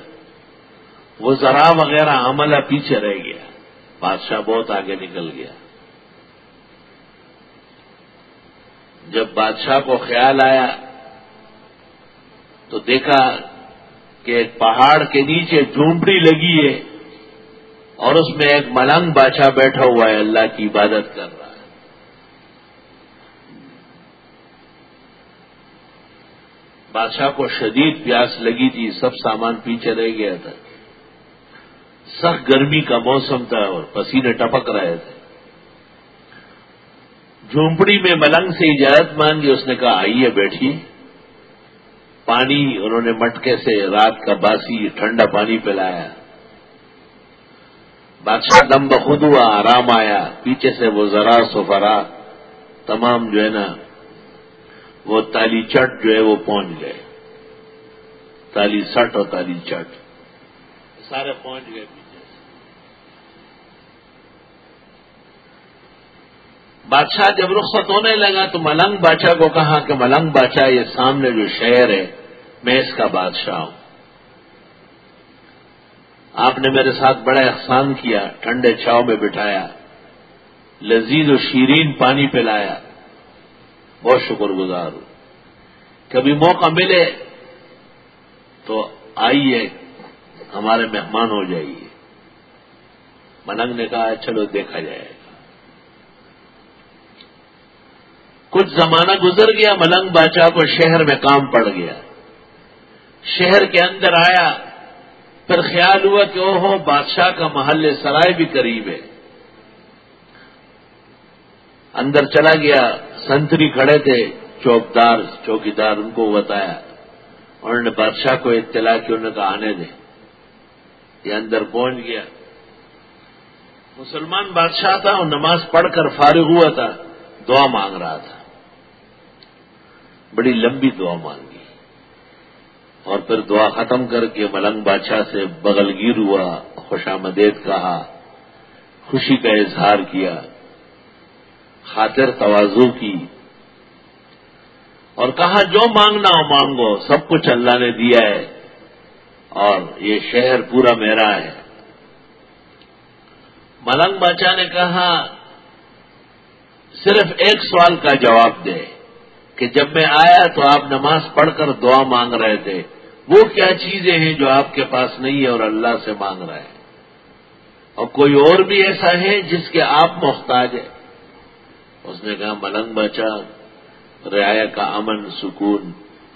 وہ ذرا وغیرہ عملہ پیچھے رہ گیا۔ بادشاہ بہت آگے نکل گیا۔ جب بادشاہ کو خیال آیا تو دیکھا کہ ایک پہاڑ کے نیچے جھونپڑی لگی ہے اور اس میں ایک ملنگ بادشاہ بیٹھا ہوا ہے، اللہ کی عبادت کر رہا ہے بادشاہ کو شدید پیاس لگی تھی، سب سامان پیچھے رہ گیا تھا۔ سخت گرمی کا موسم تھا اور پسینے ٹپک رہے تھے۔ جھونپڑی میں ملنگ سے اجازت مانگی اس نے کہا، آئیے بیٹھیے۔ پانی، انہوں نے مٹکے سے رات کا باسی ٹھنڈا پانی پلایا۔ بادشاہ دم بخود ہوا، آرام آیا۔ پیچھے سے وہ ذرا سفرا، تمام جو ہے نا وہ تالی چٹ جو ہے وہ پہنچ گئے۔ تالی سٹ اور تالی چٹ۔ سارے پہنچ گئے۔ پیچھے بادشاہ جب رخصت ہونے لگا تو ملنگ بادشاہ کو کہا کہ ملنگ بادشاہ یہ سامنے جو شہر ہے، میں اس کا بادشاہ ہوں۔ آپ نے میرے ساتھ بڑا احسان کیا، ٹھنڈے چھاؤ میں بٹھایا، لذیذ و شیرین پانی پلایا۔ بہت شکر گزار ہوں۔ کبھی موقع ملے تو آئیے، ہمارے مہمان ہو جائیے۔ ملنگ نے کہا چلو دیکھا جائے گا۔ کچھ زمانہ گزر گیا، ملنگ بادشاہ کو شہر میں کام پڑ گیا۔ شہر کے اندر آیا، پھر خیال ہوا کہ او ہو بادشاہ کا محل سرائے بھی قریب ہے۔ اندر چلا گیا۔ سنتری کھڑے تھے، چوکدار، چوکیدار ان کو بتایا۔ انہوں نے بادشاہ کو اطلاع کی، انہوں نے کہا، آنے دیں یہ اندر پہنچ گیا۔ مسلمان بادشاہ تھا، اور نماز پڑھ کر فارغ ہوا تھا، دعا مانگ رہا تھا۔ بڑی لمبی دعا مانگی۔ اور پھر دعا ختم کر کے ملنگ بادشاہ سے بغل گیر ہوا، خوش آمدید کہا، خوشی کا اظہار کیا۔ خاطر توازو کی۔ اور کہا، جو مانگنا ہو مانگو، سب کچھ اللہ نے دیا ہے۔ اور یہ شہر پورا میرا ہے۔ ملنگ بادشاہ نے کہا، صرف ایک سوال کا جواب دے کہ جب میں آیا تو آپ نماز پڑھ کر دعا مانگ رہے تھے۔ وہ کیا چیزیں ہیں جو آپ کے پاس نہیں ہے اور اللہ سے مانگ رہے ہیں؟ اور کوئی اور بھی ایسا ہے جس کے آپ محتاج ہے اس نے کہا، ملنگ بچا رعایا کا امن، سکون،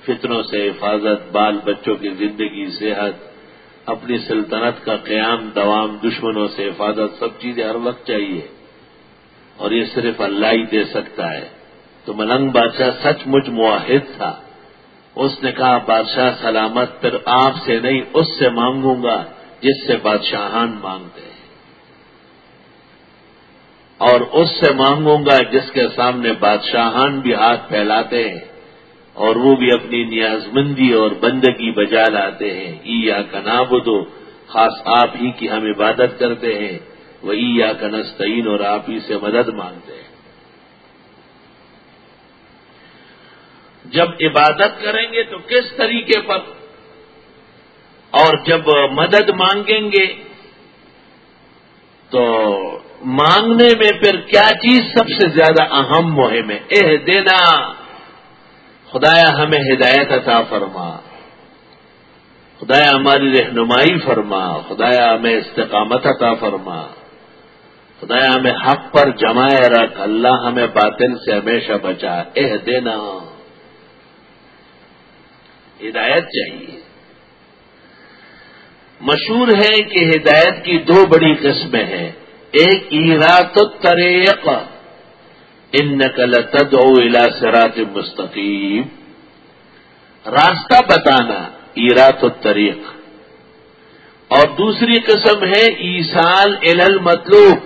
فطروں سے حفاظت، بال بچوں کی زندگی، صحت، اپنی سلطنت کا قیام، دوام، دشمنوں سے حفاظت، سب چیزیں ہر وقت چاہیے اور یہ صرف اللہ ہی دے سکتا ہے۔ تو ملنگ بادشاہ سچ مچ معاہد تھا۔ اس نے کہا، بادشاہ سلامت، پھر آپ سے نہیں، اس سے مانگوں گا، جس سے بادشاہان مانگتے ہیں۔ اور اس سے مانگوں گا جس کے سامنے بادشاہان بھی ہاتھ پھیلاتے ہیں اور وہ بھی اپنی نیاز مندی اور بندگی بجا لاتے ہیں۔ ای یا کناب دو خاص آپ ہی کی ہم عبادت کرتے ہیں۔ وہ ای یا کنستین اور آپ ہی سے مدد مانگتے ہیں۔ جب عبادت کریں گے تو کس طریقے پر؟ اور جب مدد مانگیں گے تو مانگنے میں پھر کیا چیز سب سے زیادہ اہم مہم ہے؟ اہ دینا، خدایا ہمیں ہدایت عطا فرما۔ خدایا ہماری رہنمائی فرما۔ خدایا ہمیں استقامت عطا فرما۔ خدایا ہمیں حق پر جمائے رکھ۔ اللہ ہمیں باطل سے ہمیشہ بچا۔ اہ دینا، ہدایت چاہیے۔ مشہور ہے کہ ہدایت کی دو بڑی قسمیں ہیں۔ ایک ایرات الطریق ان نقل تد او الا سرات مستقیم. راستہ بتانا ایرات الطریق اور دوسری قسم ہے ایسال ال مطلوب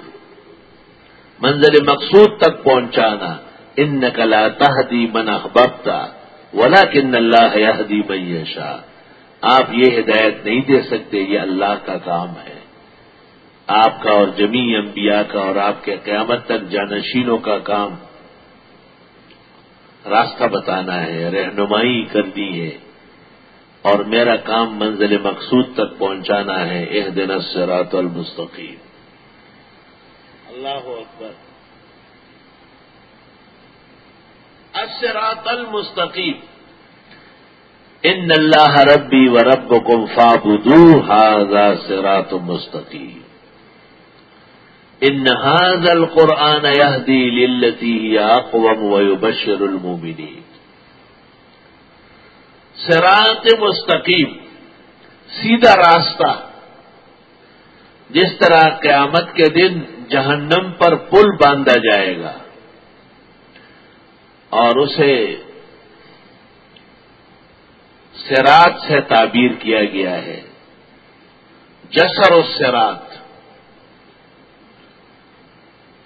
منزل مقصود تک پہنچانا. ان نقلا تحدی من احبتا ولا کن اللہ یہدی میشا آپ یہ ہدایت نہیں دے سکتے، یہ اللہ کا کام ہے. آپ کا اور جمی انبیاء کا اور آپ کے قیامت تک جانشینوں کا کام راستہ بتانا ہے، رہنمائی کرنی ہے اور میرا کام منزل مقصود تک پہنچانا ہے اح دن سرات المستقیم۔ اللہ اکبر۔ اسرات المستقیم۔ ان اللہ ربی و رب کم فابدو حاضا سرات مستقیم۔ ان حاض القرآن یہدی للتی اقوم و بشر المومنین سرات مستقیم سیدھا راستہ، جس طرح قیامت کے دن جہنم پر پل باندھا جائے گا، اور اسے سرات سے تعبیر کیا گیا ہے۔ جسر و سرات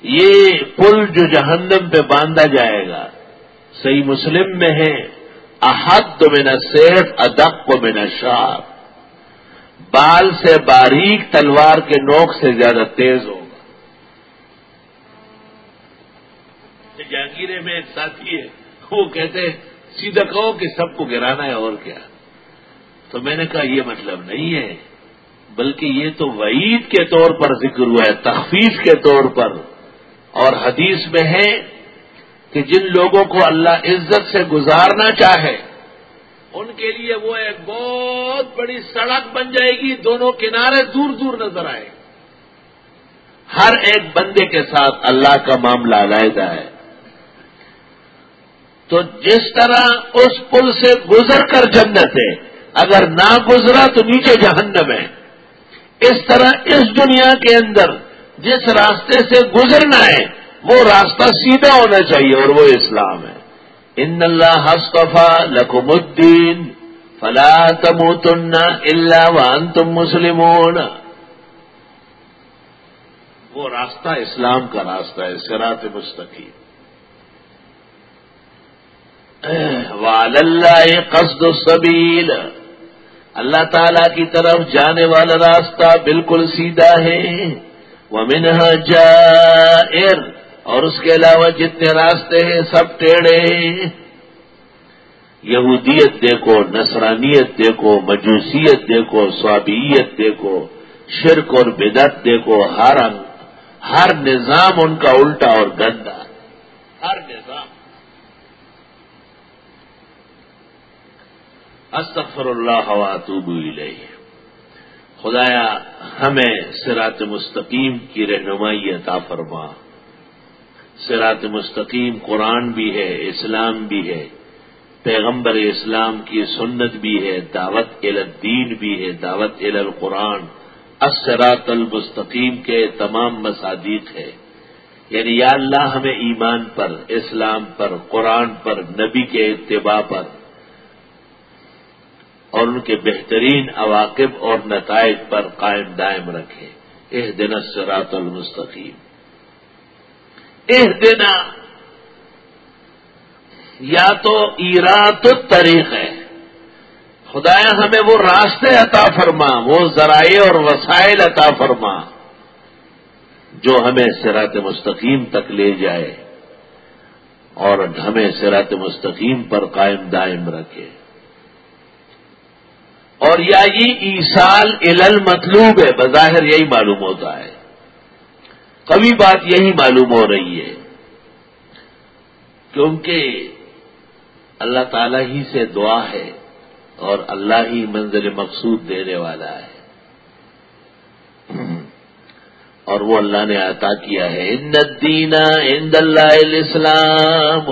یہ پل جو جہنم پہ باندھا جائے گا، صحیح مسلم میں ہے، احد من سیف ادق و من شار بال سے باریک، تلوار کے نوک سے زیادہ تیز ہوگا۔ جہانگیرے میں ایک ساتھی ہے وہ کہتے سیدھا کہو کہ سب کو گرانا ہے اور کیا۔ تو میں نے کہا، یہ مطلب نہیں ہے، بلکہ یہ تو وعید کے طور پر ذکر ہوا ہے، تخفیف کے طور پر۔ اور حدیث میں ہے کہ جن لوگوں کو اللہ عزت سے گزارنا چاہے، ان کے لیے وہ ایک بہت بڑی سڑک بن جائے گی، دونوں کنارے دور دور نظر آئے۔ ہر ایک بندے کے ساتھ اللہ کا معاملہ علیحدہ ہے۔ تو جس طرح اس پل سے گزر کر جنت ہے، اگر نہ گزرا تو نیچے جہنم ہے۔ اس طرح اس دنیا کے اندر جس راستے سے گزرنا ہے، وہ راستہ سیدھا ہونا چاہیے اور وہ اسلام ہے۔ ان اللہ حسطفا لکم الدین، فلا تموتن اللہ وان تم مسلمون۔ وہ راستہ اسلام کا راستہ ہے سرات مستقیم۔ وال اللہ قصد السبیل۔ اللہ تعالی کی طرف جانے والا راستہ بالکل سیدھا ہے۔ وہ جائر، اور اس کے علاوہ جتنے راستے ہیں سب ٹیڑھے ہیں۔ یہودیت دیکھو، نصرانیت دیکھو، مجوسیت دیکھو، سوابیت دیکھو، شرک اور بدت دیکھو، ہر ہر نظام ان کا الٹا اور گندا۔ ہر نظام۔ استغفر اللہ واتوب الیہ۔ خدایا ہمیں سرات مستقیم کی رہنمائی عطا فرما۔ سرات مستقیم قرآن بھی ہے، اسلام بھی ہے، پیغمبر اسلام کی سنت بھی ہے، دعوت الدین بھی ہے، دعوت القرآن۔ اسرات المستقیم کے تمام مصادیق ہے یعنی یا اللہ ہمیں ایمان پر، اسلام پر، قرآن پر، نبی کے اتباع پر اور ان کے بہترین عواقب اور نتائج پر قائم دائم رکھے اح دن سرات المستقیم۔ اح دینا یا تو ایرات طریق ہے۔ خدایا ہمیں وہ راستے عطا فرما، وہ ذرائع اور وسائل عطا فرما جو ہمیں سرات مستقیم تک لے جائے اور ہمیں سرات مستقیم پر قائم دائم رکھے۔ اور یا یہ ایسال الل مطلوب ہے، بظاہر یہی معلوم ہوتا ہے۔ کبھی بات یہی معلوم ہو رہی ہے۔ کیونکہ اللہ تعالی ہی سے دعا ہے اور اللہ ہی منزل مقصود دینے والا ہے۔ اور وہ اللہ نے عطا کیا ہے۔ ان دینا ان اللہ اسلام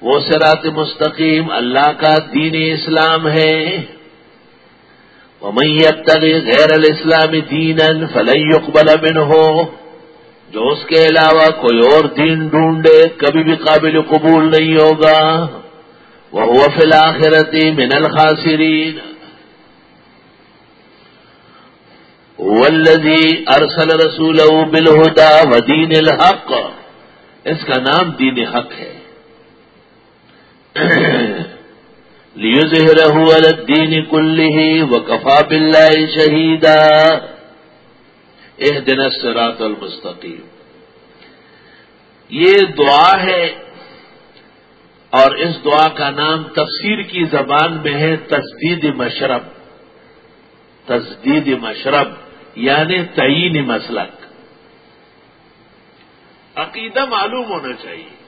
وہ سرات مستقیم اللہ کا دین اسلام ہے۔ تک غیر الاسلام دین فلئی اقبال امن ہو جو اس کے علاوہ کوئی اور دین ڈھونڈے، کبھی بھی قابل قبول نہیں ہوگا۔ وہ فی الآخرتی من الخاصرین والذی ارسل رسول بالہدا و دین الحق۔ اس کا نام دین حق ہے۔ لیظہرہ علی الدین کلہ وکفا باللہ شہیدا اہدنا الصراط المستقیم یہ دعا ہے اور اس دعا کا نام تفسیر کی زبان میں ہے تسدید مشرب۔ تسدید مشرب یعنی تعین مسلک۔ عقیدہ معلوم ہونا چاہیے۔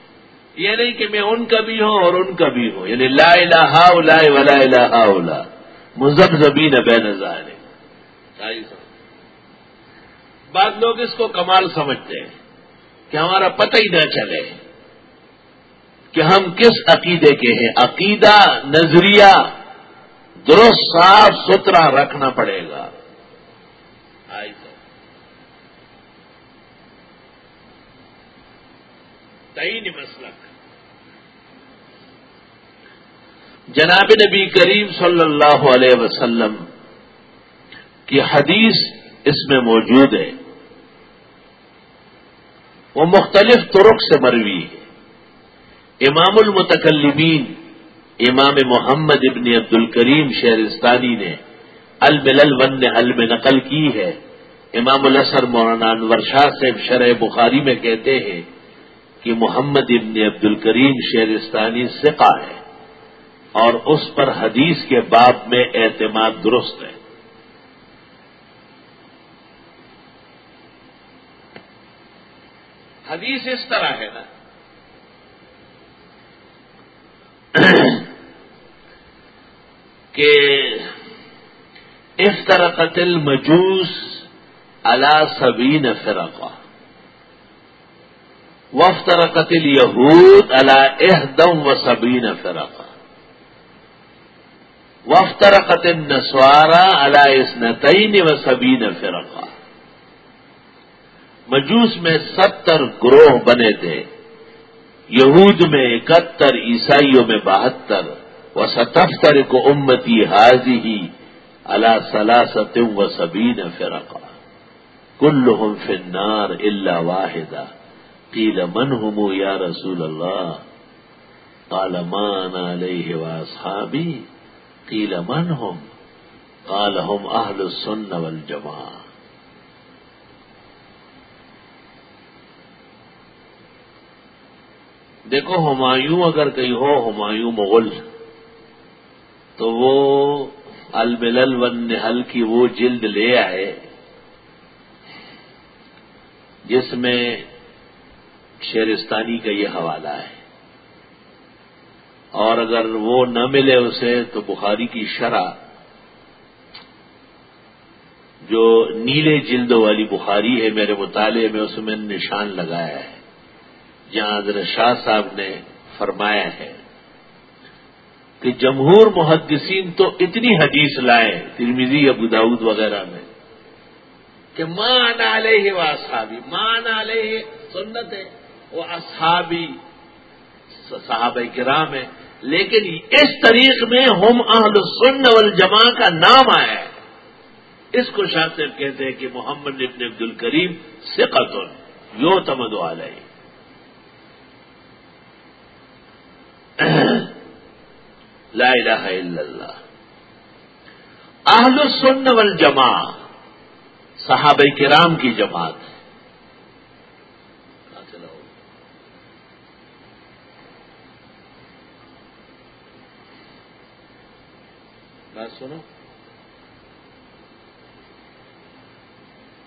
یہ نہیں کہ میں ان کا بھی ہوں اور ان کا بھی ہوں یعنی لا الہ الا ولا الہ الا مذہب زبین بے نظار بعض لوگ اس کو کمال سمجھتے ہیں کہ ہمارا پتہ ہی نہ چلے کہ ہم کس عقیدے کے ہیں۔ عقیدہ، نظریہ، درست، صاف ستھرا رکھنا پڑے گا۔ تعین مسلک جناب نبی کریم صلی اللہ علیہ وسلم کی حدیث اس میں موجود ہے۔ وہ مختلف طرق سے مروی ہے۔ امام المتکلمین، امام محمد ابن عبد الکریم شہرستانی نے الملل ون نے حل میں نقل کی ہے۔ امام الاسر مولانا انور شاہ سے شرح بخاری میں کہتے ہیں کہ محمد ابن عبد الکریم شہرستانی سقا ہے۔ اور اس پر حدیث کے باب میں اعتماد درست ہے۔ حدیث اس طرح ہے نا۔ کہ افترقت المجوس على سبین فرقہ۔ وفترقت الیہود على اہدم و سبین فرقہ۔ وفترقت النسوارا على اسنتین و سبین فرقہ مجوس میں ستر گروہ بنے تھے۔ یہود میں اکہتر، عیسائیوں میں بہتر۔ و ستفتر کو امتی حاضی ہی اللہ سلاست و سبین فرقا۔ کل فنار اللہ واحدہ۔ قیل من ہم یا رسول اللہ؟ کالمان علیہ واصحابی قیل من ہم قال ہم اہل السن والجماع دیکھو ہمایوں اگر کہیں ہو، ہمایوں مغل، تو وہ الملل ون نہل کی وہ جلد لے آئے، جس میں شیرستانی کا یہ حوالہ ہے۔ اور اگر وہ نہ ملے اسے تو بخاری کی شرح جو نیلے جلدوں والی بخاری ہے میرے مطالعے میں اس میں نشان لگایا ہے، جہاں حضرت شاہ صاحب نے فرمایا ہے کہ جمہور محدثین تو اتنی حدیث لائے ترمیزی ابو داود وغیرہ میں، کہ ماں علیہ و اصحابی ماں علیہ سنت ہے وہ اصحابی صحابہ کرام ہے لیکن اس طریق میں ہم اہل سن والجماع کا نام آیا ہے اس کو شاہ صاحب کہتے ہیں کہ محمد ابن عبد الکریم سے قتل یو تمد علیہ۔ لا الہ الا اللہ۔ اہل السن والجماع صحابہ کرام کی جماعت۔ ہے بات سنو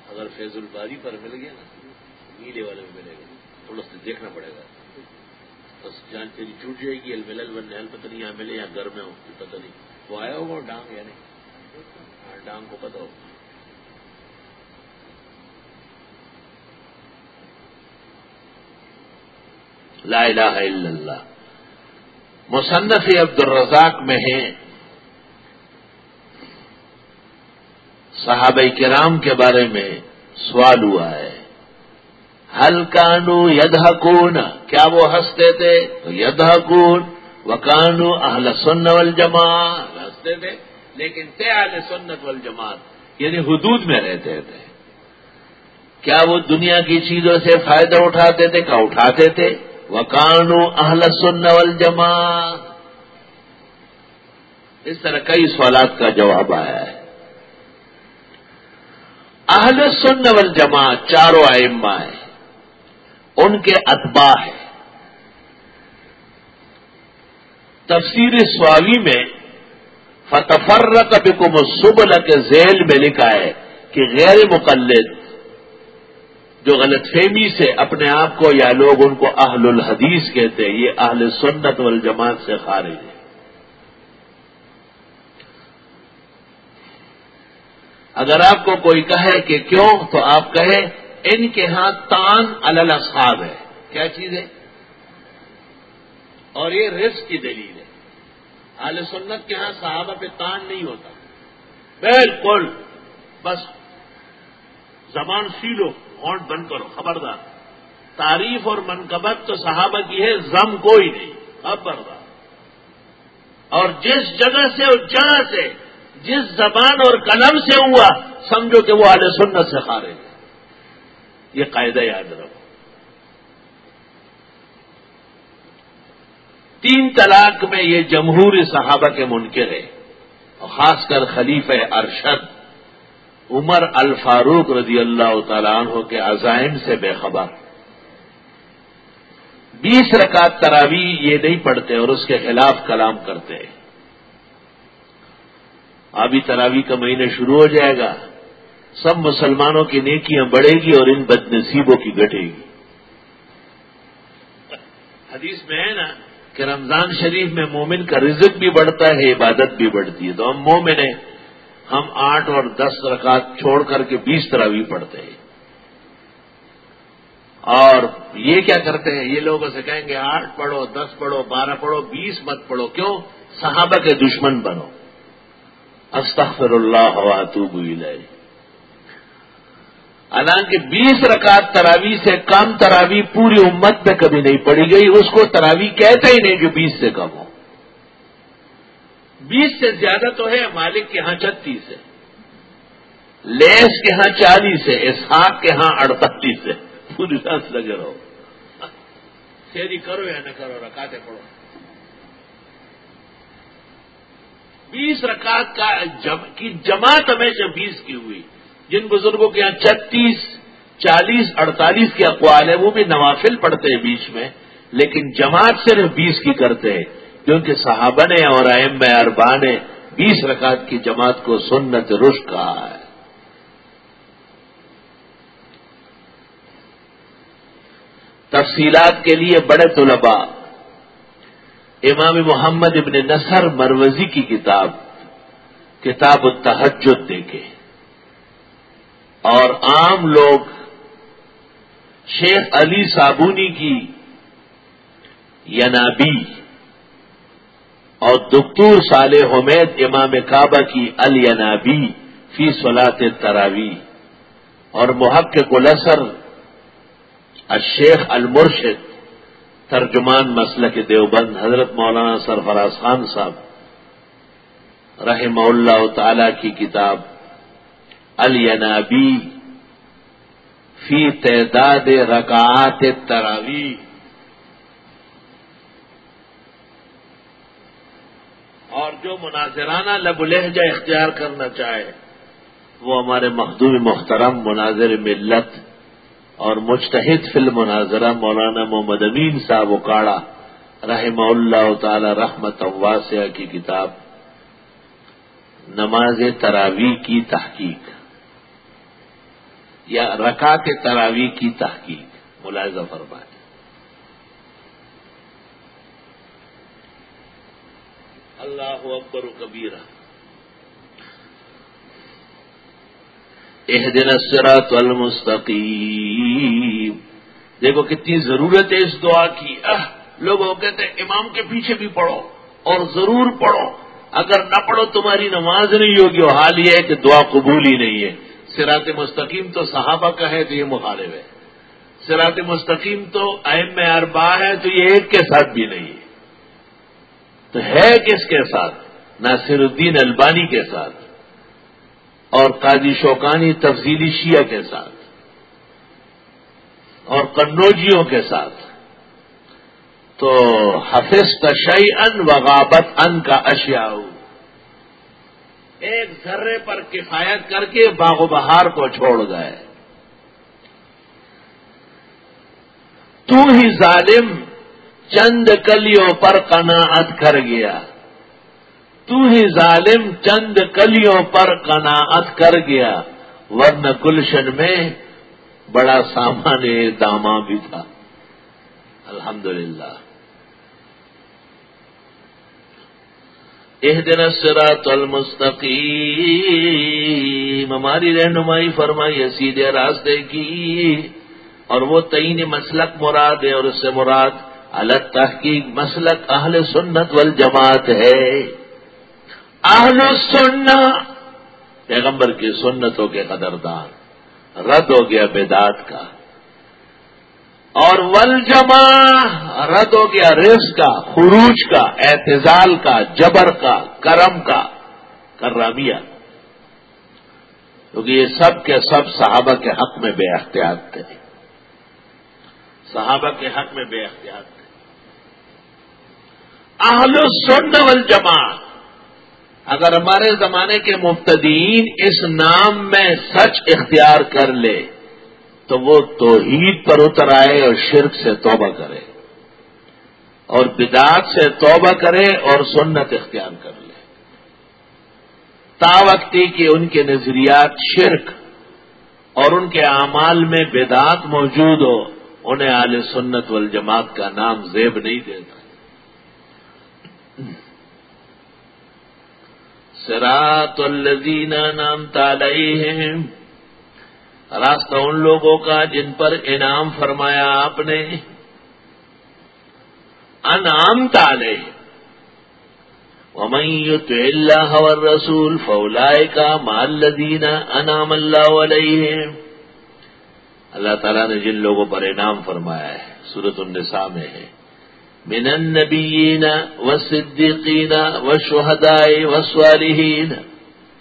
اگر فیض الباری پر مل گیا نا نیلے والے میں ملے گا۔ تھوڑا سا دیکھنا پڑے گا۔ بس جان تیری چھوٹ جائے گی، الملل بننے پتہ نہیں یہاں ملے یا گھر میں ہو پتہ نہیں۔ وہ آیا ہوگا ڈانگ یا نہیں ہاں ڈانگ کو پتہ ہوگا لا الہ الا اللہ۔ مصنف عبد الرزاق میں ہے صحابہ کرام کے بارے میں سوال ہوا ہے۔ ہل کانو ید کیا وہ ہنستے تھے؟ تو ید حکون و کانو اہل سن والجماعت۔ ہنستے تھے، لیکن تھے اہل سنت والجماعت یعنی حدود میں رہتے تھے۔ کیا وہ دنیا کی چیزوں سے فائدہ اٹھاتے تھے؟ کیا اٹھاتے تھے؟ وکانو اہل سن والجماعت۔ اس طرح کئی سوالات کا جواب آیا ہے۔ اہل سن والجماعت چاروں ائمہ ہیں۔ ان کے اتباع ہے تفسیر سواوی میں فتفرق بکم السبل کے ذیل میں لکھا ہے کہ غیر مقلد جو غلط فہمی سے اپنے آپ کو یا لوگ ان کو اہل الحدیث کہتے ہیں، یہ اہل سنت والجماعت سے خارج ہے اگر آپ کو کوئی کہے کہ کیوں، تو آپ کہیں ان کے ہاں تان الاصحاب ہے۔ کیا چیز ہے؟ اور یہ رزق کی دلیل ہے۔ اہل سنت کے ہاں صحابہ پہ تان نہیں ہوتا۔ بالکل۔ بس زبان سی لو ہونٹ بند کرو، خبردار۔ تعریف اور منقبت تو صحابہ کی ہے، زم کوئی نہیں، خبردار۔ اور جس جگہ سے اور جہاں سے جس زبان اور قلم سے ہوا، سمجھو کہ وہ آل سنت سے خارج ہے۔ یہ قاعدہ یاد رکھو۔ تین طلاق میں یہ جمہور صحابہ کے منکر ہے اور خاص کر خلیف ارشد عمر الفاروق رضی اللہ تعالیٰ عنہ کے عزائم سے بے خبر۔ بیس رکعت تراوی یہ نہیں پڑھتے اور اس کے خلاف کلام کرتے۔ ہیں ابھی تراوی کا مہینہ شروع ہو جائے گا۔ سب مسلمانوں کی نیکیاں بڑھے گی اور ان بد نصیبوں کی گٹے گی۔ حدیث میں ہے نا کہ رمضان شریف میں مومن کا رزق بھی بڑھتا ہے، عبادت بھی بڑھتی ہے۔ تو ہم مومن ہیں، ہم آٹھ اور دس رکعت چھوڑ کر کے بیس تراوی پڑھتے ہیں۔ اور یہ کیا کرتے ہیں؟ یہ لوگوں سے کہیں گے، آٹھ پڑھو، دس پڑھو، بارہ پڑھو، بیس مت پڑھو۔ کیوں؟ صحابہ کے دشمن بنو۔ استغفر اللہ تو لے حالانکہ بیس رکعت تراوی سے کم تراوی پوری امت میں کبھی نہیں پڑی گئی، اس کو تراوی کہتے ہی نہیں جو بیس سے کم ہو۔ بیس سے زیادہ تو ہے مالک کے ہاں چھتیس ہے، لیس کے ہاں چالیس ہے، اسحاق کے ہاں اڑتالیس ہے۔ پوری دس لگے رہو۔ شیری کرو یا نہ کرو رکاتے پڑھو۔ بیس رکعت کا کی جماعت ہمیشہ بیس کی ہوئی۔ جن بزرگوں کے یہاں چھتیس، چالیس، اڑتالیس کے اقوال ہے وہ بھی نوافل پڑھتے ہیں بیچ میں، لیکن جماعت صرف بیس کی کرتے ہیں۔ کیونکہ صحابہ نے اور ایم اربا نے بیس رکعت کی جماعت کو سنت رش کہا ہے۔ تفصیلات کے لیے بڑے طلباء امام محمد ابن نصر مروزی کی کتاب کتاب التحجد دیکھے۔ اور عام لوگ شیخ علی صابونی کی ینابی اور دکتور صالح حمید امام کعبہ کی الینابی فی صلاط تراوی اور محقق الاسر الشیخ المرشد ترجمان مسئلہ کے دیوبند حضرت مولانا سرفراز خان صاحب رحم اللہ تعالی کی کتاب الینابی فی تعداد رکعات تراوی اور جو مناظرانہ لب لہجہ اختیار کرنا چاہے، وہ ہمارے مخدوم محترم مناظر ملت اور مجتہد و ناظرہ مولانا محمد امین صاحب اکاڑا رحمہ اللہ تعالی رحمت واسعہ کی کتاب نماز تراوی کی تحقیق یا رکعت تراوی کی تحقیق ملازم فرمائے۔ اللہ اکبر و کبیرہ۔ اح دن المستقیم۔ دیکھو کتنی ضرورت ہے اس دعا کی۔ اہ لوگ کہتے ہیں، امام کے پیچھے بھی پڑھو اور ضرور پڑھو۔ اگر نہ پڑھو، تمہاری نماز نہیں ہوگی۔ وہ حال یہ ہے کہ دعا قبول ہی نہیں ہے۔ سرات مستقیم تو صحابہ کا ہے تو یہ مخالف ہے۔ سرات مستقیم تو اہم اربا ہے تو یہ ایک کے ساتھ بھی نہیں ہے۔ تو ہے کس کے ساتھ؟ ناصر الدین البانی کے ساتھ۔ اور قاضی شوکانی تفصیلی شیعہ کے ساتھ اور کنوجیوں کے ساتھ۔ تو حفظ تشعی ان وغابت ان کا اشیاء۔ ایک ذرے پر کفایت کر کے باغ و بہار کو چھوڑ گئے۔ تو ہی ظالم چند کلیوں پر قناعت کر گیا۔ تو ہی ظالم چند کلیوں پر قناعت کر گیا، ورنہ گلشن میں بڑا سامان داما بھی تھا۔ الحمد للہ ایک دن سرات المستقیم۔ ہماری رہنمائی فرمائی سیدھے راستے کی۔ اور وہ تعین مسلک مراد ہے اور اس سے مراد الگ تحقیق مسلک اہل سنت والجماعت ہے۔ اہل سننا پیغمبر کی سنتوں کے قدردان، رد ہو گیا بیداد کا۔ اور ول جمع رد ہو گیا رس کا، خروج کا، اعتزال کا، جبر کا، کرم کا، کرامیہ۔ کیونکہ یہ سب کے سب صحابہ کے حق میں بے احتیاط تھے۔ صحابہ کے حق میں بے احتیاط تھے۔ اہل سن ول اگر ہمارے زمانے کے مبتدین اس نام میں سچ اختیار کر لے، تو وہ توحید پر اتر آئے اور شرک سے توبہ کرے۔ اور بدعات سے توبہ کرے اور سنت اختیار کر لے۔ تا وقتی کہ ان کے نظریات شرک اور ان کے اعمال میں بدعات موجود ہو، انہیں آل سنت والجماعت کا نام زیب نہیں دیتا۔ سرات الذین نام تالئی ہیں راستہ ان لوگوں کا جن پر انعام فرمایا آپ نے۔ انعام تالے ومن تو اللہ رسول فولائے کا مالدین انعام اللہ علیہ اللہ تعالیٰ نے جن لوگوں پر انعام فرمایا ہے سورت النساء میں ہے۔ من النبیین والصدیقین والشہداء والصالحین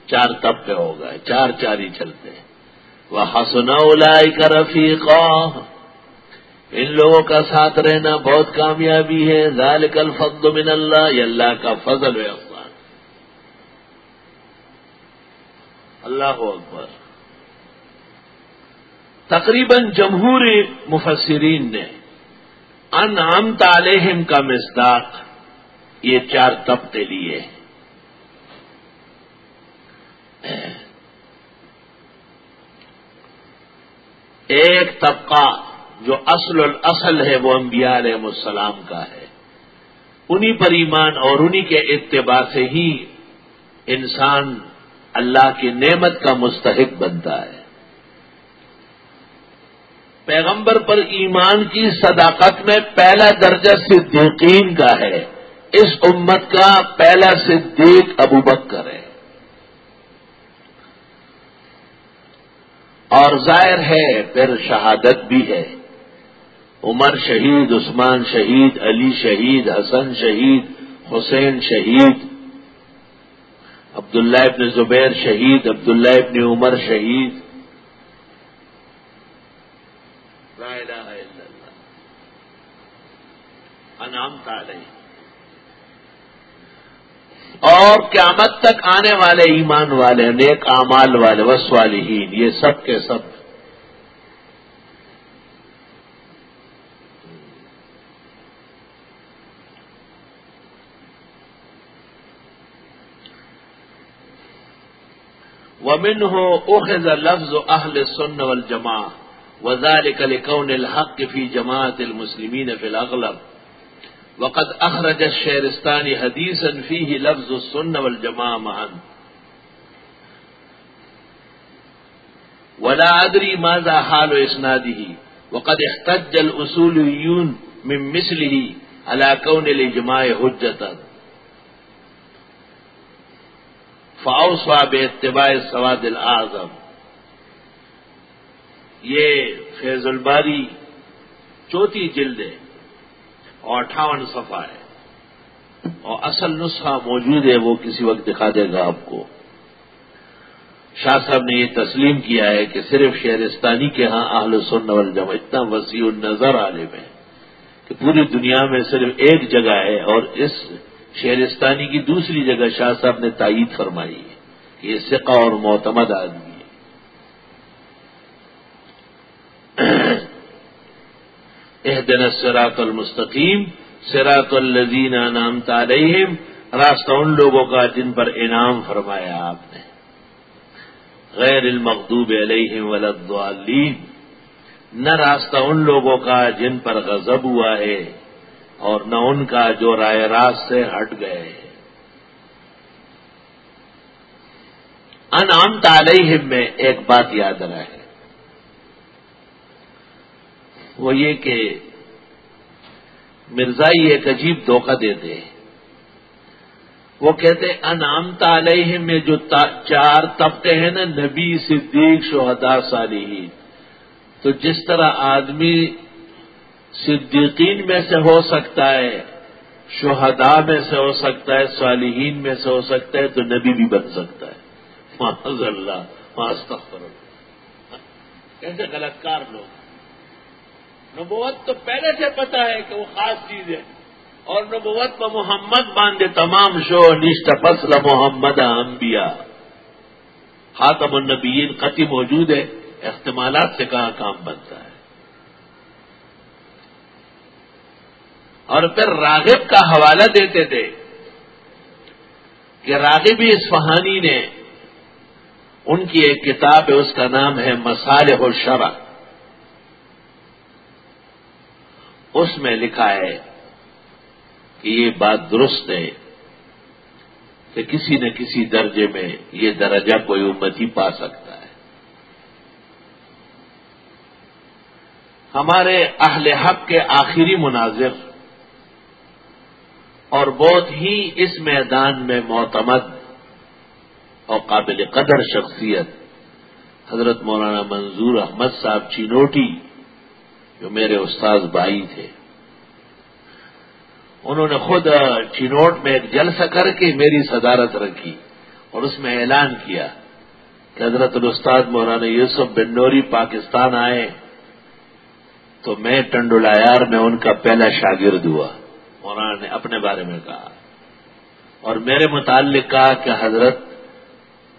چار طبقے ہو گئے، چار چار ہی چلتے ہیں۔ وہ حسن کا رفیقا ان لوگوں کا ساتھ رہنا بہت کامیابی ہے۔ ذالک الفضل من اللہ یہ اللہ کا فضل ہے افغان اللہ اکبر۔ تقریباً جمہور مفسرین نے انعام علیہم کا مزداق یہ چار طبقے لیے۔ ایک طبقہ جو اصل الاصل ہے وہ انبیاء علیہ السلام کا ہے۔ انہی پر ایمان اور انہی کے اتباع سے ہی انسان اللہ کی نعمت کا مستحق بنتا ہے۔ پیغمبر پر ایمان کی صداقت میں پہلا درجہ صدیقین کا ہے۔ اس امت کا پہلا صدیق ابو بکر ہے۔ اور ظاہر ہے پھر شہادت بھی ہے۔ عمر شہید، عثمان شہید، علی شہید، حسن شہید، حسین شہید، عبداللہ ابن زبیر شہید، عبداللہ ابن عمر شہید لا الہ الا اللہ انعام تعالی اور قیامت تک آنے والے ایمان والے، نیک اعمال والے وس والین یہ سب کے سب۔ ومن ہو اخذ لفظ اہل سن وذلك لكون الحق في جماعة المسلمين في الأغلب وقت اخرج شہرستانی حدیث انفی ہی لفظ سن والجماع مہن ولا ادری ماذا حال و اسنادی وقد احتج الاصوليون من مثله على كون الاجماع حجتا فاوصى باتباع السواد الاعظم. یہ فیض الباری چوتھی جلد ہے۔ اور اٹھاون صفحہ ہے۔ اور اصل نسخہ موجود ہے، وہ کسی وقت دکھا دے گا آپ کو۔ شاہ صاحب نے یہ تسلیم کیا ہے کہ صرف شہرستانی کے ہاں اہل سن والجمع اتنا وسیع النظر عالم ہے کہ پوری دنیا میں صرف ایک جگہ ہے اور اس شہرستانی کی دوسری جگہ شاہ صاحب نے تائید فرمائی ہے کہ یہ سقہ اور معتمد آدمی ہے۔ دن سراط المستقیم سراط الزین نام تعلیم راستہ ان لوگوں کا جن پر انعام فرمایا آپ نے۔ غیر المقوب علیہ ولدالین نہ راستہ ان لوگوں کا جن پر غضب ہوا ہے اور نہ ان کا جو رائے راست سے ہٹ گئے انعام علیہم میں ایک بات یاد رہے وہ یہ کہ مرزائی ایک عجیب دھوکہ دیتے ہیں وہ کہتے انعام علیہ میں جو چار طبقے ہیں نا، نبی، صدیق شہدا صالحین۔ تو جس طرح آدمی صدیقین میں سے ہو سکتا ہے شہدا میں سے ہو سکتا ہے، صالحین میں سے ہو سکتا ہے، تو نبی بھی بن سکتا ہے۔ محض اللہ۔ مستفر کیسے غلط کار لوگ۔ نبوت تو پہلے سے پتا ہے کہ وہ خاص چیز ہے۔ اور نبوت میں محمد باندھے تمام شو نشت فصل محمد انبیاء۔ خاتم النبیین قطعی موجود ہے۔ احتمالات سے کہاں کام بنتا ہے۔ اور پھر راغب کا حوالہ دیتے تھے کہ راغبی اسفہانی نے ان کی ایک کتاب ہے، اس کا نام ہے مسالح الشرع۔ اس میں لکھا ہے کہ یہ بات درست ہے کہ کسی نہ کسی درجے میں یہ درجہ کوئی امتی پا سکتا ہے۔ ہمارے اہل حق کے آخری مناظر اور بہت ہی اس میدان میں معتمد اور قابل قدر شخصیت حضرت مولانا منظور احمد صاحب چینوٹی جو میرے استاذ بھائی تھے۔ انہوں نے خود چینوٹ میں ایک جلسہ کر کے میری صدارت رکھی اور اس میں اعلان کیا کہ حضرت الاستاد مولانا یوسف بنڈوری پاکستان آئے تو میں ٹنڈولایار میں ان کا پہلا شاگرد ہوا۔ مولانا نے اپنے بارے میں کہا۔ اور میرے متعلق کہا کہ حضرت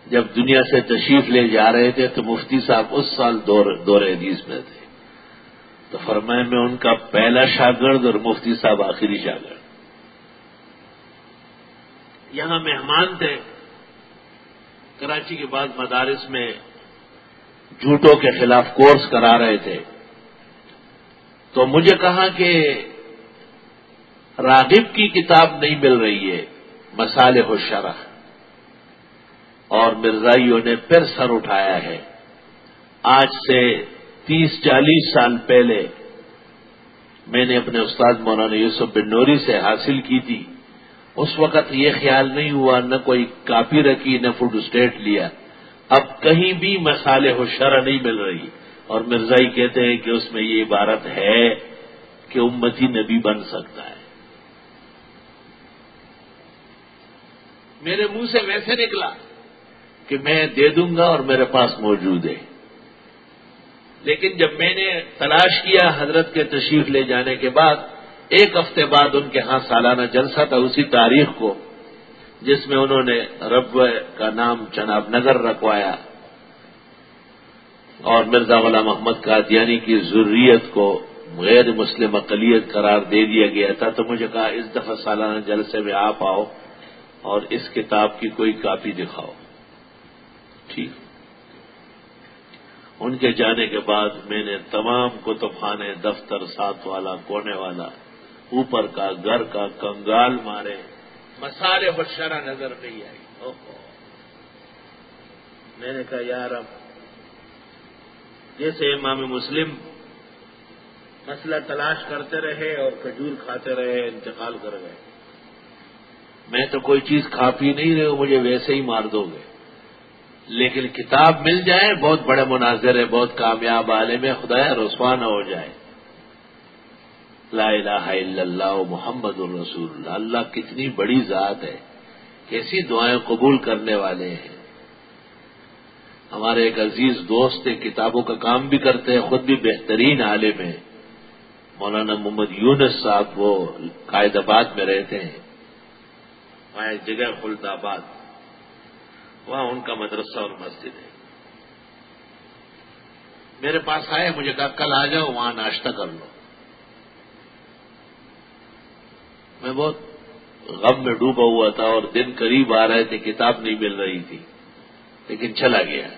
جب دنیا سے تشریف لے جا رہے تھے تو مفتی صاحب اس سال دور حدیث میں تھے۔ تو فرمائے میں ان کا پہلا شاگرد اور مفتی صاحب آخری شاگرد۔ یہاں مہمان تھے۔ کراچی کے بعد مدارس میں جھوٹوں کے خلاف کورس کرا رہے تھے۔ تو مجھے کہا کہ راغب کی کتاب نہیں مل رہی ہے مسالے و شرح اور مرزائیوں نے پھر سر اٹھایا ہے۔ آج سے تیس چالیس سال پہلے میں نے اپنے استاد مولانا یوسف بن نوری سے حاصل کی تھی۔ اس وقت یہ خیال نہیں ہوا، نہ کوئی کاپی رکھی، نہ فوڈ اسٹیٹ لیا۔ اب کہیں بھی مسالے ہو شرح نہیں مل رہی۔ اور مرزائی کہتے ہیں کہ اس میں یہ عبارت ہے کہ امتی نبی بن سکتا ہے۔ میرے منہ سے ویسے نکلا کہ میں دے دوں گا اور میرے پاس موجود ہے۔ لیکن جب میں نے تلاش کیا حضرت کے تشریف لے جانے کے بعد، ایک ہفتے بعد ان کے ہاں سالانہ جلسہ تھا اسی تاریخ کو، جس میں انہوں نے رب کا نام چناب نگر رکھوایا اور مرزا غلام محمد قادیانی کی ضروریت کو غیر مسلم اقلیت قرار دے دیا گیا تھا۔ تو مجھے کہا، اس دفعہ سالانہ جلسے میں آپ آؤ اور اس کتاب کی کوئی کاپی دکھاؤ۔ ٹھیک۔ ان کے جانے کے بعد میں نے تمام کتب خانے دفتر ساتھ والا، کونے والا، اوپر کا، گھر کا کنگال مارے۔ مسالے بشرا نظر نہیں آئی۔ اوہو۔ میں نے کہا یار اب جیسے امام مسلم مسئلہ تلاش کرتے رہے اور کھجور کھاتے رہے، انتقال کر گئے۔ میں تو کوئی چیز کھا پی نہیں رہے مجھے ویسے ہی مار دو گے۔ لیکن کتاب مل جائے، بہت بڑے مناظر ہے بہت کامیاب عالم ہے خدا رسوا نہ ہو جائے۔ لا الہ الا اللہ محمد الرسول اللہ اللہ کتنی بڑی ذات ہے کیسی دعائیں قبول کرنے والے ہیں۔ ہمارے ایک عزیز دوست کتابوں کا کام بھی کرتے ہیں، خود بھی بہترین عالم ہیں۔ مولانا محمد یونس صاحب وہ قائد آباد میں رہتے ہیں۔ جگہ خلد آباد۔ وہاں ان کا مدرسہ اور مسجد ہے۔ میرے پاس آئے، مجھے کہا، کل آ جاؤ، وہاں ناشتہ کر لو۔ میں بہت غم میں ڈوبا ہوا تھا اور دن قریب آ رہے تھے، کتاب نہیں مل رہی تھی، لیکن چلا گیا۔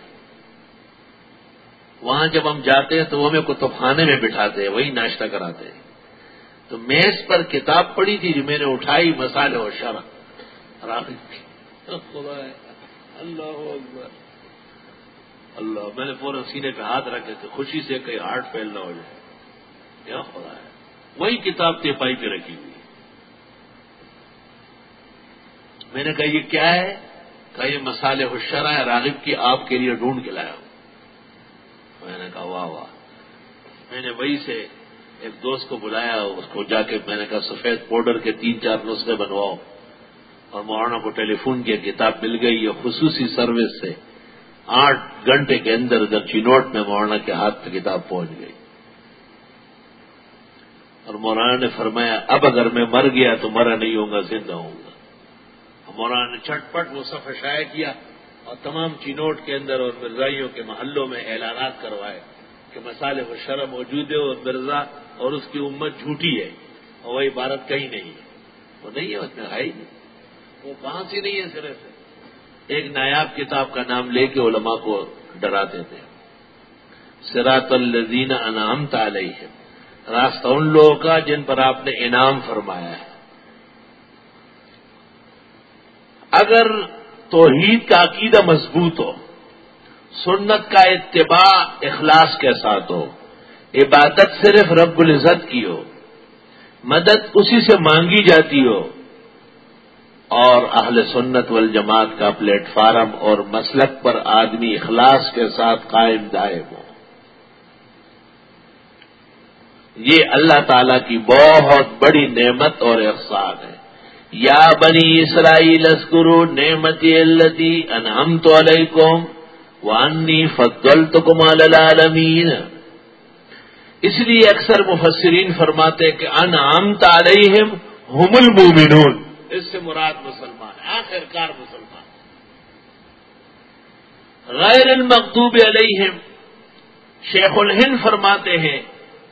وہاں جب ہم جاتے ہیں تو وہ ہمیں کتب خانے میں بٹھاتے ہیں، وہی ناشتہ کراتے ہیں۔ تو میز پر کتاب پڑی تھی جو میں نے اٹھائی مسالے اور شرح۔ اللہ اکبر۔ اللہ، میں نے فوراً سینے پہ ہاتھ رکھے تھے خوشی سے کہیں ہارٹ فیل نہ ہو جائے۔ کیا خدا ہے؟ وہی کتاب تیپائی پہ رکھی ہوئی۔ میں نے کہا، یہ کیا ہے؟ کہا، یہ مسالے ہوشرا ہے، راغب کی آپ کے لیے ڈھونڈ کے لایا ہوں۔ میں نے کہا، واہ واہ۔ میں نے وہی سے ایک دوست کو بلایا، اس کو جا کے میں نے کہا، سفید پاؤڈر کے تین چار نسخے بنواؤ۔ اور مولانا کو ٹیلی فون کی کتاب مل گئی یہ خصوصی سروس سے۔ آٹھ گھنٹے کے اندر ادھر چینوٹ میں مولانا کے ہاتھ میں کتاب پہنچ گئی۔ اور مولانا نے فرمایا، اب اگر میں مر گیا تو مرا نہیں ہوں گا زندہ ہوں گا۔ مولانا نے چھٹ پٹ وہ سفر شائع کیا اور تمام چینوٹ کے اندر اور مرزائیوں کے محلوں میں اعلانات کروائے کہ مسالے و شرم موجود ہے اور مرزا اور اس کی امت جھوٹی ہے اور وہ عبارت کہیں نہیں ہے۔ وہ نہیں ہے، اس میں ہے ہی نہیں۔ وہ کہاں سے نہیں ہے سرے سے؟ ایک نایاب کتاب کا نام لے کے علماء کو ڈراتے تھے سراط الزین انعام تعلی ہے راستہ ان لوگوں کا جن پر آپ نے انعام فرمایا ہے۔ اگر توحید کا عقیدہ مضبوط ہو، سنت کا اتباع اخلاص کے ساتھ ہو، عبادت صرف رب العزت کی ہو، مدد اسی سے مانگی جاتی ہو اور اہل سنت والجماعت کا پلیٹ فارم اور مسلک پر آدمی اخلاص کے ساتھ قائم دائم ہو یہ اللہ تعالی کی بہت بڑی نعمت اور احسان ہے۔ یا بنی اسرائیل اسکرو نعمتی التی انہم تو علیکم وانی فضل تو العالمین۔ اس لیے اکثر مفسرین فرماتے کہ انعام علیہم ہم المومنون اس سے مراد مسلمان آخر کار مسلمان۔ غیر المقوب علیہم، شیخ الہند فرماتے ہیں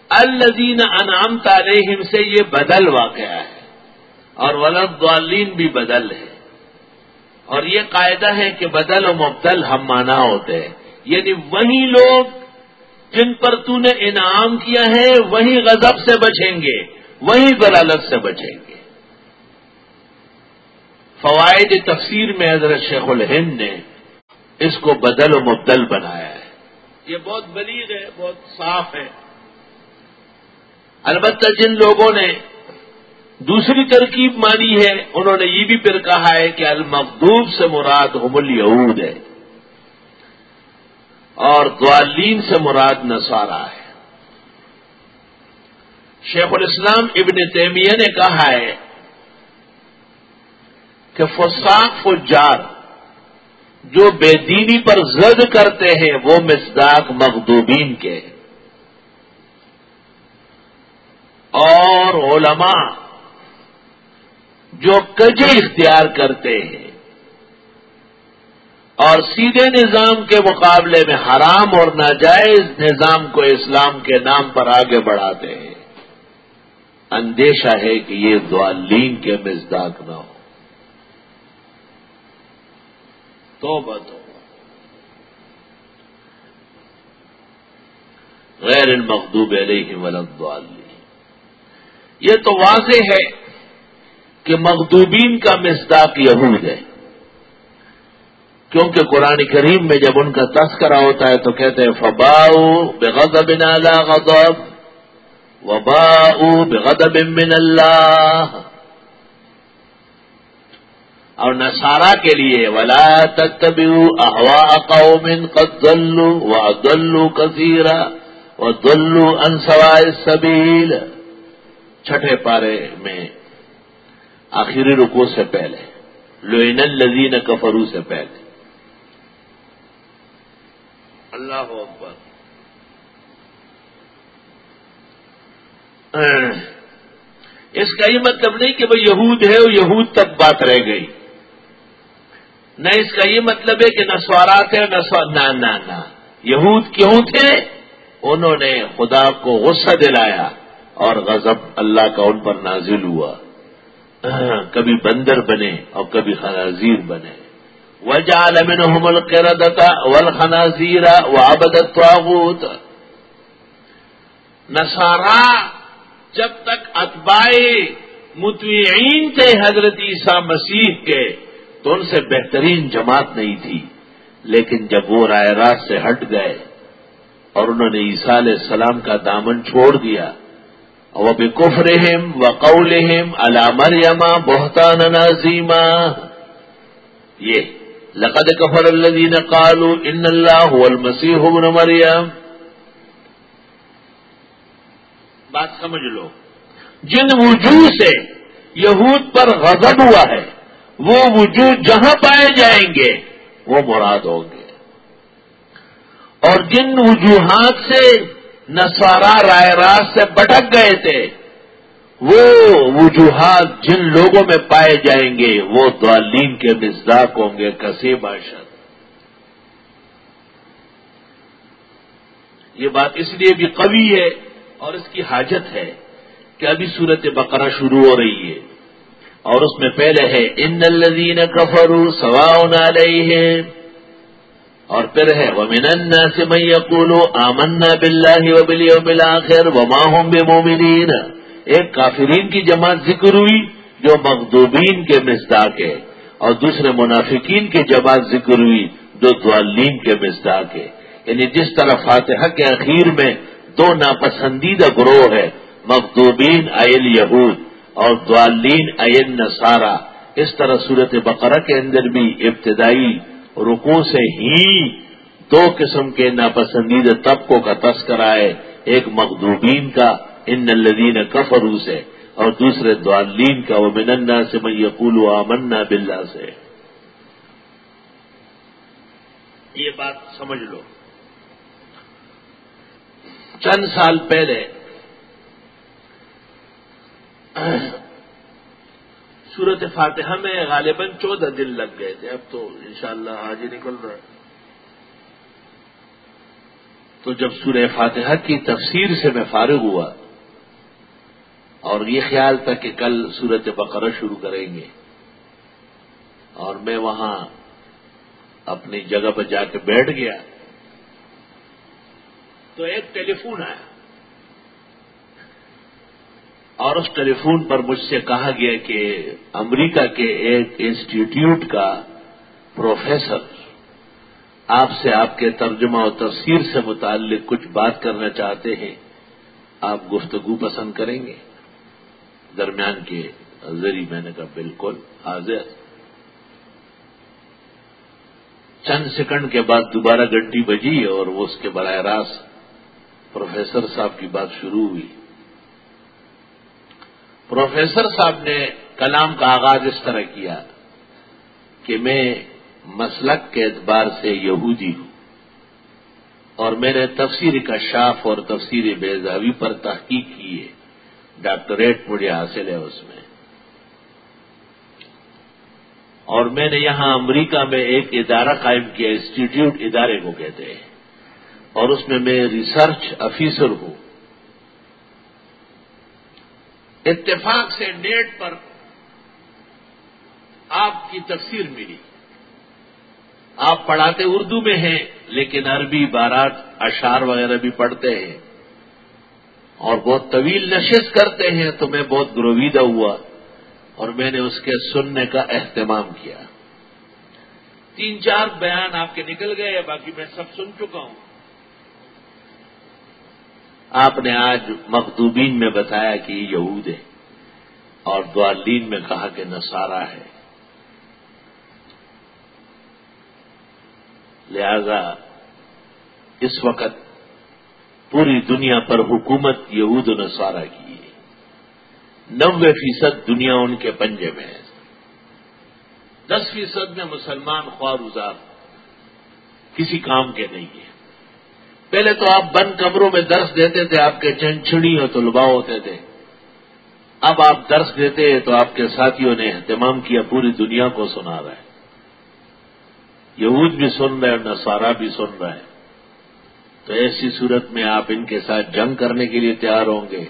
الزین انعام علیہم سے یہ بدل واقعہ ہے، اور ولد والین بھی بدل ہے۔ اور یہ قاعدہ ہے کہ بدل و مبدل ہم مانا ہوتے ہیں۔ یعنی وہی لوگ جن پر تو نے انعام کیا ہے، وہی غضب سے بچیں گے، وہی ضلالت سے بچیں گے۔ فوائد تفسیر میں حضرت شیخ الہند نے اس کو بدل و مبدل بنایا ہے۔ یہ بہت بلیغ ہے بہت صاف ہے۔ البتہ جن لوگوں نے دوسری ترکیب مانی ہے انہوں نے یہ بھی پھر کہا ہے کہ المقدوب سے مراد ہم الیہود ہے۔ اور دوالین سے مراد نسارا ہے۔ شیخ الاسلام ابن تیمیہ نے کہا ہے کہ فساق فجار جو بے دینی پر زد کرتے ہیں، وہ مصداق مغدوبین کے اور علماء جو کجے اختیار کرتے ہیں اور سیدھے نظام کے مقابلے میں حرام اور ناجائز نظام کو اسلام کے نام پر آگے بڑھاتے ہیں۔ اندیشہ ہے کہ یہ دعالین کے مزداق نہ ہو۔ تو. بتو غیر المقدوب علیہ ولد یہ تو واضح ہے کہ مغدوبین کا مصداق یہود ہے. کیونکہ قرآن کریم میں جب ان کا تذکرہ ہوتا ہے تو کہتے ہیں فباؤ بغضب نالا غضب وباؤ بغضب من اللہ اور نسارا کے لیے، ولا تتبعوا احواء قوم قد ضلوا وضلوا كثيرا وضلوا عن سواء السبيل۔ چھٹے پارے میں، آخری رکو سے پہلے لوئن الذین کفرو سے پہلے۔ اللہ اکبر۔ اس کا یہ مطلب نہیں کہ وہ یہود ہے وہ یہود تک بات رہ گئی۔ نہ اس کا یہ مطلب ہے کہ نہ سوارات ہے نہ نہ یہود کیوں تھے؟ انہوں نے خدا کو غصہ دلایا اور غضب اللہ کا ان پر نازل ہوا۔ کبھی بندر بنے اور کبھی خنازیر بنے۔ وجہ لمن حمل قردتا ول خنازیرا و آبدت نسارا جب تک اتبائے متوعین تھے حضرت عیسیٰ مسیح کے تو ان سے بہترین جماعت نہیں تھی، لیکن جب وہ رائے راست سے ہٹ گئے اور انہوں نے عیسیٰ علیہ السلام کا دامن چھوڑ دیا وہ بے کفرہم و قولہم علامر یما بہتان نازیما یہ، لقد کفر الذین قالوا ان اللہ المسیح ابن مریم۔ بات سمجھ لو، جن وجوہ سے یہود پر غضب ہوا ہے وہ وجود جہاں پائے جائیں گے، وہ مراد ہوں گے۔ اور جن وجوہات سے نسوارا رائے راست سے بٹک گئے تھے، وہ وجوہات جن لوگوں میں پائے جائیں گے، وہ دعالین کے مزداق ہوں گے کسی باشد یہ بات اس لیے بھی قوی ہے اور اس کی حاجت ہے کہ ابھی صورت بقرہ شروع ہو رہی ہے۔ اور اس میں پہلے ہے ان الدین کفرو سواؤن علیہ اور پھر ہے وہ من سے میں آمنا بلّہ و بلی و بلا خیر و ماہوم مومنین ایک کافرین کی جماعت ذکر ہوئی جو مغدوبین کے مزداق ہے اور دوسرے منافقین کی جماعت ذکر ہوئی جو دعالین کے مزداق ہے۔ یعنی جس طرح فاتحہ کے اخیر میں دو ناپسندیدہ گروہ ہے مغدوبین ایل یہود اور دعالین ایل نصارہ۔ اس طرح صورت بقرہ کے اندر بھی ابتدائی رکو سے ہی دو قسم کے ناپسندیدہ طبقوں کا تذکرہ ہے۔ ایک مغدوبین کا ان الدین کفرو سے اور دوسرے دعالین کا وہ مننا سے میں یقول آمنا بلّہ سے۔ یہ بات سمجھ لو۔ چند سال پہلے صورت فاتحہ میں غالباً چودہ دن لگ گئے تھے، اب تو انشاءاللہ آج ہی نکل رہا ہے۔ تو جب سورہ فاتحہ کی تفسیر سے میں فارغ ہوا اور یہ خیال تھا کہ کل صورت بقرہ شروع کریں گے اور میں وہاں اپنی جگہ پر جا کے بیٹھ گیا تو ایک ٹیلی فون آیا۔ اور اس ٹیلی فون پر مجھ سے کہا گیا کہ امریکہ کے ایک انسٹیٹیوٹ کا پروفیسر آپ سے آپ کے ترجمہ و تفسیر سے متعلق کچھ بات کرنا چاہتے ہیں، آپ گفتگو پسند کریں گے۔ درمیان کے ذریعے میں نے کہا، بالکل، حاضر۔ چند سیکنڈ کے بعد دوبارہ گھنٹی بجی اور وہ اس کے براہ راست پروفیسر صاحب کی بات شروع ہوئی۔ پروفیسر صاحب نے کلام کا آغاز اس طرح کیا کہ میں مسلک کے اعتبار سے یہودی ہوں اور میں نے تفسیر کا شاف اور تفسیر بیزاوی پر تحقیق کی ہے، ڈاکٹریٹ مجھے حاصل ہے اس میں۔ اور میں نے یہاں امریکہ میں ایک ادارہ قائم کیا، انسٹیٹیوٹ ادارے کو کہتے ہیں۔ اور اس میں میں ریسرچ افیسر ہوں۔ اتفاق سے نیٹ پر آپ کی تفسیر ملی۔ آپ پڑھاتے اردو میں ہیں، لیکن عربی، بارات اشار وغیرہ بھی پڑھتے ہیں۔ اور بہت طویل نشست کرتے ہیں، تو میں بہت گرویدہ ہوا اور میں نے اس کے سننے کا اہتمام کیا۔ تین چار بیان آپ کے نکل گئے، باقی میں سب سن چکا ہوں۔ آپ نے آج مخدوبین میں بتایا کہ یہ یہود ہے اور دوالین میں کہا کہ نصارہ ہے۔ لہذا اس وقت پوری دنیا پر حکومت یہود و نصارہ کی ہے۔ نوے فیصد دنیا ان کے پنجے میں ہے۔ دس فیصد میں مسلمان خوار ازار کسی کام کے نہیں ہے۔ پہلے تو آپ بند کمروں میں درس دیتے تھے، آپ کے چنچڑی اور طلبا ہوتے تھے۔ اب آپ درس دیتے ہیں تو آپ کے ساتھیوں نے اہتمام کیا، پوری دنیا کو سنا رہا ہے۔ یہود بھی سن رہے اور نسوارا بھی سن رہا ہے تو ایسی صورت میں آپ ان کے ساتھ جنگ کرنے کے لیے تیار ہوں گے۔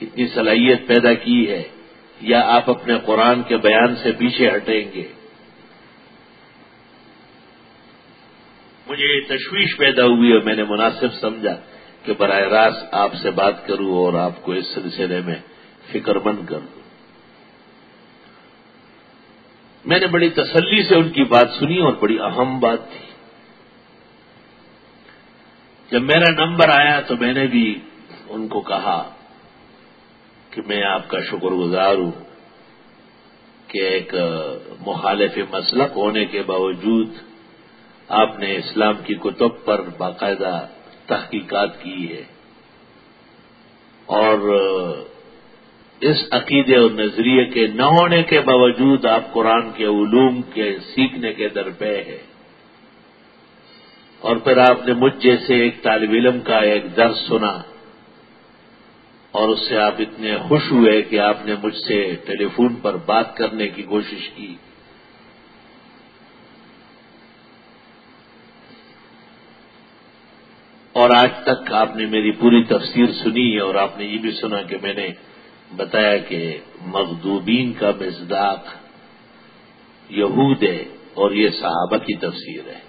اتنی صلاحیت پیدا کی ہے، یا آپ اپنے قرآن کے بیان سے پیچھے ہٹیں گے۔ مجھے تشویش پیدا ہوئی اور میں نے مناسب سمجھا کہ براہ راست آپ سے بات کروں اور آپ کو اس سلسلے میں فکر مند کر دوں۔ میں نے بڑی تسلی سے ان کی بات سنی اور بڑی اہم بات تھی۔ جب میرا نمبر آیا تو میں نے بھی ان کو کہا کہ میں آپ کا شکر گزار ہوں کہ ایک مخالف مسلک ہونے کے باوجود آپ نے اسلام کی کتب پر باقاعدہ تحقیقات کی ہے۔ اور اس عقیدے اور نظریے کے نہ ہونے کے باوجود آپ قرآن کے علوم کے سیکھنے کے درپے ہے اور پھر آپ نے مجھ جیسے ایک طالب علم کا ایک درس سنا۔ اور اس سے آپ اتنے خوش ہوئے کہ آپ نے مجھ سے ٹیلی فون پر بات کرنے کی کوشش کی۔ اور آج تک آپ نے میری پوری تفسیر سنی ہے اور آپ نے یہ بھی سنا کہ میں نے بتایا کہ مغدوبین کا مزداق یہود ہے اور یہ صحابہ کی تفسیر ہے۔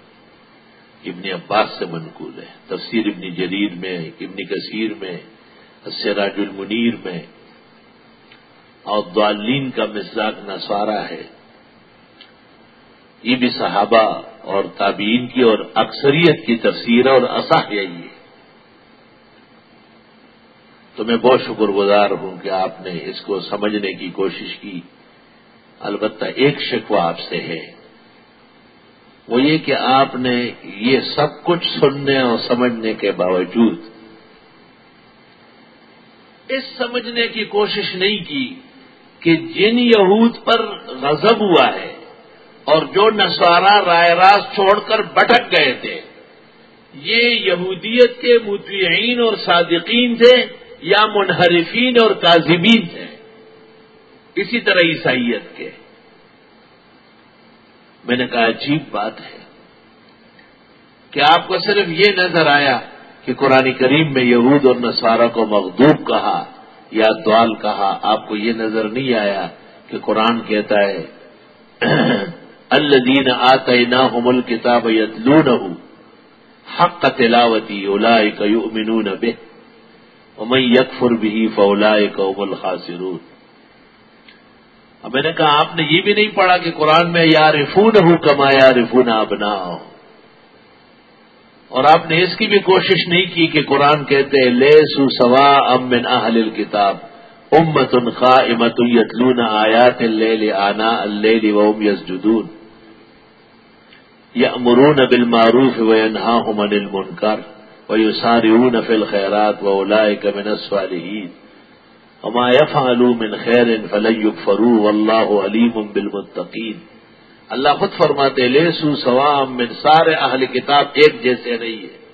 ابن عباس سے منقول ہے۔ تفسیر ابن جریر میں، ابن کثیر میں سراج المنیر میں۔ اور دعالین کا مزداق نسوارا ہے۔ یہ بھی صحابہ اور تابعین کی اور اکثریت کی تفسیر اور اصح یہی ہے تو میں بہت شکر گزار ہوں کہ آپ نے اس کو سمجھنے کی کوشش کی۔ البتہ ایک شکوہ آپ سے ہے۔ وہ یہ کہ آپ نے یہ سب کچھ سننے اور سمجھنے کے باوجود اس سمجھنے کی کوشش نہیں کی کہ جن یہود پر غضب ہوا ہے اور جو نسوارا رائے راز چھوڑ کر بٹک گئے تھے۔ یہ یہودیت کے متعین اور صادقین تھے یا منحرفین اور کاذبین ہیں اسی طرح عیسائیت کے۔ میں نے کہا، عجیب بات ہے۔ کہ آپ کو صرف یہ نظر آیا کہ قرآن کریم میں یہود اور نصارہ کو مغدوب کہا یا دوال کہا؟ آپ کو یہ نظر نہیں آیا کہ قرآن کہتا ہے الدین آت نہ مل کتاب یتلون حق تلاوتی اولا یؤمنون به میں یکفر بھی فولا قوم الخاصرون اب میں نے کہا، آپ نے یہ بھی نہیں پڑھا کہ قرآن میں یا رفون ہوں کما یا رفون ابنا اور آپ نے اس کی بھی کوشش نہیں کی کہ قرآن کہتے لے سو سوا امن اہل کتاب امت ان خا امت یتلون آیات اللہ آنا اللہ وم یس جدون یا امرون بل المنکر ويسارعون في الخيرات وأولئك من الصالحين وما يفعلوا من خير فلن يكفروا والله عليم بالمتقين اللہ خود فرماتے لے سو سوام من سارے اہل کتاب ایک جیسے نہیں ہے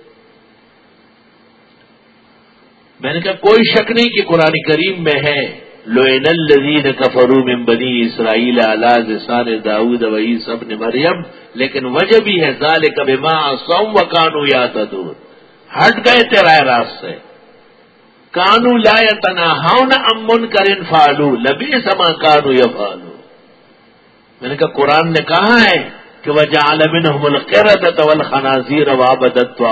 میں نے کہا، کوئی شک نہیں کہ قرآن کریم میں ہے۔ لوئن الذین کفروا من بنی اسرائیل علی لسان داؤد و عیسی ابن مریم، لیکن وجہ بھی ہے ذالک بما صوم وکانوا یاتدون ہٹ گئے تھے راست سے کانو لا تنا ہاؤ نہ امن کرن فالو لبی سما کانو یا فالو میں نے کہا قرآن نے کہا ہے کہ وہ جالمن ملکرت طول خنازیر وابدت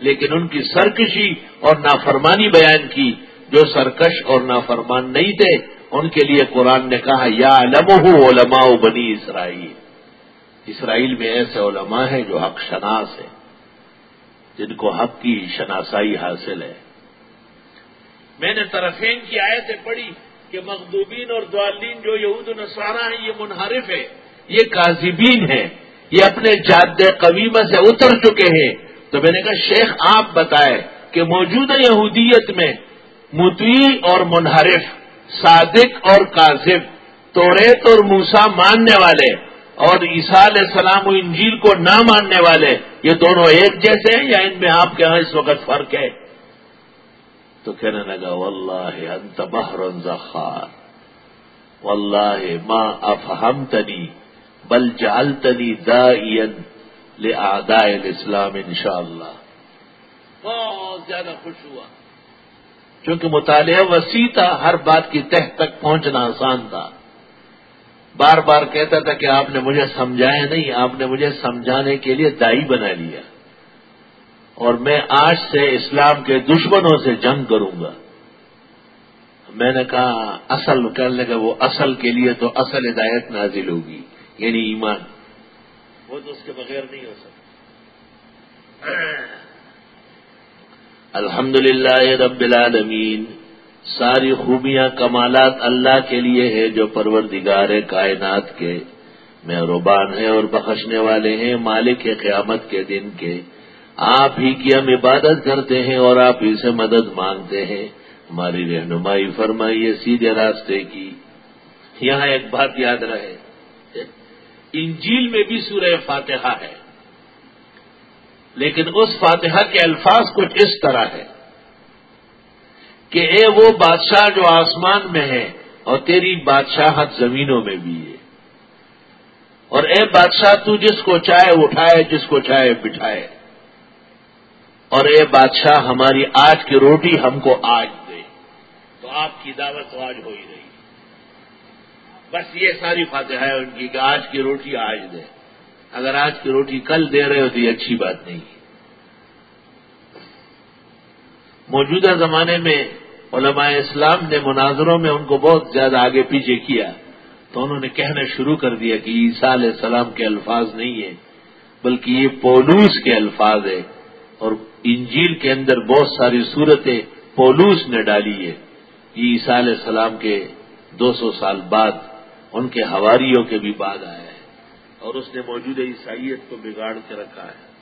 لیکن ان کی سرکشی اور نافرمانی بیان کی جو سرکش اور نافرمان نہیں تھے، ان کے لیے قرآن نے کہا، یا علم علماء بنی اسرائیل۔ اسرائیل میں ایسے علماء ہیں جو حق شناس ہیں، جن کو حق کی شناسائی حاصل ہے۔ میں نے طرفین کی آیتیں پڑھی کہ مخدوبین اور دعالین جو یہود نصارہ ہیں، یہ منحرف ہے یہ کاذبین ہیں، یہ اپنے جاد قویمہ سے اتر چکے ہیں۔ تو میں نے کہا، شیخ آپ بتائے کہ موجودہ یہودیت میں متوی اور منحرف، صادق اور کاذب، توریت اور موسا ماننے والے اور عیسیٰ علیہ السلام و انجیل کو نہ ماننے والے، یہ دونوں ایک جیسے ہیں یا ان میں آپ کے ہاں اس وقت فرق ہے؟ تو کہنے لگا، واللہ انت بحر زخار واللہ ما افہمتنی بل جعلتنی دائین لآداء الاسلام انشاءاللہ۔ بہت زیادہ خوش ہوا۔ کیونکہ مطالعہ وسیع تھا، ہر بات کی تہ تک پہنچنا آسان تھا۔ بار بار کہتا تھا کہ آپ نے مجھے سمجھایا نہیں، آپ نے مجھے سمجھانے کے لیے دائی بنا لیا۔ اور میں آج سے اسلام کے دشمنوں سے جنگ کروں گا۔ میں نے کہا، اصل کرنے کا وہ اصل کے لیے تو اصل ہدایت نازل ہوگی یعنی ایمان۔ وہ تو اس کے بغیر نہیں ہو سکتا۔ الحمد للہ رب العالمین۔ ساری خوبیاں کمالات اللہ کے لیے ہے جو پروردگار کائنات کے۔ مہربان ہیں اور بخشنے والے ہیں مالک قیامت کے دن کے۔ آپ ہی کی ہم عبادت کرتے ہیں اور آپ ہی سے مدد مانگتے ہیں۔ ہماری رہنمائی فرمائیے سیدھے راستے کی۔ یہاں ایک بات یاد رہے۔ انجیل میں بھی سورہ فاتحہ ہے۔ لیکن اس فاتحہ کے الفاظ کچھ اس طرح ہے کہ اے وہ بادشاہ جو آسمان میں ہے اور تیری بادشاہت زمینوں میں بھی ہے۔ اور اے بادشاہ تو جس کو چاہے اٹھائے، جس کو چاہے بٹھائے۔ اور اے بادشاہ ہماری آج کی روٹی ہم کو آج دے۔ تو آپ کی دعوت تو آج ہو ہی رہی۔ بس یہ ساری فاتح ہے ان کی کہ آج کی روٹی آج دے۔ اگر آج کی روٹی کل دے رہے ہو تو یہ اچھی بات نہیں موجودہ زمانے میں علماء اسلام نے مناظروں میں ان کو بہت زیادہ آگے پیچھے کیا تو انہوں نے کہنا شروع کر دیا کہ عیسیٰ علیہ السلام کے الفاظ نہیں ہیں، بلکہ یہ پولوس کے الفاظ ہے اور انجیل کے اندر بہت ساری صورتیں پولوس نے ڈالی ہے یہ عیسیٰ علیہ السلام کے دو سو سال بعد، ان کے ہواریوں کے بھی بعد آیا اور اس نے موجودہ عیسائیت کو بگاڑ کے رکھا ہے۔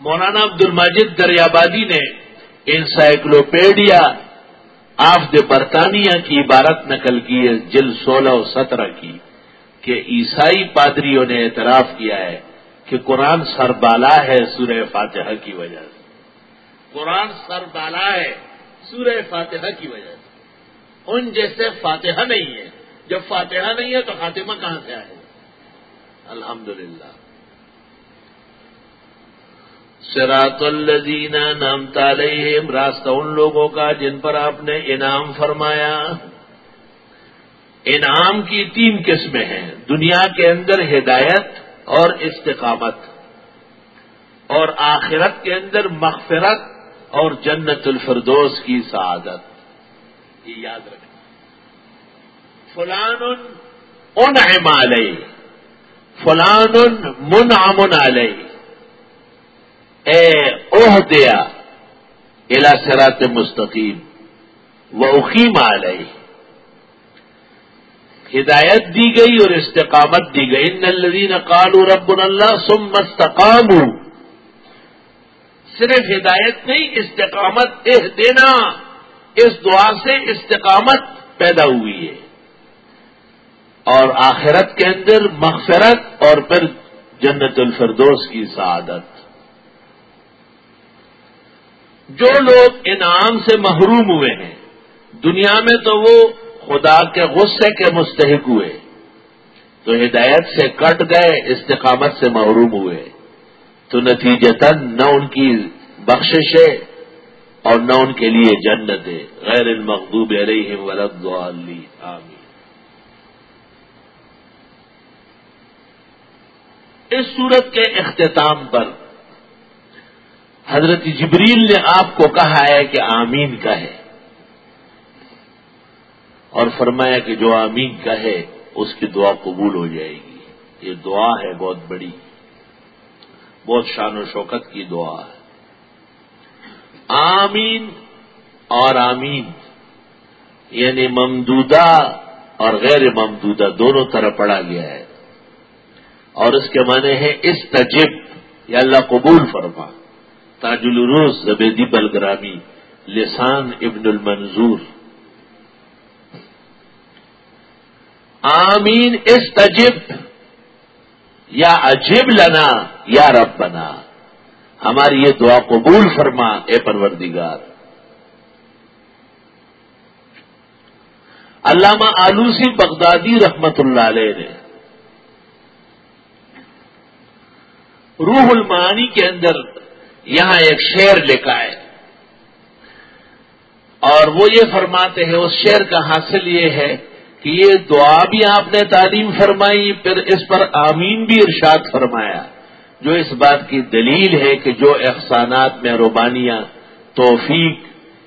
مولانا عبد الماجد دریابادی نے انسائکلوپیڈیا آف دا برطانیہ کی عبارت نقل کی ہے جل سولہ و سترہ کی، کہ عیسائی پادریوں نے اعتراف کیا ہے کہ قرآن سر بالا ہے سورہ فاتحہ کی وجہ سے۔ قرآن سر بالا ہے سورہ فاتحہ کی وجہ سے۔ ان جیسے فاتحہ نہیں ہے۔ جب فاتحہ نہیں ہے تو خاتمہ کہاں سے آئے الحمدللہ۔ سراط الزین نام تعلیم راستہ ان لوگوں کا جن پر آپ نے انعام فرمایا۔ انعام کی تین قسمیں ہیں، دنیا کے اندر ہدایت اور استقامت، اور آخرت کے اندر مغفرت اور جنت الفردوس کی سعادت۔ یہ یاد رکھنا فلان ان علیہ فلان من امن علیہ۔ اے اوہ دیا الا سرات مستقیم و اخیم علیہ۔ ہدایت دی گئی اور استقامت دی گئی۔ ان الذین قالوا ربنا اللہ سم مستقام صرف ہدایت نہیں، استقامت اہ دینا اس دعا سے استقامت پیدا ہوئی ہے۔ اور آخرت کے اندر مغفرت اور پھر جنت الفردوس کی سعادت۔ جو لوگ انعام سے محروم ہوئے ہیں، دنیا میں تو وہ خدا کے غصے کے مستحق ہوئے، تو ہدایت سے کٹ گئے، استقامت سے محروم ہوئے۔ تو نتیجتاً نہ ان کی بخشش ہے اور نہ ان کے لیے جنت ہے۔ غیر المقوب علیہم ولد علی آمین۔ اس صورت کے اختتام پر۔ حضرت جبریل نے آپ کو کہا ہے کہ آمین کا ہے اور فرمایا کہ جو آمین کا ہے اس کی دعا قبول ہو جائے گی۔ یہ دعا ہے بہت بڑی۔ بہت شان و شوکت کی دعا ہے۔ آمین اور آمین یعنی ممدودہ اور غیر ممدودہ، دونوں طرح پڑا گیا ہے۔ اور اس کے معنی ہے اس تجب، یا اللہ قبول فرما۔ تاج الروز، زبیدی بلگرامی، لسان ابن المنظور۔ آمین، اس تجب، یا عجیب لنا، یا رب بنا ہماری یہ دعا قبول فرما، اے پروردگار۔ علامہ آلوسی بغدادی رحمت اللہ علیہ نے روح المعانی کے اندر یہاں ایک شعر لکھا ہے۔ اور وہ یہ فرماتے ہیں، اس شعر کا حاصل یہ ہے کہ یہ دعا بھی آپ نے تعلیم فرمائی، پھر اس پر آمین بھی ارشاد فرمایا۔ جو اس بات کی دلیل ہے کہ جو احسانات میں روبانیاں توفیق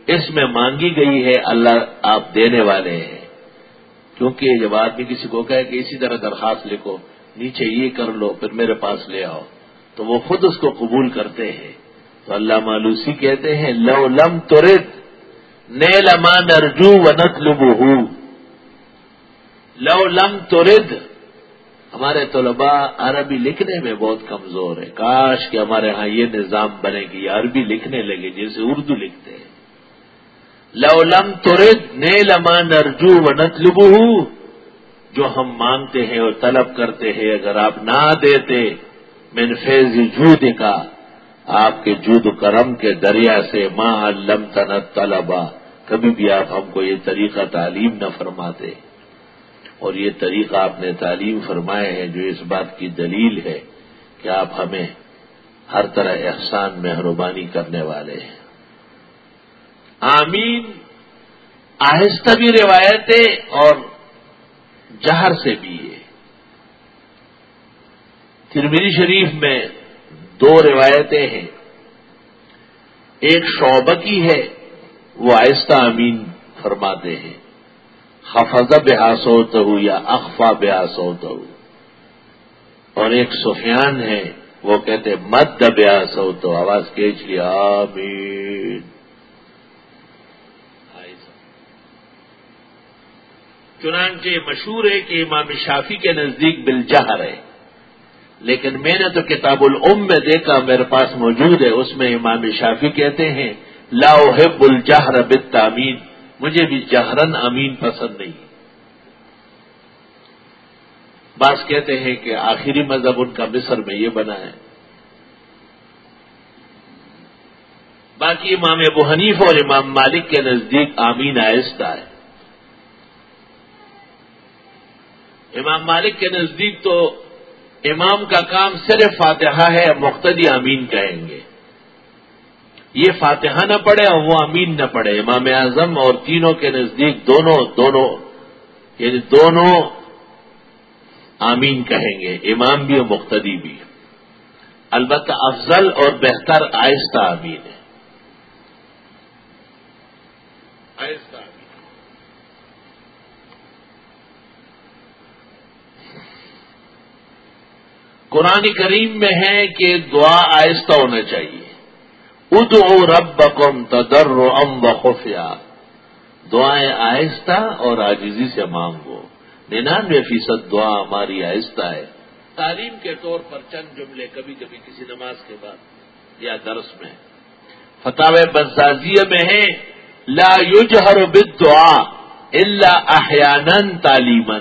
اس میں مانگی گئی ہے، اللہ آپ دینے والے ہیں۔ کیونکہ جب آدمی کسی کو کہے کہ اسی طرح درخواست لکھو، نیچے یہ کر لو، پھر میرے پاس لے آؤ۔ تو وہ خود اس کو قبول کرتے ہیں۔ تو اللہ مالوسی کہتے ہیں، لو لم ترد، نیل امان ارجو و نت لو لم ترد۔ ہمارے طلباء عربی لکھنے میں بہت کمزور ہے کاش کہ ہمارے ہاں یہ نظام بنے کہ عربی لکھنے لگے جیسے اردو لکھتے ہیں۔ لو لم ترد، نیل امان ارجو و نت جو ہم مانگتے ہیں اور طلب کرتے ہیں، اگر آپ نہ دیتے من فیض جود کا آپ کے جود کرم کے دریا سے ماں علم تنت طلبا کبھی بھی آپ ہم کو یہ طریقہ تعلیم نہ فرماتے۔ اور یہ طریقہ آپ نے تعلیم فرمائے ہیں جو اس بات کی دلیل ہے کہ آپ ہمیں ہر طرح احسان مہربانی کرنے والے ہیں۔ آمین۔ آہستہ بھی روایتیں اور جہر سے بھی ہے ترمیری شریف میں دو روایتیں ہیں۔ ایک شعبہ کی ہے، وہ آہستہ امین فرماتے ہیں۔ حفظ بیاس ہوتا ہوں یا اخفا بیاس ہوتا ہوں اور ایک سفیان ہے، وہ کہتے مد بیاس ہو تو آواز کھینچ لیا آمین۔ چنانچہ مشہور ہے کہ امام شافی کے نزدیک بلجہر ہے۔ لیکن میں نے تو کتاب العم میں دیکھا، میرے پاس موجود ہے، اس میں امام شافی کہتے ہیں، لا حب الجہر بالتامین، مجھے بھی جہرن امین پسند نہیں۔ بعض کہتے ہیں کہ آخری مذہب ان کا مصر میں یہ بنا ہے۔ باقی امام ابو حنیف اور امام مالک کے نزدیک آمین آہستہ ہے۔ امام مالک کے نزدیک تو امام کا کام صرف فاتحہ ہے، مقتدی امین کہیں گے۔ یہ فاتحہ نہ پڑے اور وہ امین نہ پڑے۔ امام اعظم اور تینوں کے نزدیک دونوں دونوں یعنی دونوں آمین کہیں گے۔ امام بھی اور مقتدی بھی۔ البتہ افضل اور بہتر آہستہ امین ہے۔ آہستہ قرآن کریم میں ہے کہ دعا آہستہ ہونا چاہیے۔ ادعو ربکم تدر ام بخفیا دعائیں آہستہ اور آجزی سے مانگو۔ ننانوے فیصد دعا ہماری آہستہ ہے۔ تعلیم کے طور پر چند جملے کبھی کبھی کسی نماز کے بعد یا درس میں۔ فتح بزازیہ میں ہے، لا یجہر بالدعا الا احیانن تعلیمن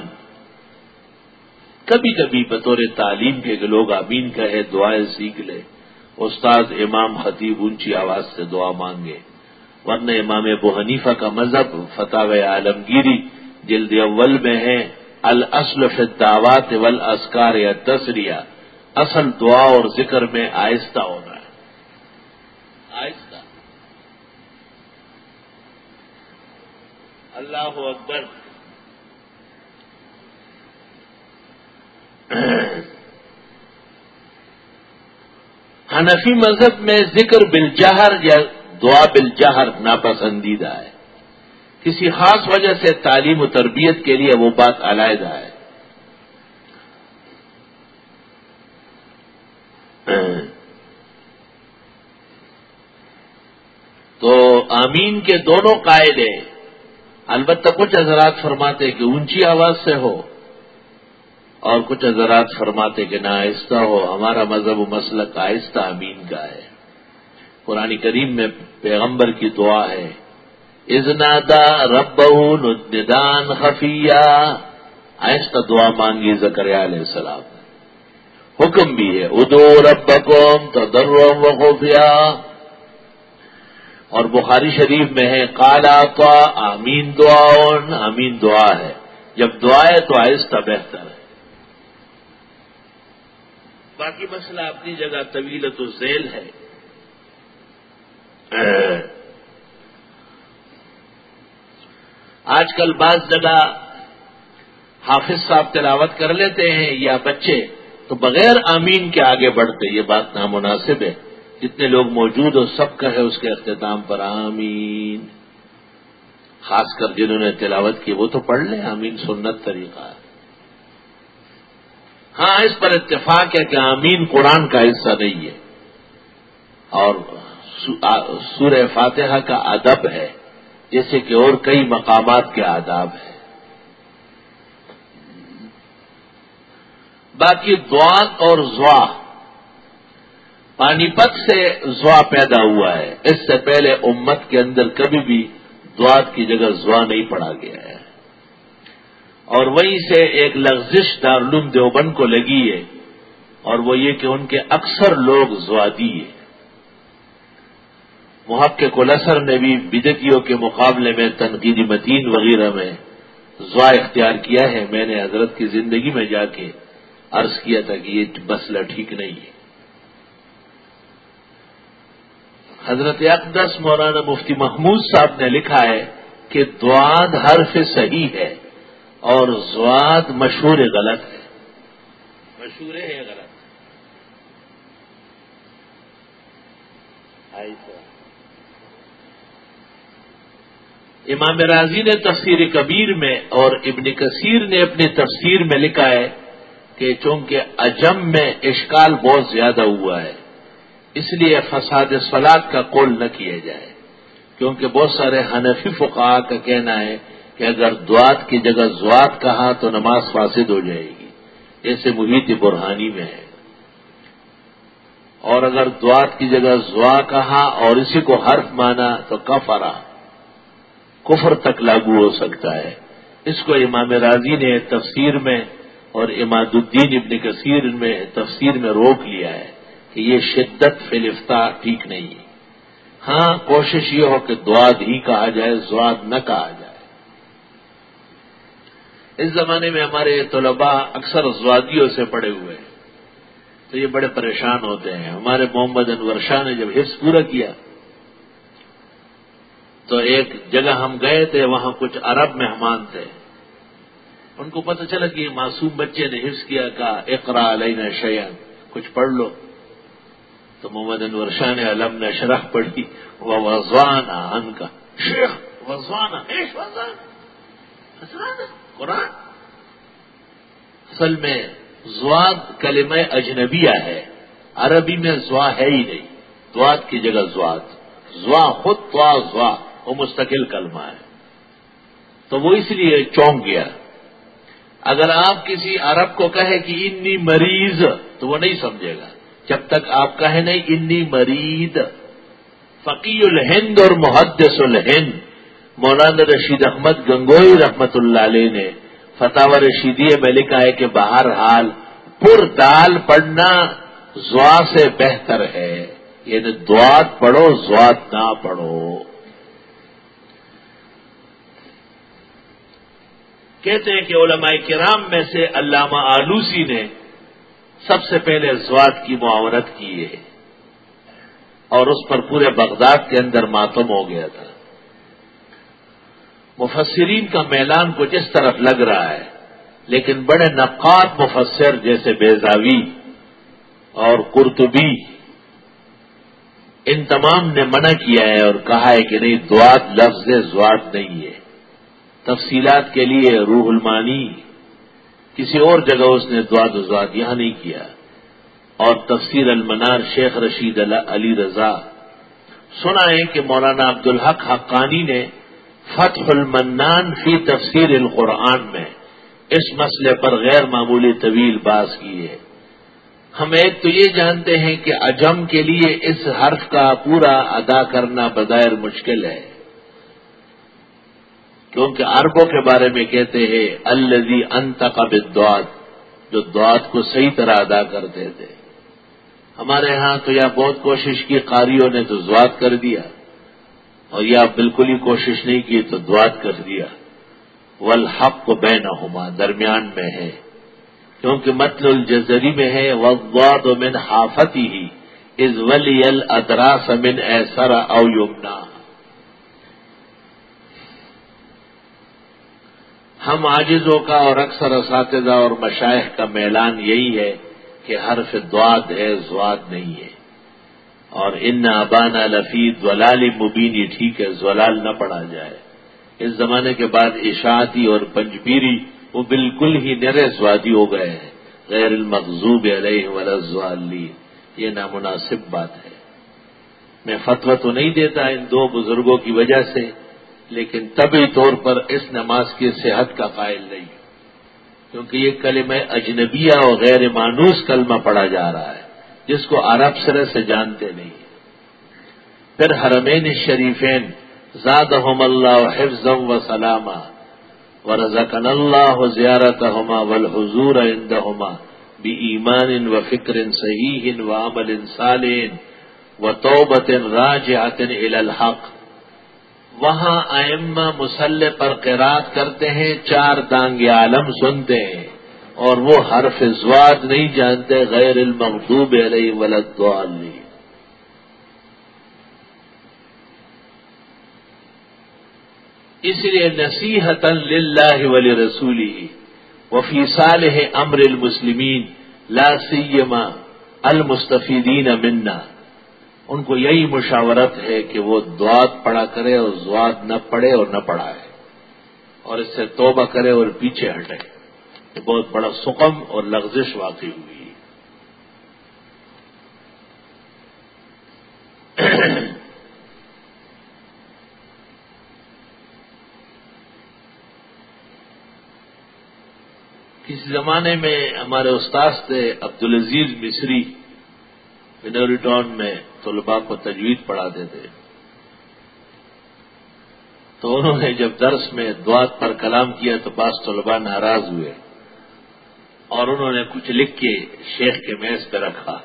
کبھی کبھی بطور تعلیم کے لوگ امین کہے، دعائیں سیکھ لے، استاد امام خطیب اونچی آواز سے دعا مانگے۔ ورنہ امام ابو حنیفہ کا مذہب فتح عالمگیری جلد اول میں ہے، الاصل فی الدعوات والاسکار یا تسریہ اصل دعا اور ذکر میں آہستہ ہونا ہے۔ آہستہ۔ اللہ اکبر۔ حنفی مذہب میں ذکر بالجہر یا دعا بالجہر ناپسندیدہ ہے۔ کسی خاص وجہ سے تعلیم و تربیت کے لیے وہ بات علیحدہ ہے۔ تو آمین کے دونوں قاعدے، البتہ کچھ حضرات فرماتے کہ اونچی آواز سے ہو۔ اور کچھ حضرات فرماتے کہ نہ آہستہ ہو، ہمارا مذہب و مسلک آہستہ امین کا ہے۔ قرآن کریم میں پیغمبر کی دعا ہے ازنادا رب ندان خفیہ آہستہ دعا مانگی زکریا علیہ السلام حکم بھی ہے ادو رب قوم تو و خفیہ اور بخاری شریف میں ہے کالا تو آمین دعا آمین دعا ہے، جب دعا ہے تو آہستہ بہتر ہے۔ باقی مسئلہ اپنی جگہ طویل تو ذیل ہے۔ آج کل بعض جگہ حافظ صاحب تلاوت کر لیتے ہیں یا بچے، تو بغیر آمین کے آگے بڑھتے، یہ بات نامناسب ہے۔ جتنے لوگ موجود ہو سب کا ہے اس کے اختتام پر آمین۔ خاص کر جنہوں نے تلاوت کی، وہ تو پڑھ لیں، آمین سنت طریقہ۔ ہے ہاں اس پر اتفاق ہے کہ آمین قرآن کا حصہ نہیں ہے۔ اور سورہ فاتحہ کا ادب ہے، جیسے کہ اور کئی مقامات کے آداب ہیں۔ باقی دعات اور زوا، پانی پت سے زوا پیدا ہوا ہے۔ اس سے پہلے امت کے اندر کبھی بھی دعات کی جگہ زوا نہیں پڑا گیا ہے۔ اور وہیں سے ایک لغزش دارالعلوم دیوبند کو لگی ہے اور وہ یہ کہ ان کے اکثر لوگ زوادی ہیں۔ محقق الاسر نے بھی بدتیوں کے مقابلے میں تنقیدی متین وغیرہ میں زوا اختیار کیا ہے۔ میں نے حضرت کی زندگی میں جا کے عرض کیا تھا کہ یہ مسئلہ ٹھیک نہیں ہے۔ حضرت اقدس مولانا مفتی محمود صاحب نے لکھا ہے کہ دعاد حرف صحیح ہے۔ اور زواد مشہور غلط ہے۔ مشہور ہے غلط؟ امام راضی نے تفسیر کبیر میں اور ابن کثیر نے اپنی تفسیر میں لکھا ہے کہ چونکہ اجم میں اشکال بہت زیادہ ہوا ہے اس لیے فساد سلاد کا قول نہ کیا جائے۔ کیونکہ بہت سارے حنفی فقاہ کا کہنا ہے کہ اگر دعات کی جگہ زوات کہا تو نماز فاسد ہو جائے گی۔ جیسے محیط برہانی میں ہے۔ اور اگر دعات کی جگہ زوا کہا اور اسی کو حرف مانا تو کفرا کفر تک لاگو ہو سکتا ہے۔ اس کو امام راضی نے تفسیر میں اور اماد الدین ابن کثیر میں تفسیر میں روک لیا ہے کہ یہ شدت فلفتا ٹھیک نہیں ہے۔ ہاں کوشش یہ ہو کہ دعاد ہی کہا جائے زواد نہ کہا جائے۔ اس زمانے میں ہمارے طلباء اکثر زوادیوں سے پڑے ہوئے ہیں۔ تو یہ بڑے پریشان ہوتے ہیں۔ ہمارے محمد انور شاہ نے جب حفظ پورا کیا، تو ایک جگہ ہم گئے تھے، وہاں کچھ عرب مہمان تھے۔ ان کو پتہ چلا کہ معصوم بچے نے حفظ کیا، کہا اقرا علینا شیئن کچھ پڑھ لو۔ تو محمد انور شاہ نے علم نے شرح پڑھی وہ وزوان ان کا شیخ وزوان قرآن۔ اصل میں زواد کلمہ اجنبیہ ہے، عربی میں زوا ہے ہی نہیں۔ دعات کی جگہ زواد۔ زوا خود تو زوا، وہ مستقل کلمہ ہے۔ تو وہ اس لیے چونک گیا۔ اگر آپ کسی عرب کو کہے کہ انی مریض، تو وہ نہیں سمجھے گا۔ جب تک آپ کہیں نہیں، انی مرید فقی الہند اور محدث الہند۔ مولانا رشید احمد گنگوئی رحمت اللہ علیہ نے فتح رشیدیہ میں لکھا ہے کہ بہر حال پر دال پڑھنا زوا سے بہتر ہے یعنی دعات پڑھو، زوات نہ پڑھو۔ کہتے ہیں کہ علماء کرام میں سے علامہ آلوسی نے سب سے پہلے زواد کی معاورت کی ہے اور اس پر پورے بغداد کے اندر ماتم ہو گیا تھا۔ مفسرین کا میلان کچھ اس طرف لگ رہا ہے، لیکن بڑے نقات مفسر جیسے بیزاوی اور قرطبی، ان تمام نے منع کیا ہے اور کہا ہے کہ نہیں دعات لفظ زوات نہیں ہے۔ تفصیلات کے لیے روح المانی کسی اور جگہ اس نے دعات زوات یہاں نہیں کیا۔ اور تفسیر المنار شیخ رشید علی رضا، سنا ہے کہ مولانا عبد الحق حقانی نے فتح المنان فی تفسیر القرآن میں اس مسئلے پر غیر معمولی طویل باز کی ہے۔ ہم ایک تو یہ جانتے ہیں کہ اجم کے لیے اس حرف کا پورا ادا کرنا بظاہر مشکل ہے۔ کیونکہ عربوں کے بارے میں کہتے ہیں الزی انتقب دعات جو دعات کو صحیح طرح ادا کرتے تھے ہمارے ہاں تو یا بہت کوشش کی، قاریوں نے تو زوات کر دیا۔ اور یا بالکل ہی کوشش نہیں کی، تو دعات کر دیا۔ والحق کو بے نہ درمیان میں ہے۔ کیونکہ متل الجزری میں ہے وغواد من حافتی ہی از ولی الدراس من ایسر او یمنا ہم عاجزوں کا اور اکثر اساتذہ اور مشائق کا میلان یہی ہے کہ حرف دعاد ہے زواد نہیں ہے۔ اور ان ابانا لفید ولال مبینی ٹھیک ہے زلال نہ پڑھا جائے۔ اس زمانے کے بعد اشاعتی اور پنجبیری وہ بالکل ہی نرے سوادی ہو گئے ہیں۔ غیر المغزوب علیہ ولزوالی یہ نامناسب بات ہے۔ میں فتو تو نہیں دیتا ان دو بزرگوں کی وجہ سے، لیکن طبی طور پر اس نماز کی صحت کا قائل نہیں۔ کیونکہ یہ کلمہ اجنبیہ اور غیر مانوس کلمہ پڑھا جا رہا ہے۔ جس کو عرب سرے سے جانتے نہیں۔ پھر حرمین شریفین، زادہم اللہ حفظ و سلامہ ورزقن اللہ زیارت ہما ول عندہما بھی ایمان و فکر صحیح و عمل صالین و توبت راج الحق۔ وہاں ائمہ مسلح پر قرات کرتے ہیں، چار دانگ عالم سنتے ہیں۔ اور وہ حرف زواد نہیں جانتے، غیر المغضوب علیہ ولد اس لیے نصیحت اللہ ولی رسولی وفی صالح امر المسلمین، لا سیما المستفیدین منا۔ ان کو یہی مشاورت ہے کہ وہ دعات پڑا کرے اور زواد نہ پڑھے اور نہ پڑھائے، اور اس سے توبہ کرے اور پیچھے ہٹے۔ بہت بڑا سکم اور لغزش واقع ہوئی کسی زمانے میں ہمارے استاد تھے عبد العزیز مصری منوری ٹاؤن میں طلباء کو تجوید پڑھاتے تھے تو انہوں نے جب درس میں دعات پر کلام کیا تو بعض طلباء ناراض ہوئے۔ اور انہوں نے کچھ لکھ کے شیخ کے میز پہ رکھا۔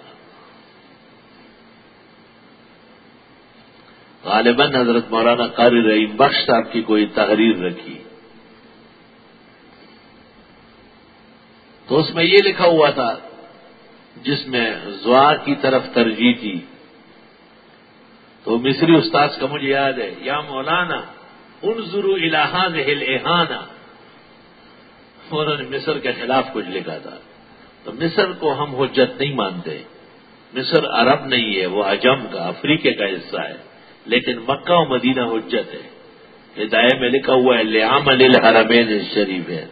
غالباً حضرت مولانا قاری رحیم بخش صاحب کی کوئی تحریر رکھی۔ تو اس میں یہ لکھا ہوا تھا، جس میں زوا کی طرف ترجیح تھی۔ تو مصری استاذ کا مجھے یاد ہے، یا مولانا ان ضرو الہان ہل احانا انہوں نے مصر کے خلاف کچھ لکھا تھا۔ تو مصر کو ہم حجت نہیں مانتے۔ مصر عرب نہیں ہے، وہ عجم کا افریقے کا حصہ ہے۔ لیکن مکہ و مدینہ حجت ہے۔ ہدایت میں لکھا ہوا ہے لیام الحرمین شریف ہے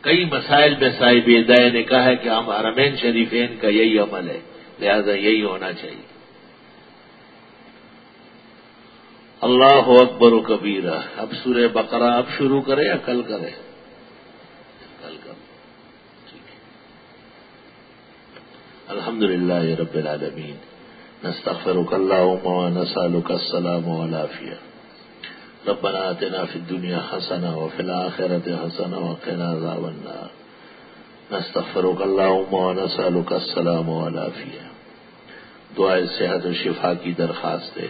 کئی مسائل میں صاحب ہدایہ نے کہا ہے کہ ہم حرمین شریفین کا یہی عمل ہے، لہذا یہی ہونا چاہیے۔ اللہ اکبر و کبیرہ، اب سورہ بقرہ اب شروع کرے یا کل کرے کل کر الحمد للہ رب العالمین۔ نستغفرك اللهم ونسألك السلام والعافية ربنا آتنا في الدنيا حسنة وفي الآخرة حسنة وقنا عذاب النار۔ نستغفرك اللهم ونسألك السلام والعافية دعائے صحت و شفا کی درخواست ہے۔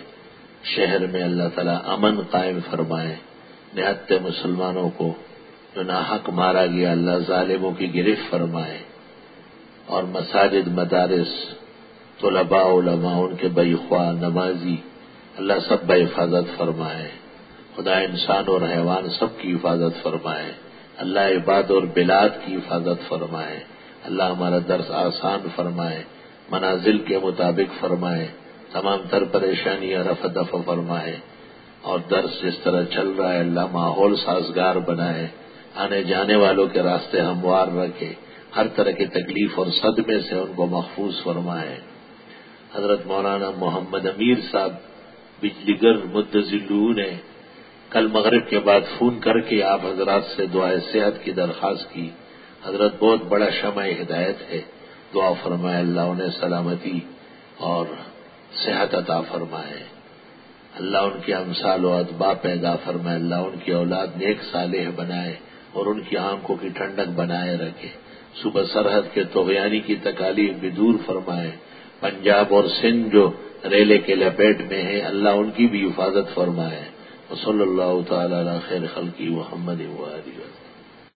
شہر میں اللہ تعالیٰ امن قائم فرمائے۔ نہتے مسلمانوں کو جو ناحق مارا گیا، اللہ ظالموں کی گرفت فرمائے۔ اور مساجد، مدارس، طلباء، علماء، ان کے بئی خواہ نمازی، اللہ سب بے حفاظت فرمائے۔ خدا انسان اور حیوان سب کی حفاظت فرمائے۔ اللہ عباد اور بلاد کی حفاظت فرمائے۔ اللہ ہمارا درس آسان فرمائے، منازل کے مطابق فرمائے۔ تمام تر پریشانیاں رف دفع فرمائے۔ اور درس جس طرح چل رہا ہے، اللہ ماحول سازگار بنائے۔ آنے جانے والوں کے راستے ہموار رکھے۔ ہر طرح کی تکلیف اور صدمے سے ان کو محفوظ فرمائے۔ حضرت مولانا محمد امیر صاحب بجلی گر مدزلو نے کل مغرب کے بعد فون کر کے آپ حضرات سے دعائیں صحت کی درخواست کی۔ حضرت بہت بڑا شمع ہدایت ہے۔ دعا فرمائے اللہ انہیں سلامتی اور صحت عطا فرمائے۔ اللہ ان کے امثال و ادبا پیدا فرمائے۔ اللہ ان کی اولاد نیک صالح بنائے اور ان کی آنکھوں کی ٹھنڈک بنائے رکھے۔ صبح سرحد کے توغیانی کی تکالیف بھی دور فرمائے، پنجاب اور سندھ جو ریلے کے لپیٹ میں ہیں، اللہ ان کی بھی حفاظت فرمائے۔ صلی اللہ تعالی خیر خلقی محمد